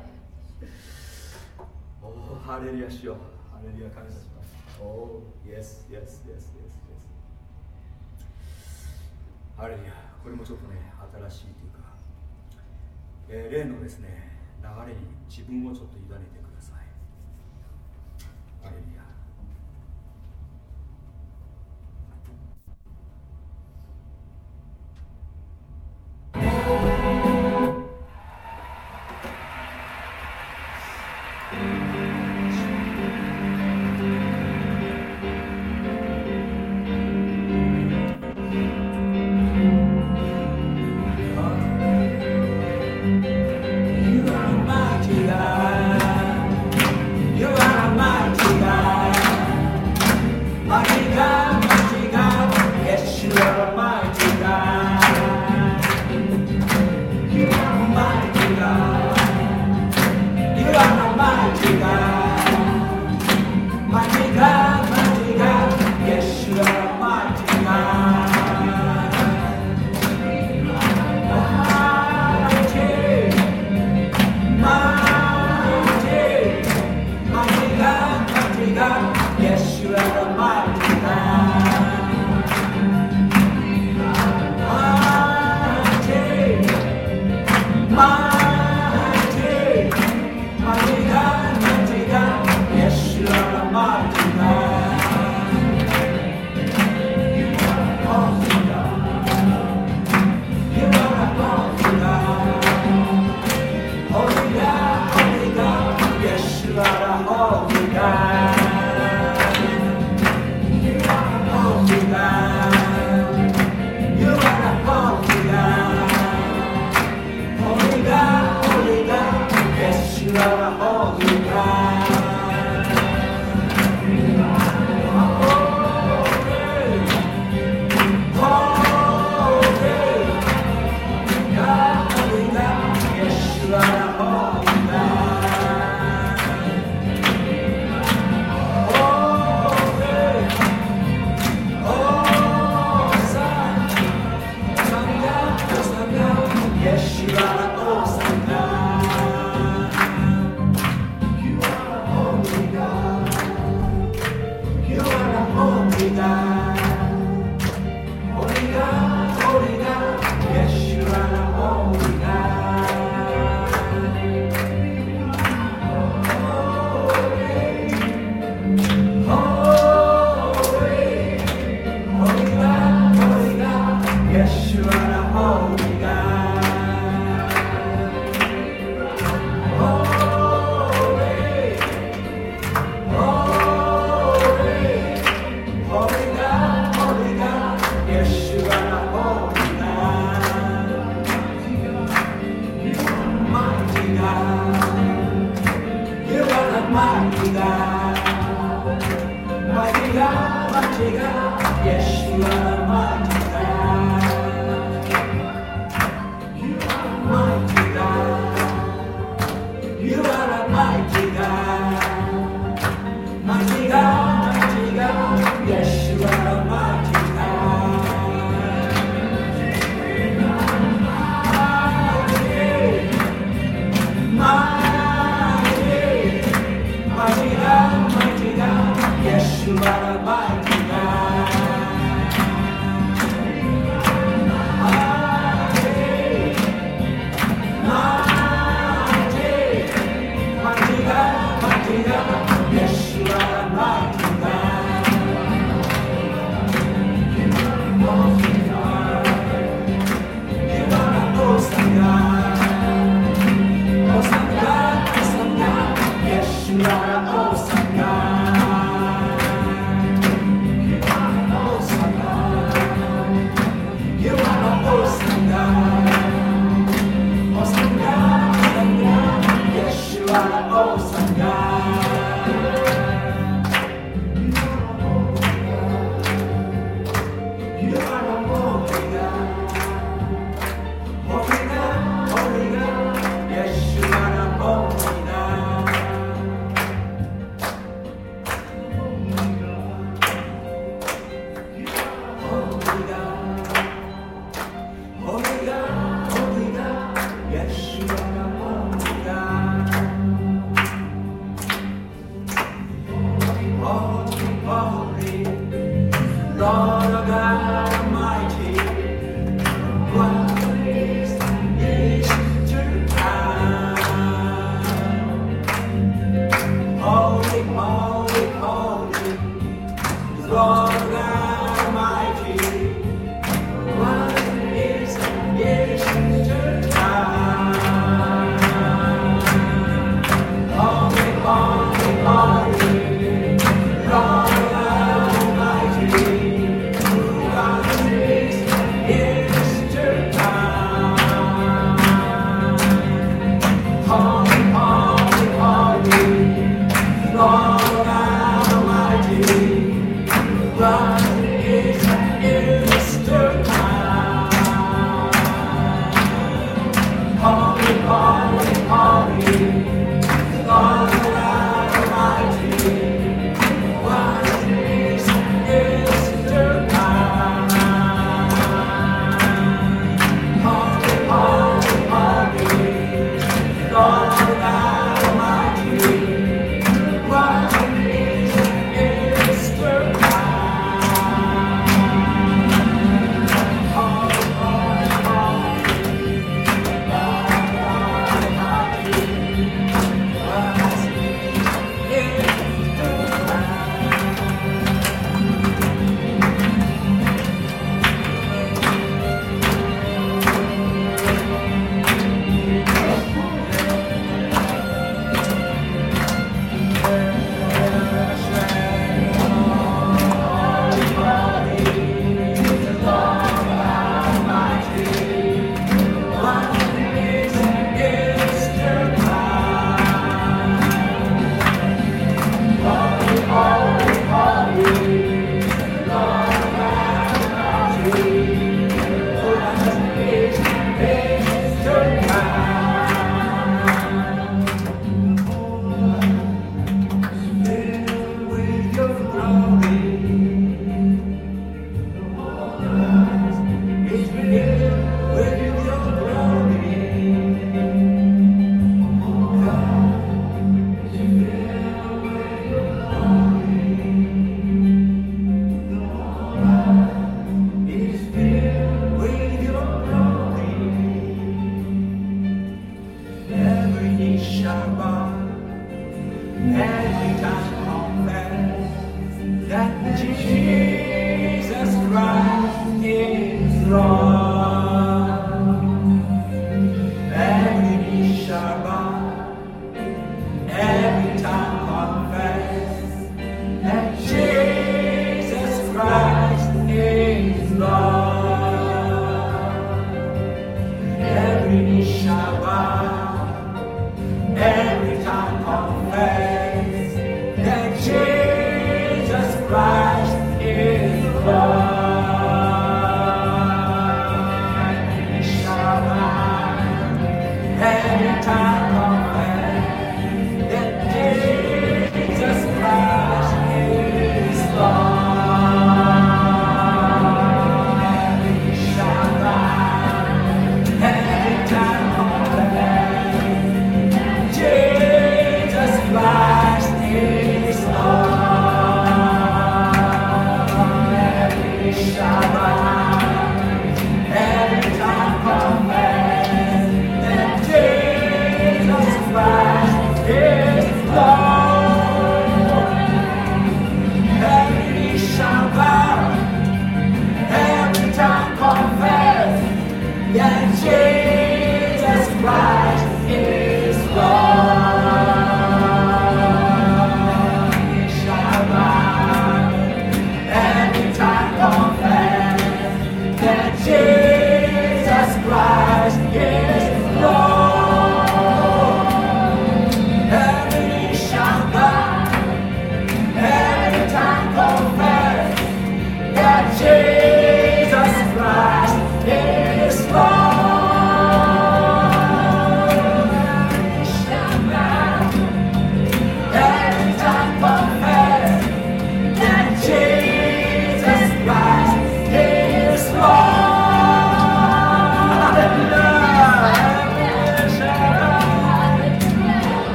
Speaker 7: ハレルヤしよ。うハレルヤ感謝します。おおイエスイエスイエスイエスイエスハレルヤこれもちょっとね新しいというか、えー、例のですね流れに自分をちょっと委ねてください。ハレルヤ。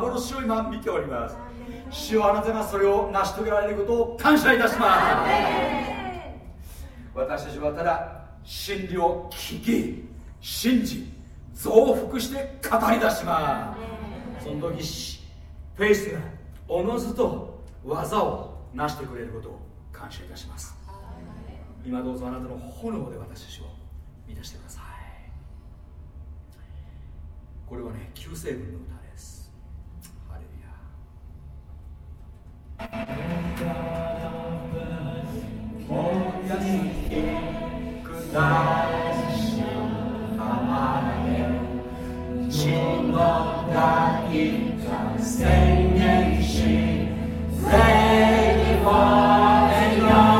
Speaker 7: 幻を今見ております。主よあなたがそれを成し遂げられることを感謝いたします。私たちはただ真理を聞き信じ増幅して語り出します。その時フェイスがおのずと技を成してくれることを感謝いたします。
Speaker 1: 今どうぞあなたの炎で私たちをこれはね救世軍の歌です。ハレルヤ。血の大が宣言し霊を得よ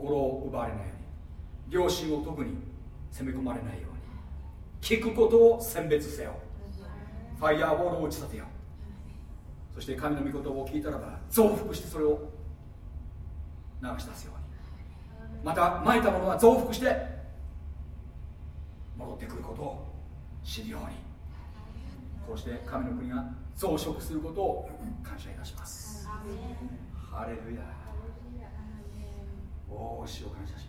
Speaker 10: 心
Speaker 1: を奪われないように良心を特に攻め込まれないように聞くことを選別せよ。ファイヤーボールを打ち立てよ。そして神の御言葉を聞いたらば増幅してそれを流し出すよまたまいたものは増幅して戻ってくることを知るように。こうして神の国が増殖することを感謝いたします。ハレルヤおお主を感謝し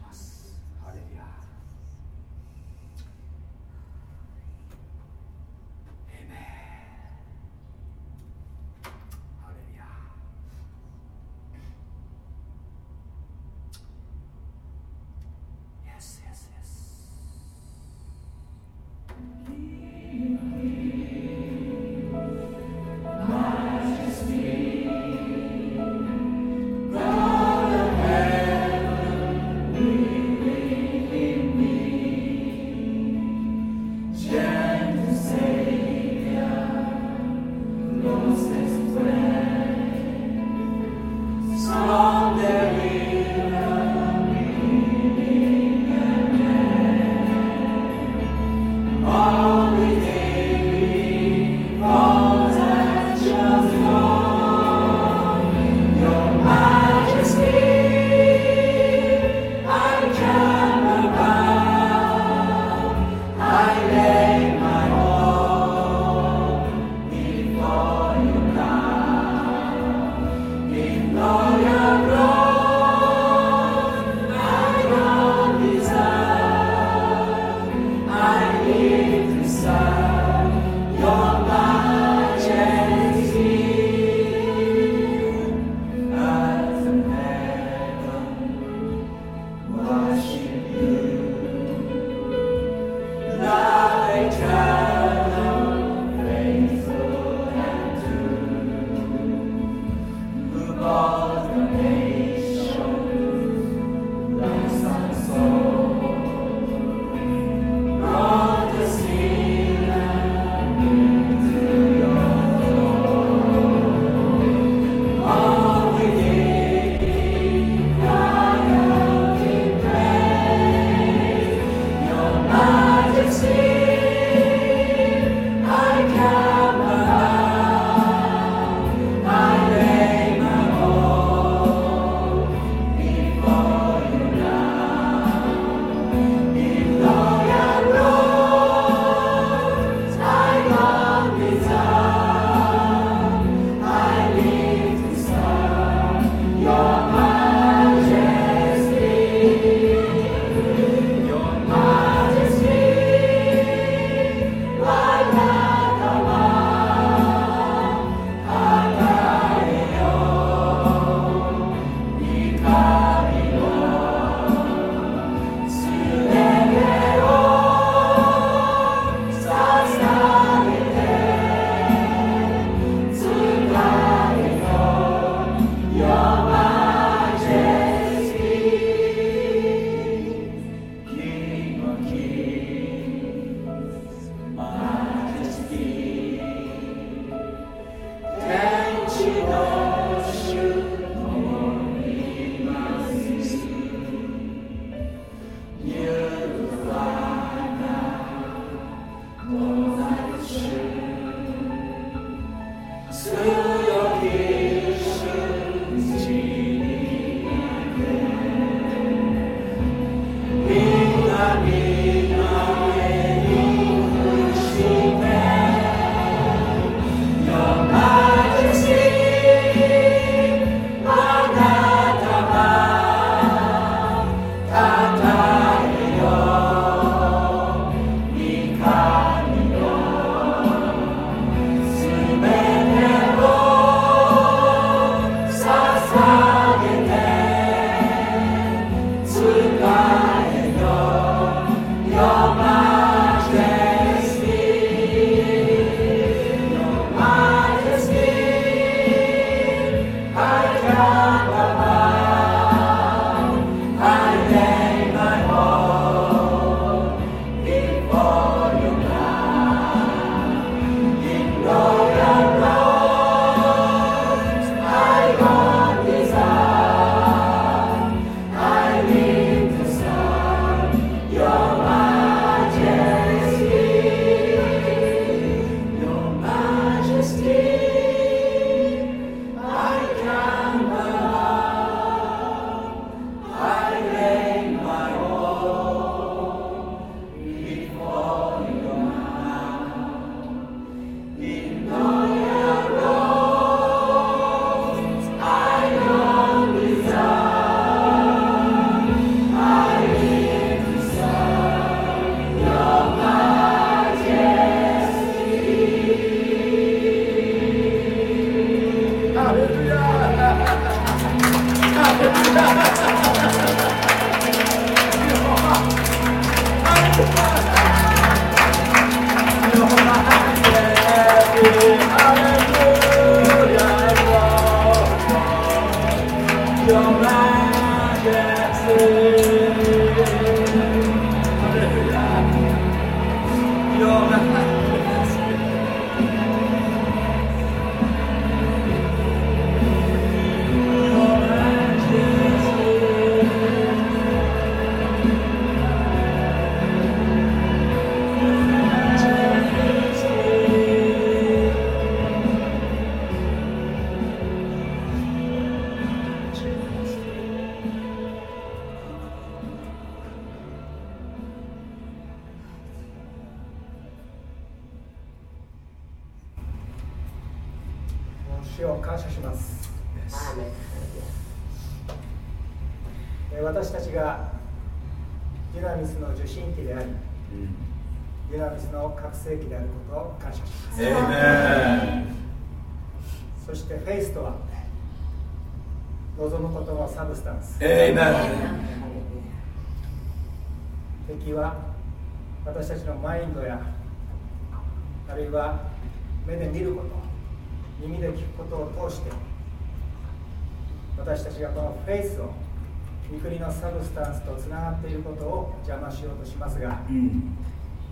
Speaker 2: しますが、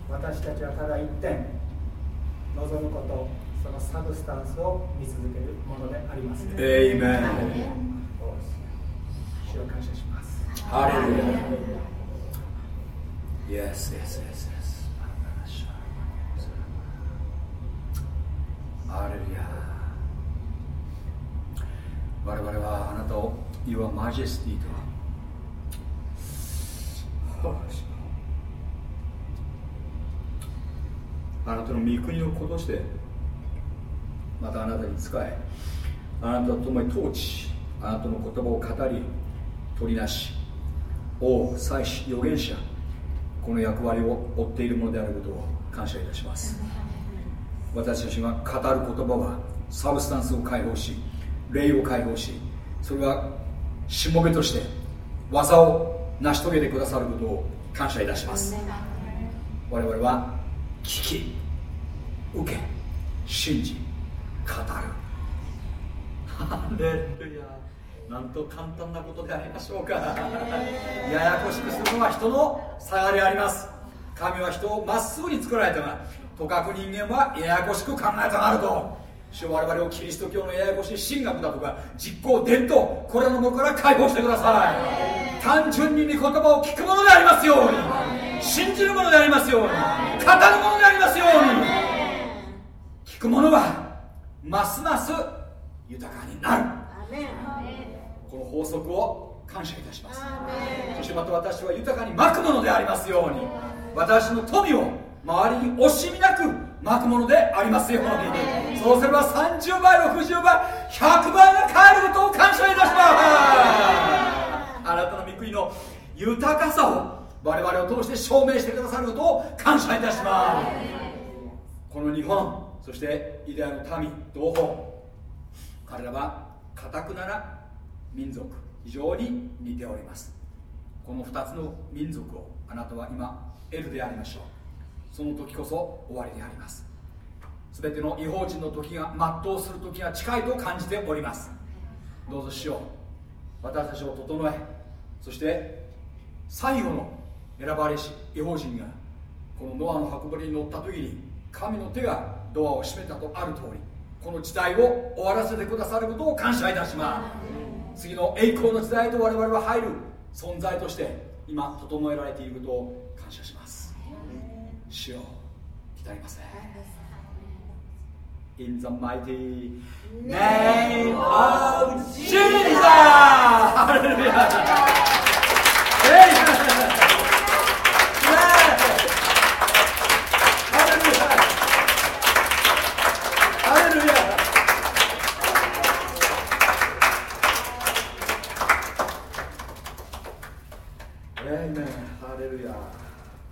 Speaker 2: 私たちはただ一点望むことそのサブスタンスを見続けるものであります。
Speaker 7: エイメン
Speaker 2: 主を感謝します。
Speaker 7: ハレルヤ Yes, yes, yes, yes. 我々はあなたを Your Majesty とあなたの御国の子としてまたあなたに仕えあなたと共に統治あなたの言葉を語り取りなし王祭司預言者この役割を負っているものであることを感謝いたします。私たちが語る言葉はサブスタンスを解放し霊を解放しそれはしもべとして技を成し遂げてくださることを感謝いたします。我々は聞き受け信じ語る。ハレルヤ。なんと簡単なことでありましょうか。ややこしくするのは人の差がであります。神は人をまっすぐに作られたがとかく人間はややこしく考えたがると。主我々をキリスト教のややこしい神学だとか実行伝統これらのものから解放してください。単純に御言葉を聞くものでありますように信じるものでありますように語るものでありますように聞くものはますます豊かになる。この法則を感謝いたします。そしてまた私は豊かにまくものでありますように私の富を周りに惜しみなくまくものでありますようにそうすれば30倍60倍100倍が返ることを感謝いたします。あなたの御国の豊かさを我々を通して証明してくださることを感謝いたします。この日本そしてイデアの民同胞彼らはかたくなな民族。非常に似ております。この2つの民族をあなたは今得るでありましょう。その時こそ終わりであります。全ての違法人の時が全うする時が近いと感じております。どうぞしよう。私たちを整えそして最後の選ばれし違法人がこのノアの箱舟に乗った時に神の手がドアを閉めたとある通りこの時代を終わらせてくださることを感謝いたします。次の栄光の時代と我々は入る存在として今整えられていることを感謝します。主よ鍛えますね In the mighty name of Jesus!